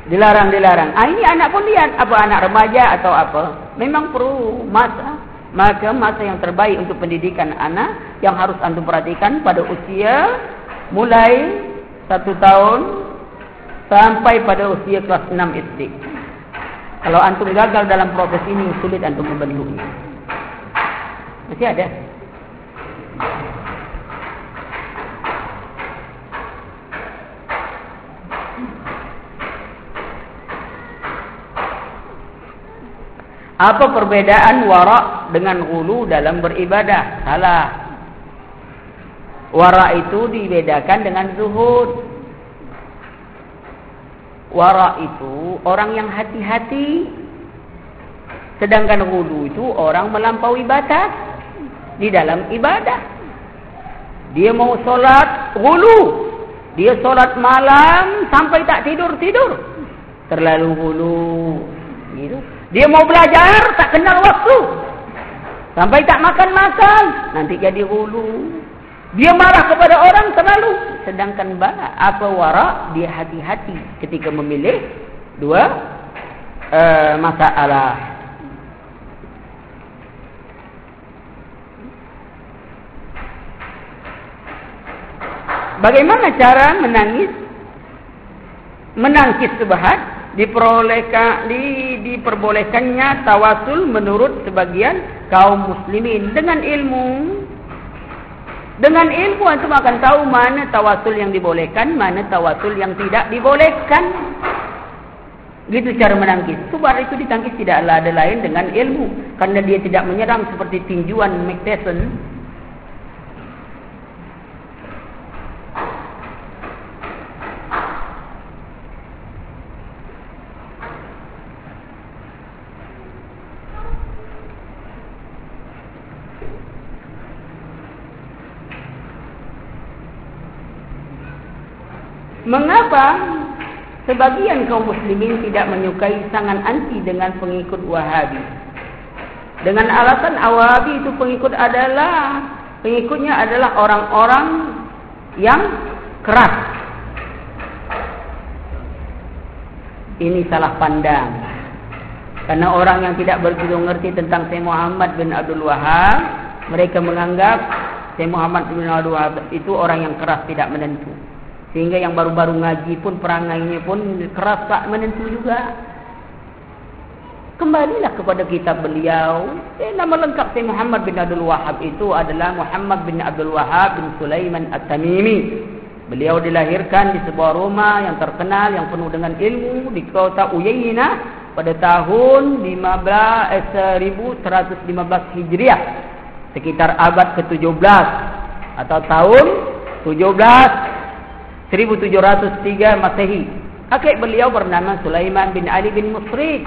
Dilarang, dilarang. Ah, ini anak pun lihat. Apa anak remaja atau apa. Memang perlu masa. Maka masa yang terbaik untuk pendidikan anak. Yang harus antum perhatikan pada usia. Mulai satu tahun. Sampai pada usia kelas 6 SD. Kalau antum gagal dalam proses ini. Sulit antum membentuknya. Masih ada. Apa perbedaan warak dengan hulu dalam beribadah? Salah. Warak itu dibedakan dengan zuhud. Wara itu orang yang hati-hati. Sedangkan hulu itu orang melampaui batas di dalam ibadah. Dia mau solat hulu. Dia solat malam sampai tak tidur-tidur. Terlalu hulu. Gitu. Dia mau belajar tak kenal waktu. Sampai tak makan-makan. Nanti jadi hulu. Dia marah kepada orang terlalu. Sedangkan bala, apa wara, dia hati-hati ketika memilih dua uh, masalah. Bagaimana cara menangis? Menangkis subhat diperolehkan di, diperbolehkannya tawasul menurut sebagian kaum muslimin dengan ilmu dengan ilmu antum akan tahu mana tawasul yang dibolehkan, mana tawasul yang tidak dibolehkan. Gitu cara menangkis. Subar itu ditangkis tidaklah ada lain dengan ilmu. Karena dia tidak menyerang seperti tinjuan McTesson. Mengapa sebagian kaum muslimin tidak menyukai sangat anti dengan pengikut Wahabi? Dengan alasan Wahabi itu pengikut adalah pengikutnya adalah orang-orang yang keras. Ini salah pandang. Karena orang yang tidak begitu mengerti tentang Syekh Muhammad bin Abdul Wahab, mereka menganggap Syekh Muhammad bin Abdul Wahab itu orang yang keras tidak menentu. Sehingga yang baru-baru ngaji pun perangainya pun keras tak menentu juga. Kembalilah kepada kitab beliau. Eh, nama lengkap Syekh Muhammad bin Abdul Wahab itu adalah Muhammad bin Abdul Wahab bin Sulaiman At-Tamimi. Beliau dilahirkan di sebuah rumah yang terkenal yang penuh dengan ilmu di kota Uyainah pada tahun 15, eh, 1115 Hijriah. Sekitar abad ke-17 atau tahun 17 1703 Masehi. Kakek beliau bernama Sulaiman bin Ali bin Musrid.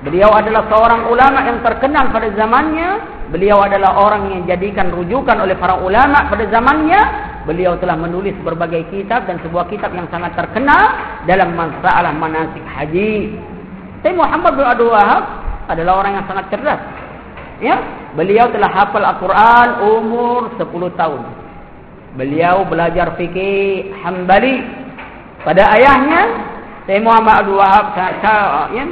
Beliau adalah seorang ulama yang terkenal pada zamannya. Beliau adalah orang yang jadikan rujukan oleh para ulama pada zamannya. Beliau telah menulis berbagai kitab dan sebuah kitab yang sangat terkenal dalam masalah manasik haji. Saya Muhammad bin Abdul Wahab adalah orang yang sangat cerdas. Ya, beliau telah hafal Al-Quran umur 10 tahun. Beliau belajar fikih Hambali pada ayahnya Syekh Muhammad Abdul Wahab yang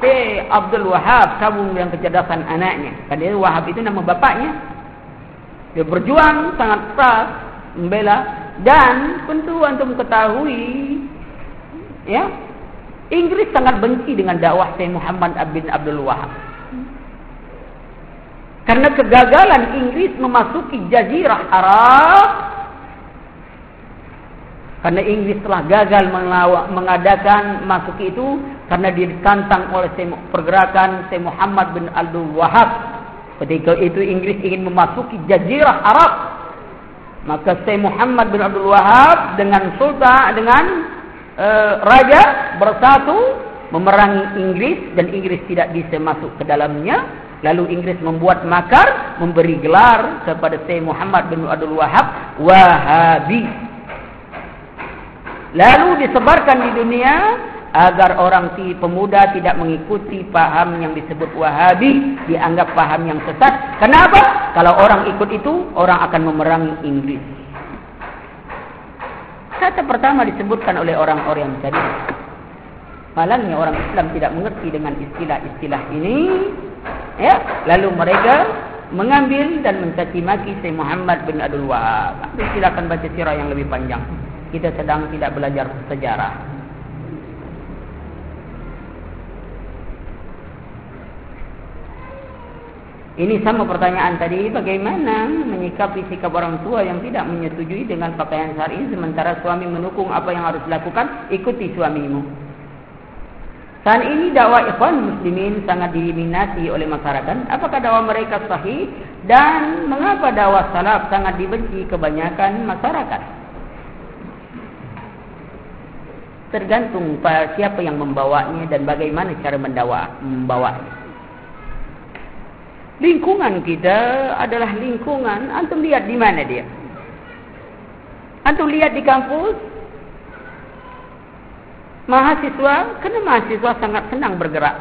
Syekh Abdul Wahab kamu yang kecerdasan anaknya. Karena Wahab itu nama bapaknya. Dia berjuang sangat keras membela dan tentu antum ketahui ya Inggris sangat benci dengan dakwah Syekh Muhammad bin Abdul Wahab. Karena kegagalan Inggris memasuki jazirah Arab. Karena Inggris telah gagal mengadakan masuk itu. Karena ditantang oleh pergerakan Syekh Muhammad bin Abdul Wahab. Ketika itu Inggris ingin memasuki jazirah Arab. Maka Syekh Muhammad bin Abdul Wahab dengan sultan, dengan uh, raja bersatu memerangi Inggris. Dan Inggris tidak bisa masuk ke dalamnya. Lalu Inggris membuat makar, memberi gelar kepada Syekh Muhammad bin Abdul Wahab, Wahabi. Lalu disebarkan di dunia agar orang si pemuda tidak mengikuti paham yang disebut Wahabi, dianggap paham yang sesat. Kenapa? Kalau orang ikut itu, orang akan memerangi Inggris. Kata pertama disebutkan oleh orang-orang tadi. Malangnya orang Islam tidak mengerti dengan istilah-istilah ini. Ya lalu mereka mengambil dan mencaci maki Syekh Muhammad bin Abdul Wahab silakan baca sirah yang lebih panjang. Kita sedang tidak belajar sejarah. Ini sama pertanyaan tadi, bagaimana menyikapi sikap orang tua yang tidak menyetujui dengan pakaian syar'i sementara suami mendukung apa yang harus dilakukan, ikuti suamimu. Saat ini dakwah ikhwan muslimin sangat diminati oleh masyarakat. Apakah dakwah mereka sahih? Dan mengapa dakwah salaf sangat dibenci kebanyakan masyarakat? Tergantung siapa yang membawanya dan bagaimana cara mendawa, membawanya. Lingkungan kita adalah lingkungan. Antum lihat di mana dia? Antum lihat di kampus. Mahasiswa, kena mahasiswa sangat senang bergerak.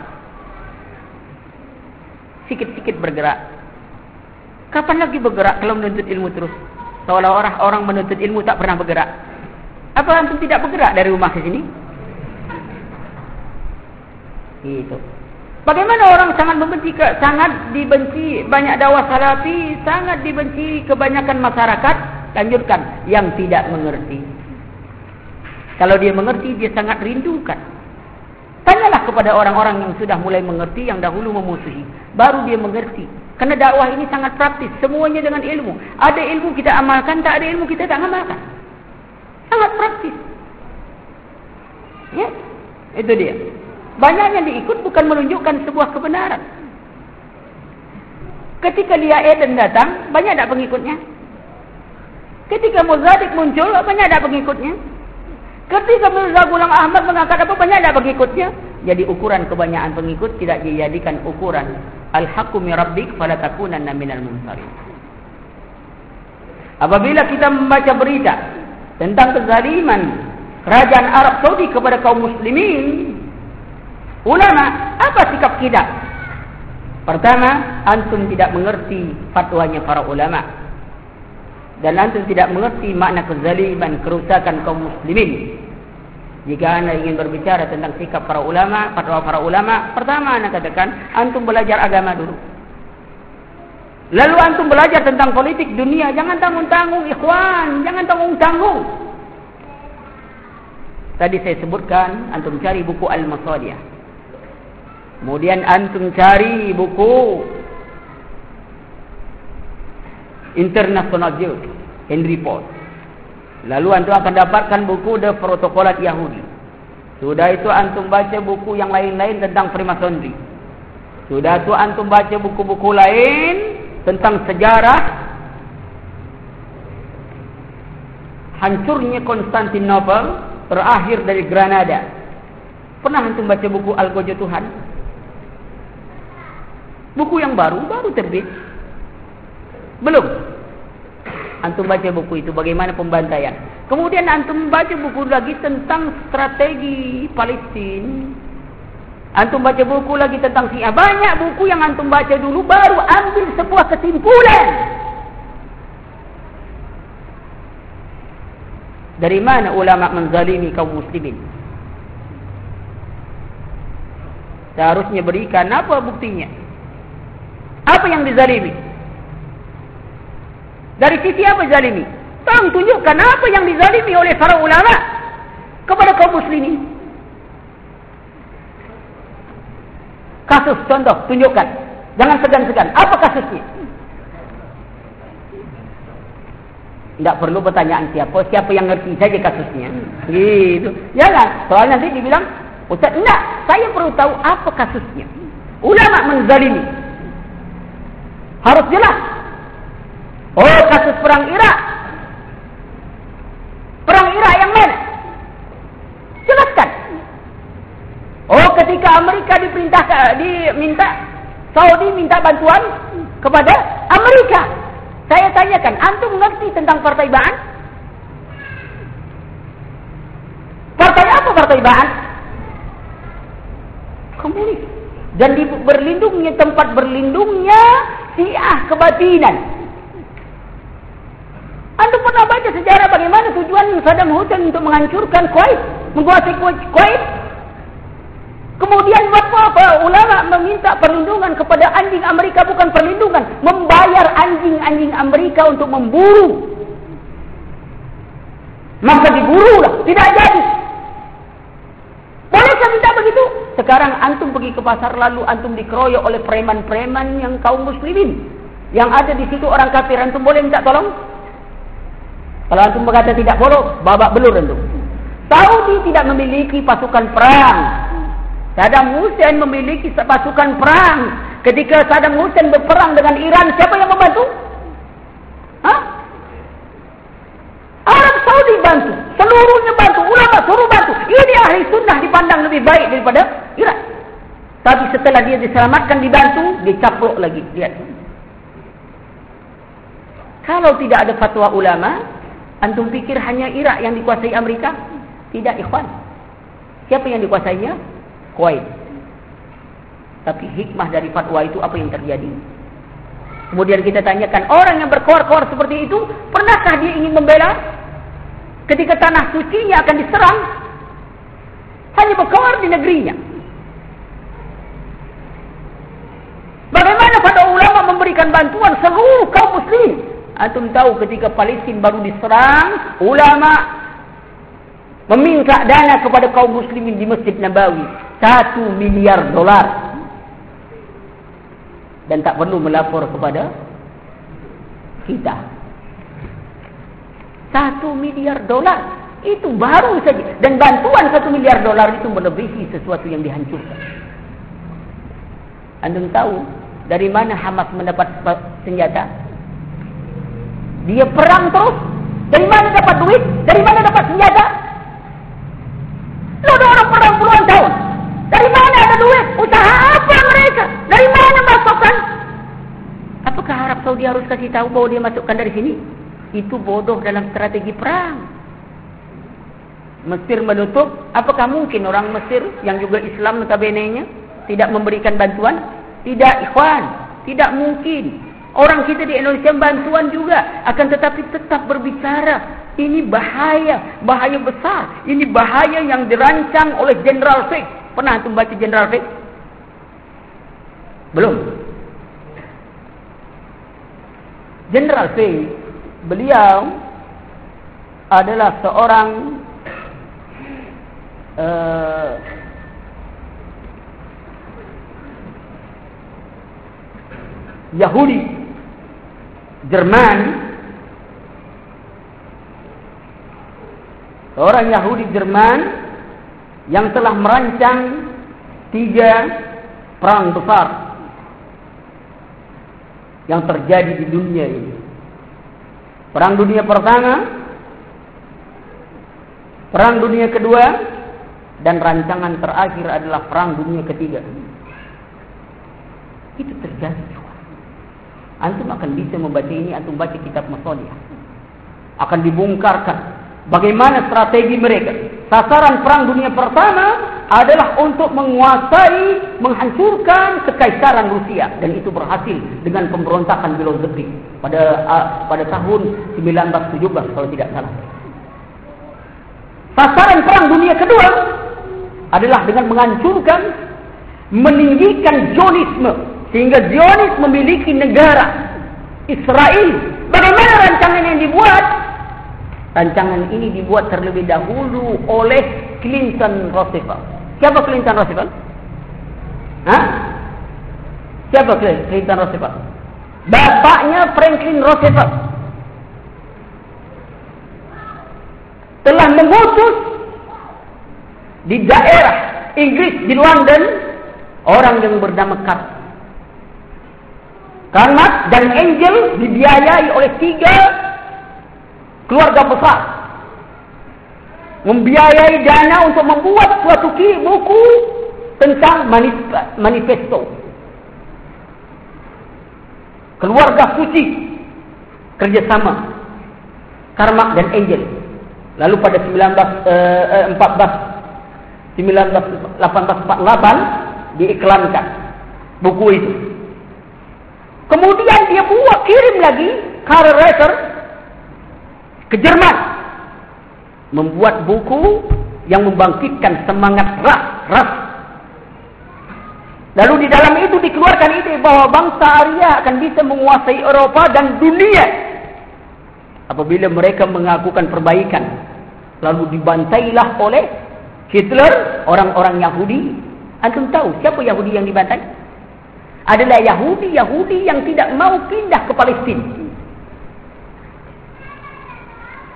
Sikit-sikit bergerak. Kapan lagi bergerak kalau menuntut ilmu terus? Seolah-olah orang menuntut ilmu tak pernah bergerak. Apa antum tidak bergerak dari rumah ke sini? Itu. Bagaimana orang sangat membenci, sangat dibenci banyak dakwah salafi, sangat dibenci kebanyakan masyarakat, lanjutkan yang tidak mengerti. Kalau dia mengerti, dia sangat rindukan. Tanyalah kepada orang-orang yang sudah mulai mengerti, yang dahulu memusuhi. Baru dia mengerti. Karena dakwah ini sangat praktis. Semuanya dengan ilmu. Ada ilmu kita amalkan, tak ada ilmu kita tak amalkan. Sangat praktis. Ya, itu dia. Banyak yang diikut bukan menunjukkan sebuah kebenaran. Ketika Lia Eden datang, banyak tak pengikutnya? Ketika Muzadik muncul, banyak tak pengikutnya? Ketika Mirza Gulang Ahmad mengangkat apa, banyak tak pengikutnya? Jadi ukuran kebanyakan pengikut tidak dijadikan ukuran. Al-haqqu mirabbik falatakunanna minal mumtarin. Apabila kita membaca berita tentang kezaliman kerajaan Arab Saudi kepada kaum muslimin ulama apa sikap kita pertama antum tidak mengerti fatwanya para ulama dan antum tidak mengerti makna kezaliman kerusakan kaum muslimin jika anda ingin berbicara tentang sikap para ulama fatwa para ulama pertama anda katakan antum belajar agama dulu Lalu antum belajar tentang politik dunia, jangan tanggung-tanggung ikhwan, jangan tanggung-tanggung. Tadi saya sebutkan antum cari buku Al-Masadiyah. Kemudian antum cari buku International Jews Henry Paul. Lalu antum akan dapatkan buku The Protocolat Yahudi. Sudah itu antum baca buku yang lain-lain tentang Freemasonry. Sudah itu antum baca buku-buku lain tentang sejarah hancurnya Konstantinopel terakhir dari Granada. Pernah antum baca buku Al-Gojo Tuhan? Buku yang baru, baru terbit. Belum. Antum baca buku itu bagaimana pembantaian. Kemudian antum baca buku lagi tentang strategi Palestina Antum baca buku lagi tentang Syiah. Banyak buku yang antum baca dulu baru ambil sebuah kesimpulan. Dari mana ulama menzalimi kaum muslimin? Seharusnya berikan apa buktinya? Apa yang dizalimi? Dari sisi apa zalimi? Tolong tunjukkan apa yang dizalimi oleh para ulama kepada kaum muslimin. Kasus contoh, tunjukkan. Jangan segan-segan. Apa kasusnya? Tidak perlu pertanyaan siapa. Siapa yang ngerti saja kasusnya. Gitu. Jangan. Soalnya nanti dibilang, Ustaz, enggak. Saya perlu tahu apa kasusnya. Ulama menzalimi. Harus jelas. Oh, kasus perang Irak. Perang Irak yang mana? Jelaskan. Oh ketika Amerika diperintahkan diminta Saudi minta bantuan kepada Amerika. Saya tanyakan, antum mengerti tentang partai Ba'an? Partai apa partai Ba'an? Komunis. Dan berlindungnya tempat berlindungnya Syiah kebatinan. Antum pernah baca sejarah bagaimana tujuan Saddam Hussein untuk menghancurkan Kuwait, menguasai Kuwait? Kemudian apa ulama meminta perlindungan kepada anjing Amerika bukan perlindungan, membayar anjing-anjing Amerika untuk memburu. Maka diburulah, tidak jadi. Bolehkah tidak begitu? Sekarang antum pergi ke pasar lalu antum dikeroyok oleh preman-preman yang kaum muslimin. Yang ada di situ orang kafir, antum boleh minta tolong? Kalau antum berkata tidak boleh, babak belur antum. Saudi tidak memiliki pasukan perang Saddam Hussein memiliki pasukan perang. Ketika Saddam Hussein berperang dengan Iran, siapa yang membantu? Hah? Arab Saudi bantu. Seluruhnya bantu. Ulama suruh bantu. Ini baik daripada Irak. Tapi setelah dia diselamatkan dibantu, dia caplok lagi. Lihat. Kalau tidak ada fatwa ulama, antum pikir hanya Irak yang dikuasai Amerika? Tidak, ikhwan. Siapa yang dikuasainya? Kuwait. Tapi hikmah dari fatwa itu apa yang terjadi? Kemudian kita tanyakan, orang yang berkor-kor seperti itu, pernahkah dia ingin membela? Ketika tanah sucinya akan diserang, hanya berkor di negerinya. Bagaimana pada ulama memberikan bantuan seluruh kaum muslim? Antum tahu ketika Palestin baru diserang, ulama meminta dana kepada kaum muslimin di Masjid Nabawi. Satu miliar dolar. Dan tak perlu melapor kepada kita. Satu miliar dolar. Itu baru saja. Dan bantuan satu miliar dolar itu melebihi sesuatu yang dihancurkan. Anda tahu dari mana Hamas mendapat senjata? Dia perang terus. Dari mana dapat duit? Dari mana dapat senjata? Lu orang perang puluhan tahun. Dari mana ada duit? Usaha apa mereka? Dari mana masukkan? Apakah Arab Saudi harus kasih tahu bahwa dia masukkan dari sini? Itu bodoh dalam strategi perang. Mesir menutup. Apakah mungkin orang Mesir yang juga Islam notabene-nya tidak memberikan bantuan? Tidak, ikhwan. Tidak mungkin. Orang kita di Indonesia bantuan juga. Akan tetapi tetap berbicara. Ini bahaya. Bahaya besar. Ini bahaya yang dirancang oleh General Fix. Pernah antum baca General Fix? Belum. General Fix. Beliau adalah seorang uh, Yahudi Jerman orang Yahudi Jerman yang telah merancang tiga perang besar yang terjadi di dunia ini. Perang dunia pertama, perang dunia kedua, dan rancangan terakhir adalah perang dunia ketiga. Itu terjadi. Antum akan bisa membaca ini, antum baca kitab Masoliyah. Akan dibongkarkan bagaimana strategi mereka. Sasaran perang dunia pertama adalah untuk menguasai, menghancurkan kekaisaran Rusia. Dan itu berhasil dengan pemberontakan Milosevic pada uh, pada tahun 1917 kalau tidak salah. Sasaran perang dunia kedua adalah dengan menghancurkan, meninggikan Zionisme sehingga Zionis memiliki negara Israel. Bagaimana rancangan yang dibuat? Rancangan ini dibuat terlebih dahulu oleh Clinton Roosevelt. Siapa Clinton Roosevelt? Hah? Siapa Clinton Roosevelt? Bapaknya Franklin Roosevelt. Telah mengutus di daerah Inggris di London orang yang bernama Carter. Karena dan Angel dibiayai oleh tiga keluarga besar. Membiayai dana untuk membuat suatu buku tentang manifesto. Keluarga suci kerjasama Karma dan Angel. Lalu pada 19, eh, 14 1948 diiklankan buku itu. Kemudian dia buat kirim lagi Karl Reiter ke Jerman membuat buku yang membangkitkan semangat ras ras. Lalu di dalam itu dikeluarkan ide bahwa bangsa Arya akan bisa menguasai Eropa dan dunia apabila mereka mengakukan perbaikan. Lalu dibantailah oleh Hitler orang-orang Yahudi. Antum tahu siapa Yahudi yang dibantai? Adalah Yahudi-Yahudi yang tidak mau pindah ke Palestin.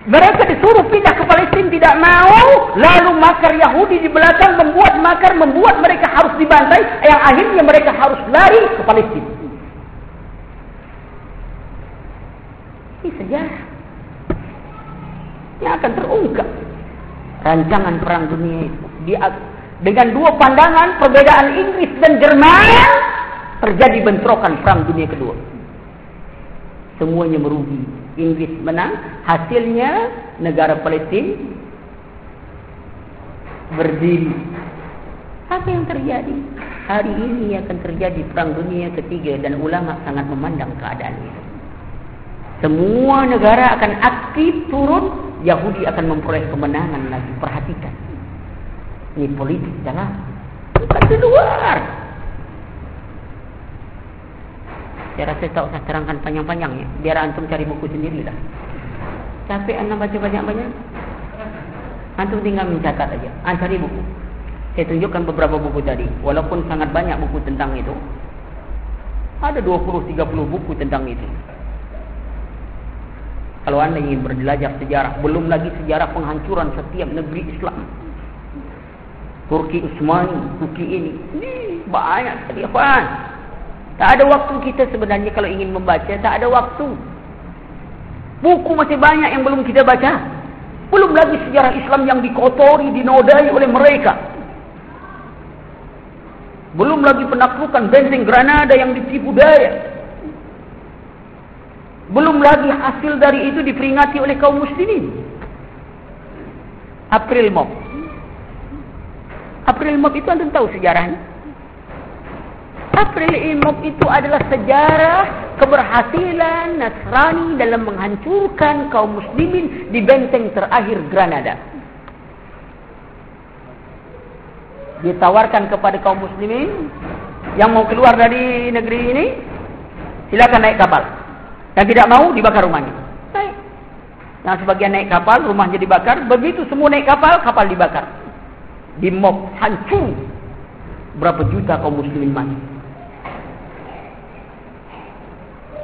Mereka disuruh pindah ke Palestin tidak mau, lalu makar Yahudi di belakang membuat makar, membuat mereka harus dibantai, yang akhirnya mereka harus lari ke Palestin. Ini sejarah yang akan terungkap rancangan perang dunia itu. Dengan dua pandangan perbedaan Inggris dan Jerman terjadi bentrokan perang dunia kedua. Semuanya merugi. Inggris menang, hasilnya negara Palestin berdiri. Apa yang terjadi? Hari ini akan terjadi perang dunia ketiga dan ulama sangat memandang keadaan ini. Semua negara akan aktif turun, Yahudi akan memperoleh kemenangan lagi. Perhatikan. Ini politik dalam. Bukan di luar. Saya rasa tak usah terangkan panjang-panjang ya. Biar antum cari buku sendiri lah. Capek anda baca banyak-banyak. Antum tinggal mencatat aja. Anda cari buku. Saya tunjukkan beberapa buku tadi. Walaupun sangat banyak buku tentang itu. Ada 20-30 buku tentang itu. Kalau anda ingin belajar sejarah. Belum lagi sejarah penghancuran setiap negeri Islam. Turki Utsmani, Turki ini. Ini banyak sekali apaan. Tak ada waktu kita sebenarnya kalau ingin membaca. Tak ada waktu. Buku masih banyak yang belum kita baca. Belum lagi sejarah Islam yang dikotori, dinodai oleh mereka. Belum lagi penaklukan benteng Granada yang ditipu daya. Belum lagi hasil dari itu diperingati oleh kaum muslimin. April Mop. April Mop itu anda tahu sejarahnya. April Mop itu adalah sejarah keberhasilan Nasrani dalam menghancurkan kaum muslimin di benteng terakhir Granada. Ditawarkan kepada kaum muslimin yang mau keluar dari negeri ini, silakan naik kapal. Yang tidak mau dibakar rumahnya. Naik. Yang sebagian naik kapal, rumahnya dibakar. Begitu semua naik kapal, kapal dibakar di mob hancur berapa juta kaum muslimin mati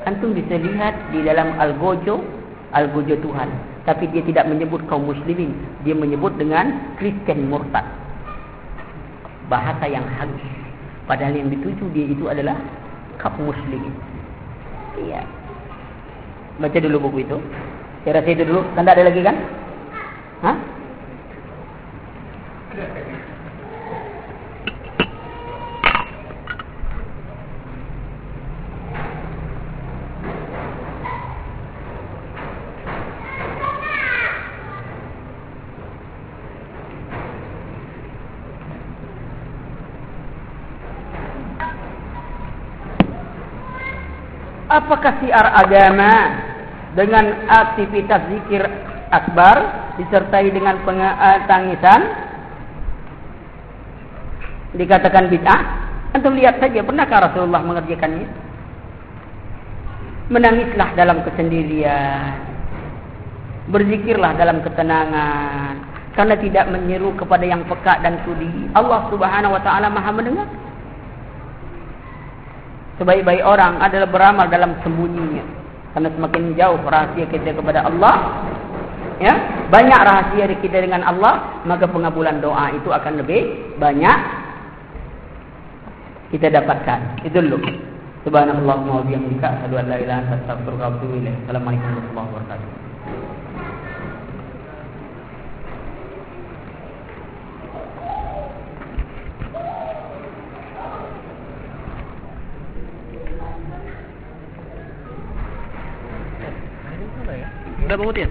antum bisa lihat di dalam al-gojo al-gojo Tuhan. Tapi dia tidak menyebut kaum muslimin. Dia menyebut dengan Kristen murtad. Bahasa yang halus padahal yang dituju dia itu adalah kaum muslimin. Iya. Baca dulu buku itu. Saya rasa itu dulu. Tak ada lagi kan? Hah? Apakah siar agama dengan aktivitas zikir akbar disertai dengan pengangisan dikatakan bid'ah? Antum lihat saja pernahkah Rasulullah mengerjakannya? Menangislah dalam kesendirian. Berzikirlah dalam ketenangan. Karena tidak menyeru kepada yang peka dan sudi. Allah Subhanahu wa taala Maha mendengar sebaik-baik orang adalah beramal dalam sembunyinya karena semakin jauh rahasia kita kepada Allah ya banyak rahasia kita dengan Allah maka pengabulan doa itu akan lebih banyak kita dapatkan. Itu dulu. Subhanallah wa bihamdika asyhadu an la ilaha illa anta astaghfiruka wa atubu ilaik. Assalamualaikum warahmatullahi wabarakatuh. 你再帮我点